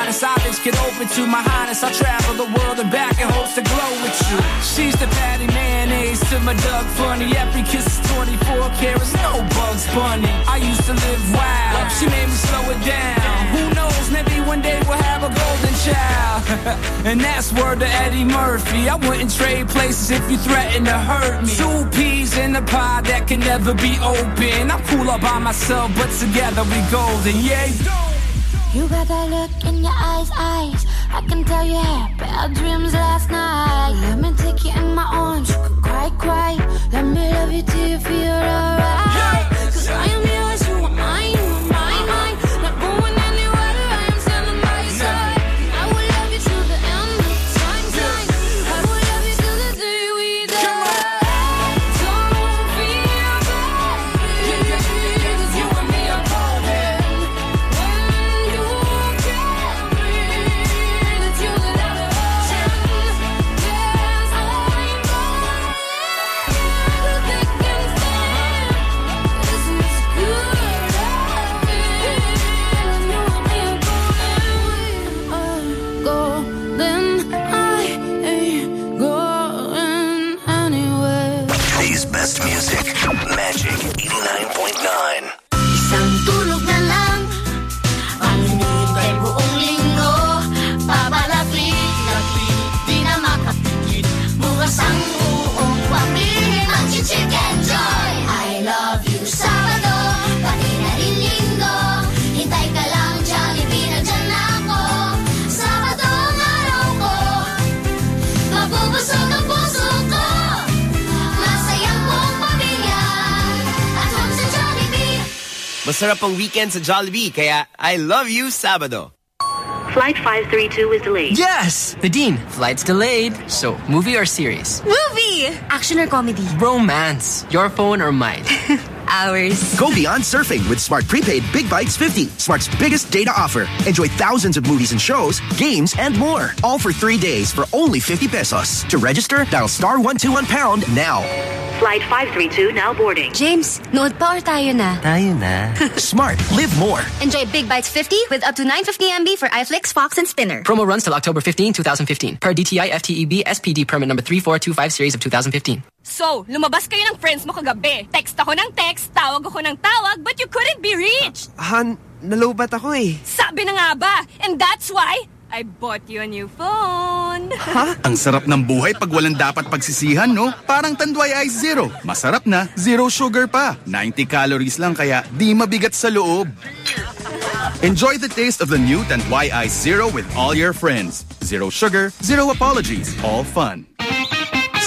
finest eyelids get open to my highness. I travel the world and back in hopes to glow with you. She's the patty mayonnaise to my Doug Funnie. Every kiss is 24 carats, no bugs bunny. I used to live wild. She made me slow it down. Who knows, maybe one day we'll have a golden child. and that's word to Eddie Murphy. I wouldn't trade places if you threaten to hurt me. Two peas in a pie that can never be open. I'm cool all by myself, but together we golden. Yeah. You got that look in your eyes, eyes. I can tell you had bad dreams last night. Let me take you in my arms, you can cry, cry. Let me love you till you feel alright. Cause I am Masarap ang weekend sa Jollibee, kaya I love you Sabado. Flight 532 is delayed. Yes! Nadine, flight's delayed. So, movie or series? Movie! Action or comedy? Romance. Your phone or mine? Ours. Go beyond surfing with Smart Prepaid Big Bites 50, Smart's biggest data offer. Enjoy thousands of movies and shows, games, and more. All for three days for only 50 pesos. To register, dial star 121 pound now. Flight 532 now boarding. James, nood pa or tayo na? Tayo na. Smart. Live more. Enjoy Big Bites 50 with up to 950 MB for iFlix, Fox, and Spinnr. Promo runs till October 15, 2015. Per DTI FTEB SPD permit number 3425 series of 2015. So, lumabas kayo ng friends mo kagabi. Text ako ng text, tawag ako ng tawag, but you couldn't be reached. Han, nalobat ako eh. Sabi na nga ba? And that's why I bought you a new phone. Ang sarap ng buhay pag walang dapat pagsisihan, no? Parang Tanduay Ice Zero. Masarap na, zero sugar pa. 90 calories lang kaya di mabigat sa loob. Enjoy the taste of the new Tanduay Ice Zero with all your friends. Zero sugar, zero apologies, all fun.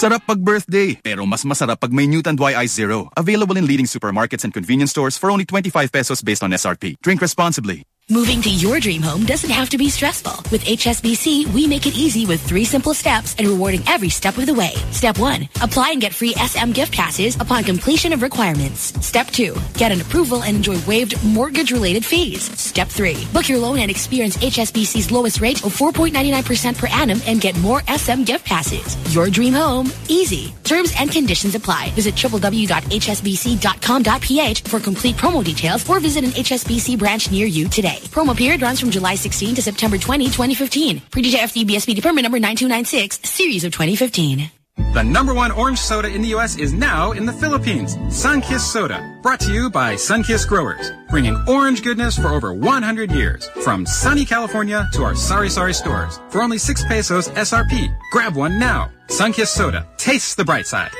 Sarap pag birthday, pero mas masarap pag may new Tanduay Ice Zero. Available in leading supermarkets and convenience stores for only 25 pesos based on SRP. Drink responsibly. Moving to your dream home doesn't have to be stressful. With HSBC, we make it easy with three simple steps and rewarding every step of the way. Step one, apply and get free SM gift passes upon completion of requirements. Step two, get an approval and enjoy waived mortgage-related fees. Step three, book your loan and experience HSBC's lowest rate of 4.99% per annum and get more SM gift passes. Your dream home, easy. Terms and conditions apply. Visit www.hsbc.com.ph for complete promo details or visit an HSBC branch near you today. Promo period runs from July 16 to September 20, 2015. Pre-DJ FTB SPD permit number 9296, series of 2015. The number one orange soda in the U.S. is now in the Philippines. Sunkist Soda. Brought to you by Sunkist Growers. Bringing orange goodness for over 100 years. From sunny California to our Sari Sari stores. For only 6 pesos SRP. Grab one now. Sunkist Soda. Taste the bright side.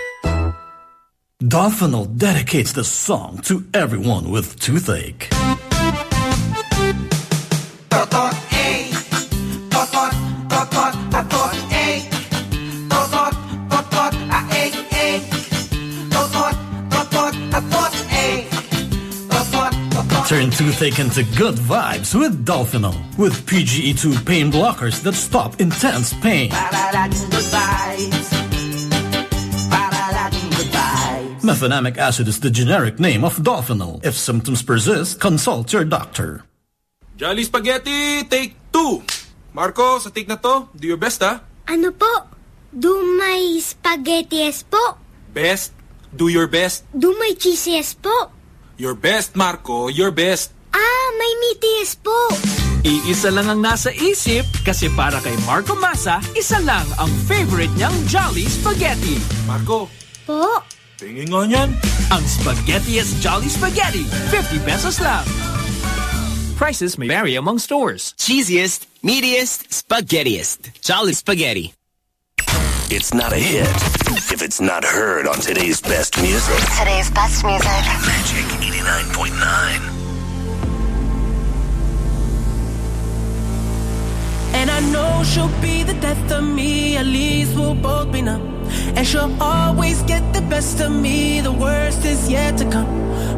Dolfenal dedicates the song to everyone with toothache. Turn toothache into good vibes with Dolfenal. With PGE2 pain blockers that stop intense pain. Mefenamic acid is the generic name of Dolfenal. If symptoms persist, consult your doctor. Jolly Spaghetti, take two. Marco, sa take na to, do your best ha. Ano po? Do my spaghettiest po? Best, do your best. Do my cheesiest po? Your best, Marco, your best. Ah, may meatiest po. Iisa lang ang nasa isip kasi para kay Marco Masa, isa lang ang favorite niyang Jolly Spaghetti. Marco. Po? Tingin nga niyan. Ang Spaghettiest Jolly Spaghetti. 50 pesos lang. Prices may vary among stores. Cheesiest, meatiest, spaghettiest. Jolly Spaghetti. It's not a hit if it's not heard on today's best music. Today's best music. Magic 89.9. And I know she'll be the death of me, at least we'll both be numb. And she'll always get the best of me, the worst is yet to come.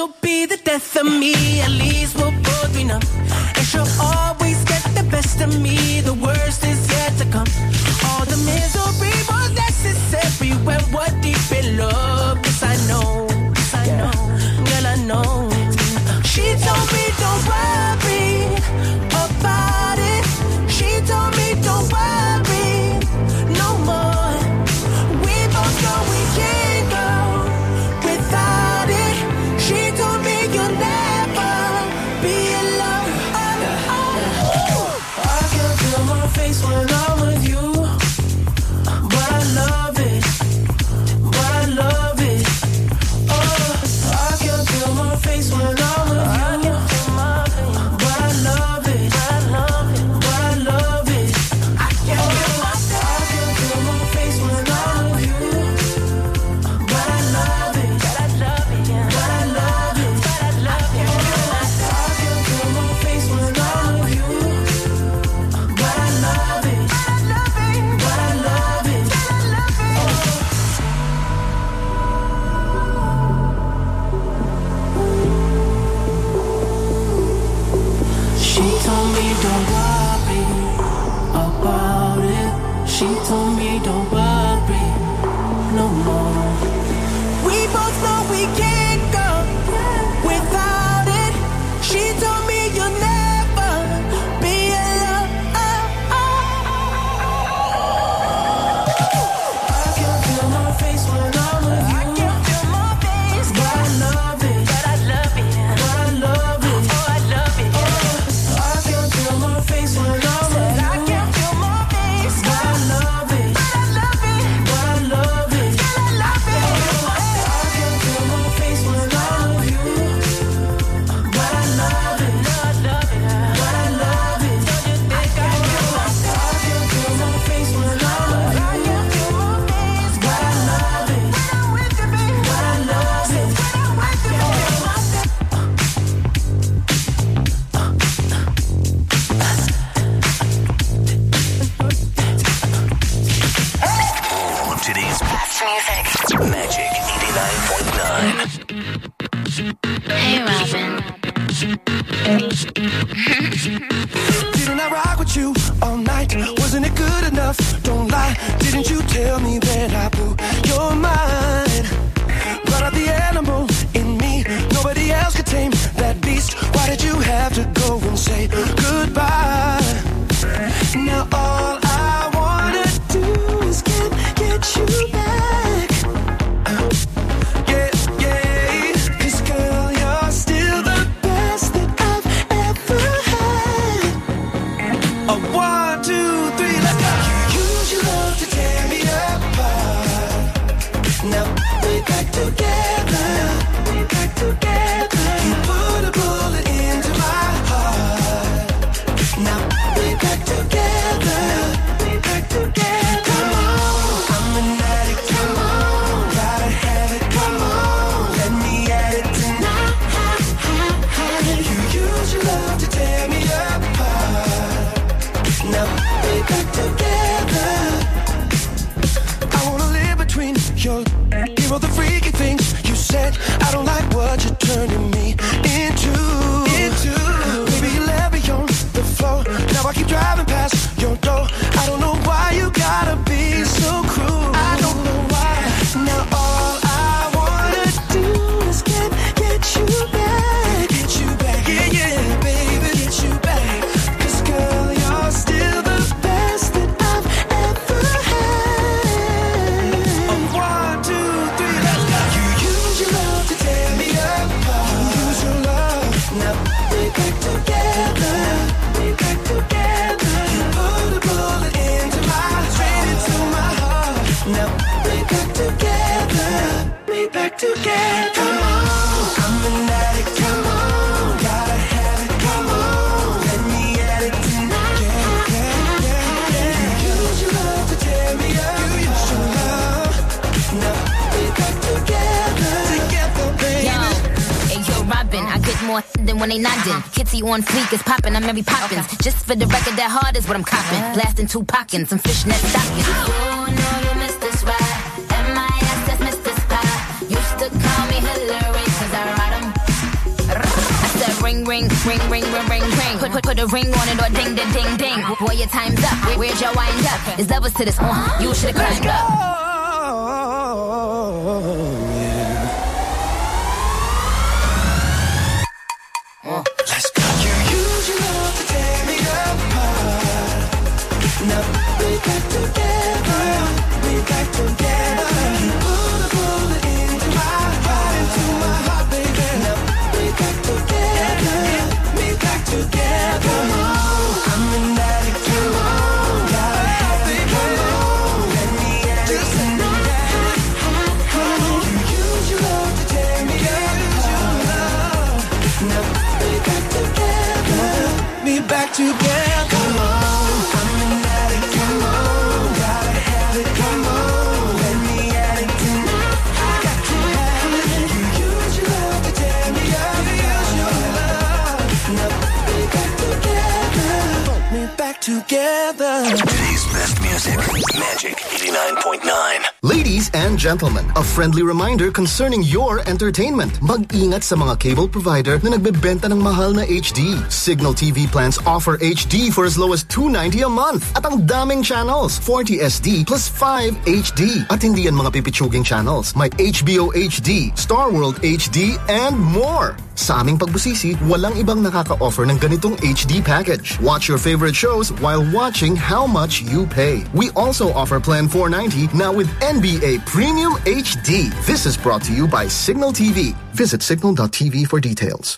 she'll be the death of me. At least we'll both be numb. And she'll always get the best of me. The worst is yet to come. All the misery was necessary when we're deep in love. Yes, I know. Yes, I know. Girl, I know. Didn't I rock with you all night? Wasn't it good enough? Don't lie. Didn't you tell me that I blew your mind? Brought out the animal in me. Nobody else could tame that beast. Why did you have to go and say Mary Poppins. Just for the record, that hard is what I'm copping. Blasting two pockets, some fishnet stockings. You know you missed this ride. M.I.S. that's Mr. Spy. Used to call me Hillary, cause I ride 'em. I said ring, ring, ring, ring, ring, ring, ring. Put, put, put a ring on it or ding, ding, ding, ding. Boy, your time's up. Where- Where's your wind up? It's levels to this. Uh, you should've climbed up. 89.9. Ladies and gentlemen, a friendly reminder concerning your entertainment. Mag-ingat sa mga cable provider na nagbebenta ng mahal na HD. Signal TV plans offer HD for as low as 290 a month. At ang daming channels, 40 SD plus 5 HD. At hindi yan mga pipitsuging channels. May HBO HD, Star World HD, and more. Sa aming pagbusisi, walang ibang nakaka-offer ng ganitong HD package. Watch your favorite shows while watching how much you pay. We also offer Plan 490 now with NBA Premium HD. This is brought to you by Signal TV. Visit signal.tv for details.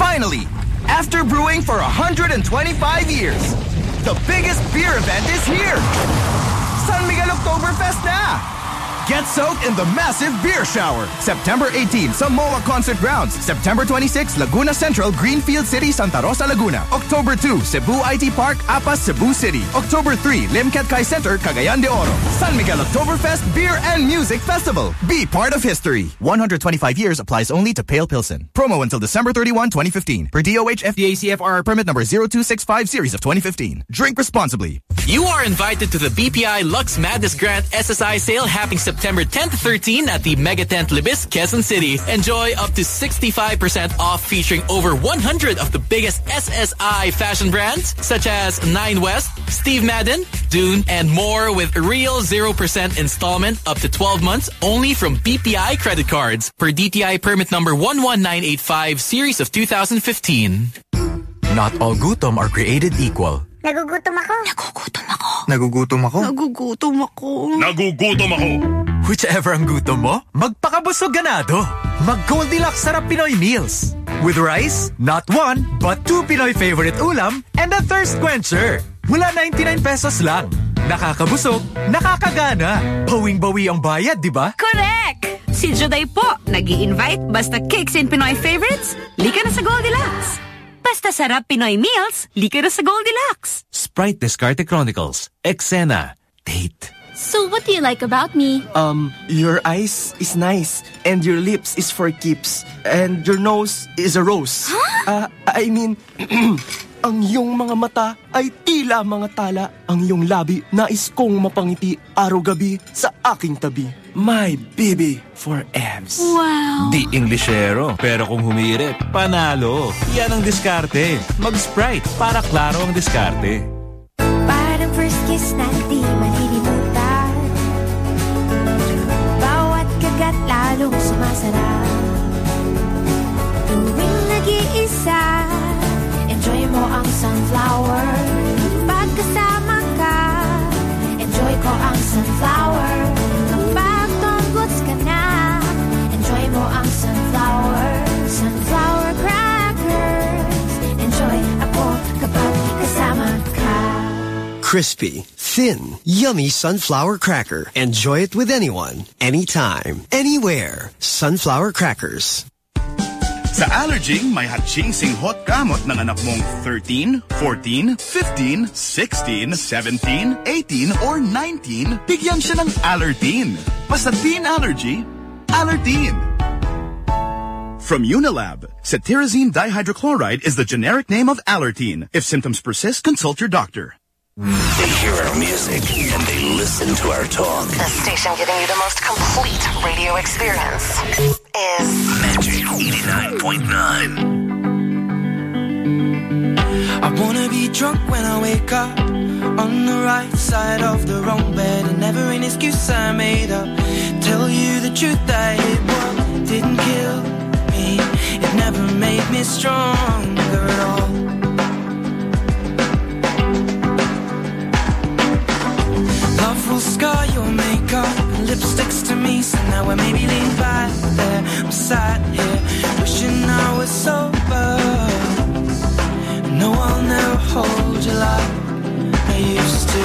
Finally, after brewing for 125 years, the biggest beer event is here. San Miguel Oktoberfest na! Get soaked in the massive beer shower. September 18, Samoa Concert Grounds. September 26, Laguna Central, Greenfield City, Santa Rosa, Laguna. October 2, Cebu IT Park, Apas, Cebu City. October 3, Limketkai Center, Cagayan de Oro. San Miguel Oktoberfest Beer and Music Festival. Be part of history. 125 years applies only to Pale Pilsen. Promo until December 31, 2015. Per DOH FDA CFR permit number 0265 series of 2015. Drink responsibly. You are invited to the BPI Lux Madness Grant SSI sale happening September September 10 to 13 at the Mega Tent Libis, Quezon City. Enjoy up to 65% off featuring over 100 of the biggest SSI fashion brands such as Nine West, Steve Madden, Dune, and more with real 0% installment up to 12 months only from BPI credit cards per DTI permit number 11985 series of 2015. Not all gutom are created equal. Nagugutom ako. Nagugutom ako. Nagugutom ako. Nagugutom ako. Nagugutom ako. Whichever ang gutom mo, magpakabusog ganado. Mag Goldilocks Sarap Pinoy Meals. With rice, not one, but two Pinoy favorite ulam and a thirst quencher. Mula 99 pesos lang. Nakakabusog, nakakagana. Bawing-bawi ang bayad, di ba? Correct! Si Juday po, nag invite basta cakes and Pinoy favorites, lika na sa Goldilocks. Basta sarap Pinoy meals, lika na sa Goldilocks. Sprite Diskarte Chronicles. Exena. Date. So what do you like about me? Um, your eyes is nice, and your lips is for keeps, and your nose is a rose. Huh? Uh, I mean, ang iyong mga mata ay tila mga tala. Ang iyong labi nais kong mapangiti araw-gabi sa aking tabi. My baby for abs. Wow. Di Englishero. Pero kung humirit, panalo. Yan ang diskarte. Mag-Sprite para klaro ang diskarte. Parang first kiss na di malilimutan Bawat kagat lalong sumasarap mo ang sunflower Pagkasama ka Enjoy ko ang sunflower Kapag tunggots ka na Enjoy mo ang sunflower Sunflower crackers Enjoy ako kapag kasama ka Crispy, thin, yummy sunflower cracker. Enjoy it with anyone, anytime, anywhere. Sunflower crackers. Sa Allerging, may hatsing hot gamot ng anak mong 13, 14, 15, 16, 17, 18, or 19, bigyan siya ng Allerteen. Basta teen allergy, Allerteen. From Unilab, cetirizine dihydrochloride is the generic name of Allerteen. If symptoms persist, consult your doctor. They hear our music and they listen to our talk. The station giving you the most complete radio experience is Magic 89.9. I wanna be drunk when I wake up. On the right side of the wrong bed. And never an excuse I made up. Tell you the truth, I hit what didn't kill me. It never made me stronger at all Will scar your makeup and lipsticks to me So now I maybe lean back there I'm sat here wishing I was sober no, I'll never hold you like I used to.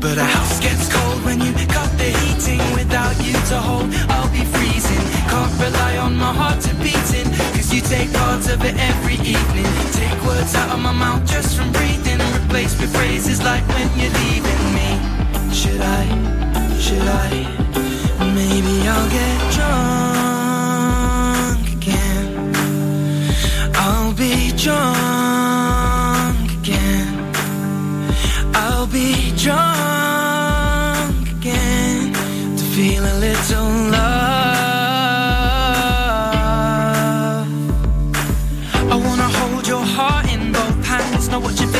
But a house gets cold when you cut the heating without you to hold. I'll be freezing. Can't rely on my heart to beating. You take parts of it every evening. Take words out of my mouth just from breathing. Replace with phrases like when you're leaving me. Should I? Should I? Maybe I'll get drunk. Again I'll be drunk again. I'll be drunk again to feel a little love.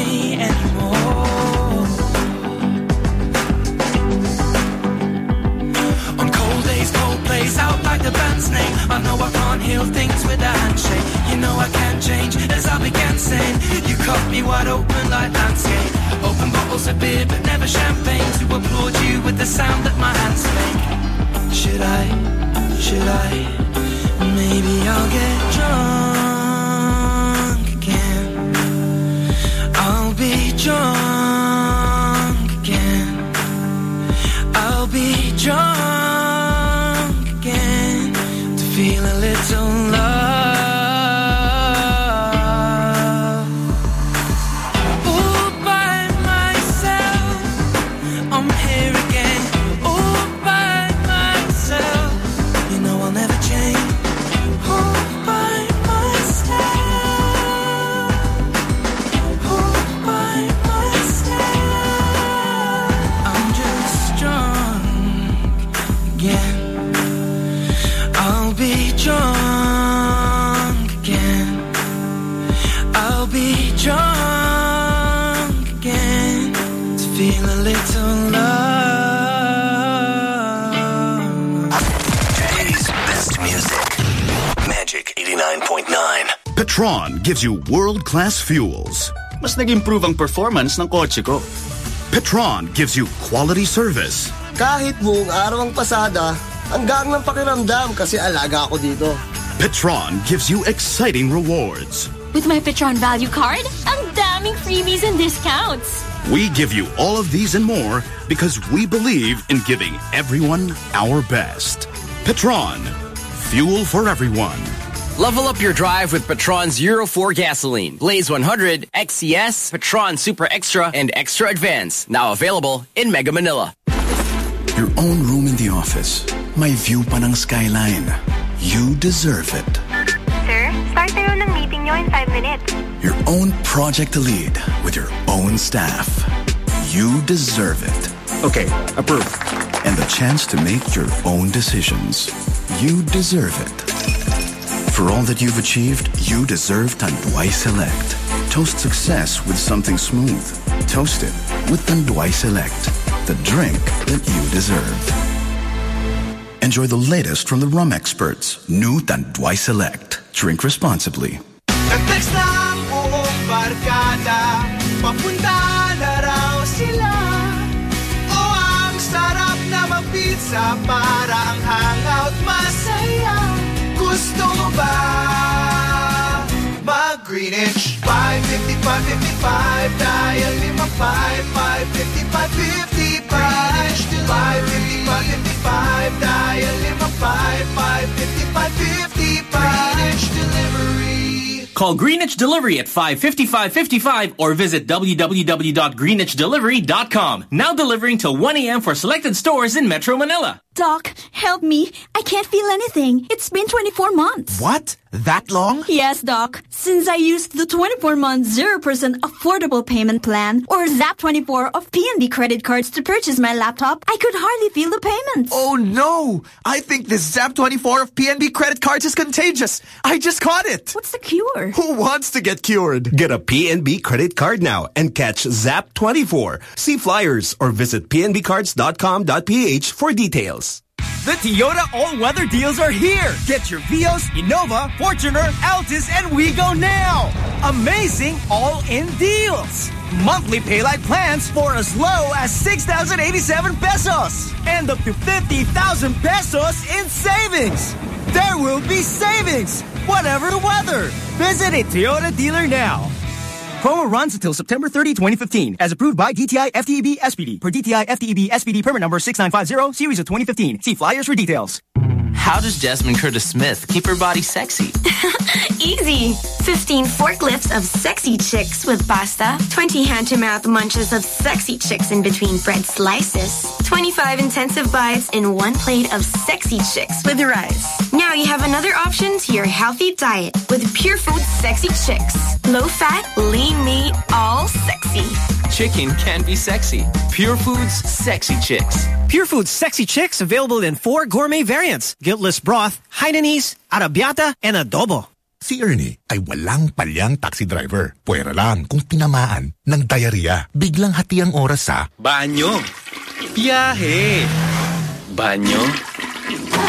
me anymore. On cold days, cold plays out like the band's name. I know I can't heal things with a handshake. You know I can't change as I began saying. You cut me wide open like landscape. Open bottles of beer, but never champagne to applaud you with the sound that my hands make. Should I? Should I? Maybe I'll get drunk drunk again. I'll be drunk again to feel a little. Petron gives you world-class fuels. Mas nag-improve ang performance ng kotse ko. Petron gives you quality service. Kahit buong araw ang pasada, hanggang ng pakiramdam kasi alaga ako dito. Petron gives you exciting rewards. With my Petron Value Card, ang daming freebies and discounts. We give you all of these and more because we believe in giving everyone our best. Petron, fuel for everyone. Level up your drive with Petron's Euro 4 gasoline. Blaze 100, XCS, Petron Super Extra, and Extra Advance. Now available in Mega Manila. Your own room in the office. My view pa ng skyline. You deserve it. Sir, start na ng meeting nyo in 5 minutes. Your own project to lead with your own staff. You deserve it. Okay, approved. And the chance to make your own decisions. You deserve it. For all that you've achieved, you deserve Tanduay Select. Toast success with something smooth. Toast it with Tanduay Select, the drink that you deserve. Enjoy the latest from the rum experts. New Tanduay Select. Drink responsibly. Oh, Papunta 555 Dial 55 555 Greenwich to 555 Dial 55 Greenwich Delivery Call Greenwich Delivery at 555-55 or visit www.greenwichdelivery.com. Now delivering till 1 a.m. for selected stores in Metro Manila. Doc, help me. I can't feel anything. It's been 24 months. What? That long? Yes, Doc. Since I used the 24-month 0% affordable payment plan or ZAP24 of PNB credit cards to purchase my laptop, I could hardly feel the payments. Oh no! I think this ZAP24 of PNB credit cards is contagious. I just caught it. What's the cure? Who wants to get cured? Get a PNB credit card now and catch ZAP24. See flyers or visit pnbcards.com.ph for details. The Toyota all-weather deals are here. Get your Vios, Innova, Fortuner, Altis, and Wigo now. Amazing all-in deals. Monthly paylight plans for as low as 6,087 pesos. And up to 50,000 pesos in savings. There will be savings, whatever the weather. Visit a Toyota dealer now. Promo runs until September 30, 2015, as approved by DTI FTEB SPD per DTI FTEB SPD permit number 6950, series of 2015. See flyers for details. How does Jasmine Curtis Smith keep her body sexy? Easy. 15 forklifts of sexy chicks with pasta, 20 hand-to-mouth munches of sexy chicks in between bread slices, 25 intensive bites in one plate of sexy chicks with rice. Now you have another option to your healthy diet with Pure Food Sexy Chicks. Low fat, lean meat, all sexy. Chicken can be sexy. Pure Foods Sexy Chicks. Pure Foods Sexy Chicks available in four gourmet variants. Guiltless broth, Hainanese, Arrabbiata, and adobo. Si Ernie ay walang palyang taxi driver. Pwera lang kung tinamaan ng diarrhea. Biglang hati ang oras sa Banyo. Biyahe. Banyo.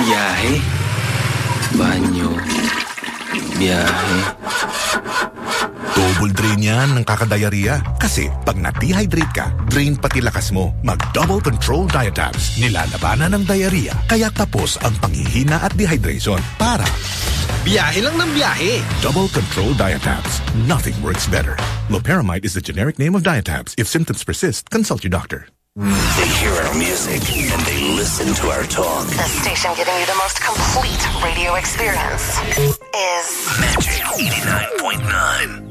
Biyahe. Banyo. Biyahe. Double drain yan ng kakadiarrhea. Kasi pag na-dehydrate ka, drain pati lakas mo. Mag-double control diatabs. Nilalabanan ng diarrhea. Kaya tapos ang panghihina at dehydration para Biyahe lang ng biyahe. Double Control Diatabs. Nothing works better. Loperamide is the generic name of Diatabs. If symptoms persist, consult your doctor. They hear our music and they listen to our talk. The station giving you the most complete radio experience is Magic 89.9.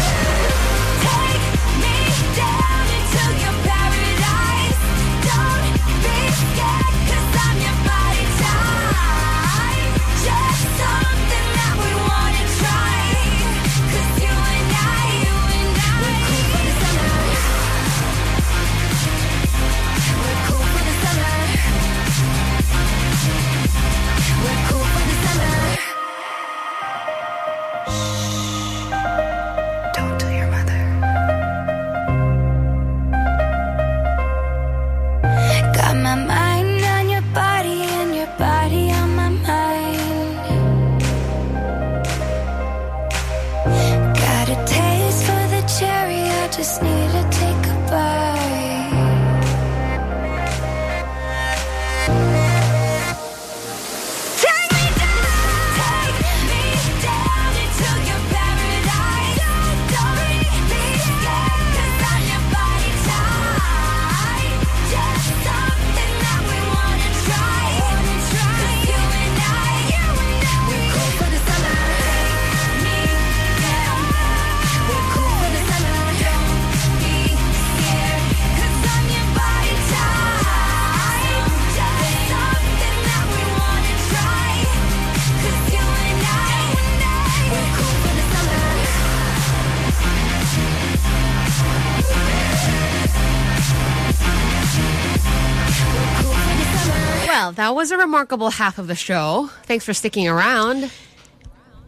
Remarkable half of the show. Thanks for sticking around.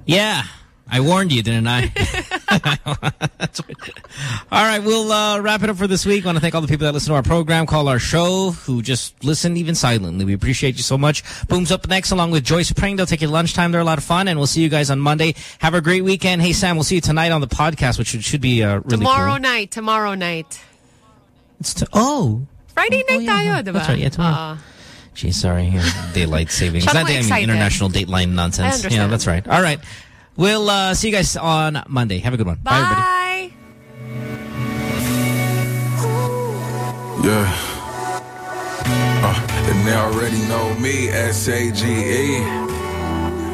Yeah. I warned you, didn't I? That's what I did. All right, we'll uh, wrap it up for this week. I want to thank all the people that listen to our program, call our show, who just listen even silently. We appreciate you so much. Boom's up next along with Joyce Pring. They'll take you lunchtime. They're a lot of fun, and we'll see you guys on Monday. Have a great weekend. Hey, Sam, we'll see you tonight on the podcast, which should, should be uh, really tomorrow cool. night, tomorrow night. It's t- oh. Friday night tayo, diba? That's right, yeah, tomorrow. Uh, Gee, sorry. Here, daylight savings. Siya Not naman day, I mean excited. international dateline nonsense. I. Yeah, that's right. All right. We'll uh, see you guys on Monday. Have a good one. Bye, everybody. Bye. Yeah. Uh, and they already know me, S-A-G-E.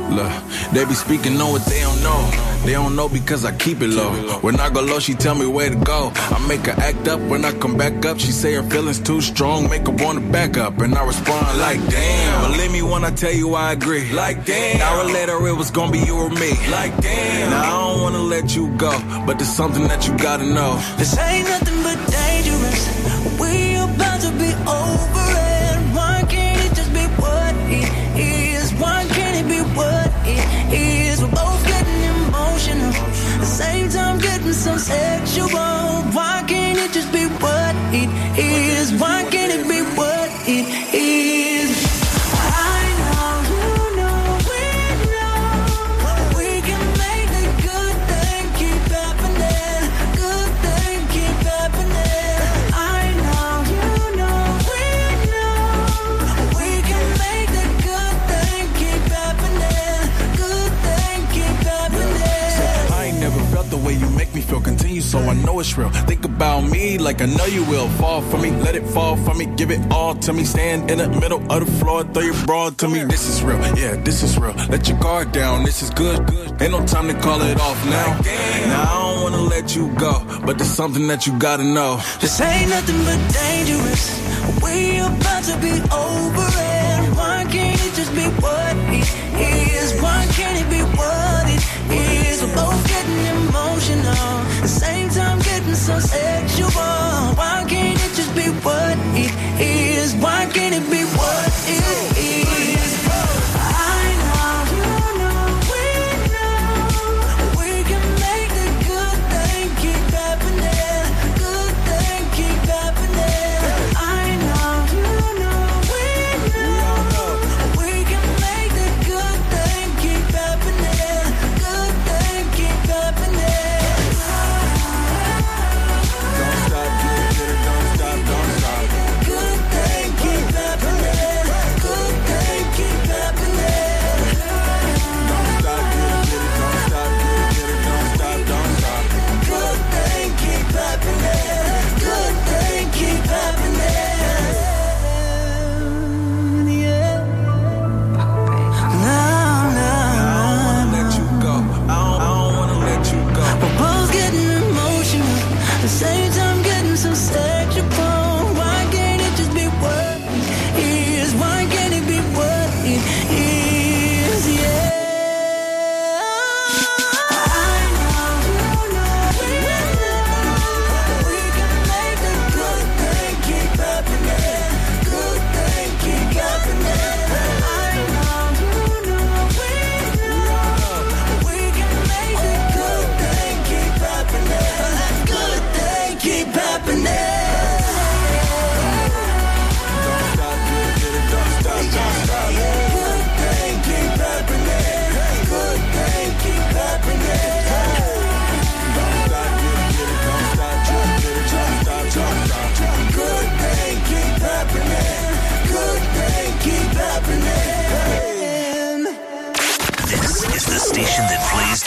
Look, they be speaking on what they don't know. They don't know because I keep it low. When I go low, she tell me where to go. I make her act up. When I come back up, she say her feelings too strong. Make her wanna back up. And I respond like, damn. Believe me when I tell you I agree. Like, damn. An hour later, it was gonna be you or me. Like, damn. Now, I don't wanna let you go. But there's something that you gotta know. This ain't nothing but dangerous. We about to be over Why can't it just be what it is? Why can't it be what it is? You so I know it's real. Think about me like I know you will. Fall for me, let it fall for me, give it all to me. Stand in the middle of the floor, throw your broad to me. This is real, yeah, this is real. Let your guard down, this is good. Ain't no time to call it off now. Now I don't wanna let you go, but there's something that you gotta know. This ain't nothing but dangerous. We about to be over it. Why can't it just be what it is? So sexual. Why can't it just be what it is? Why can't it be what it is?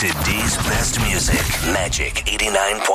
Today's best music. Magic 89.9.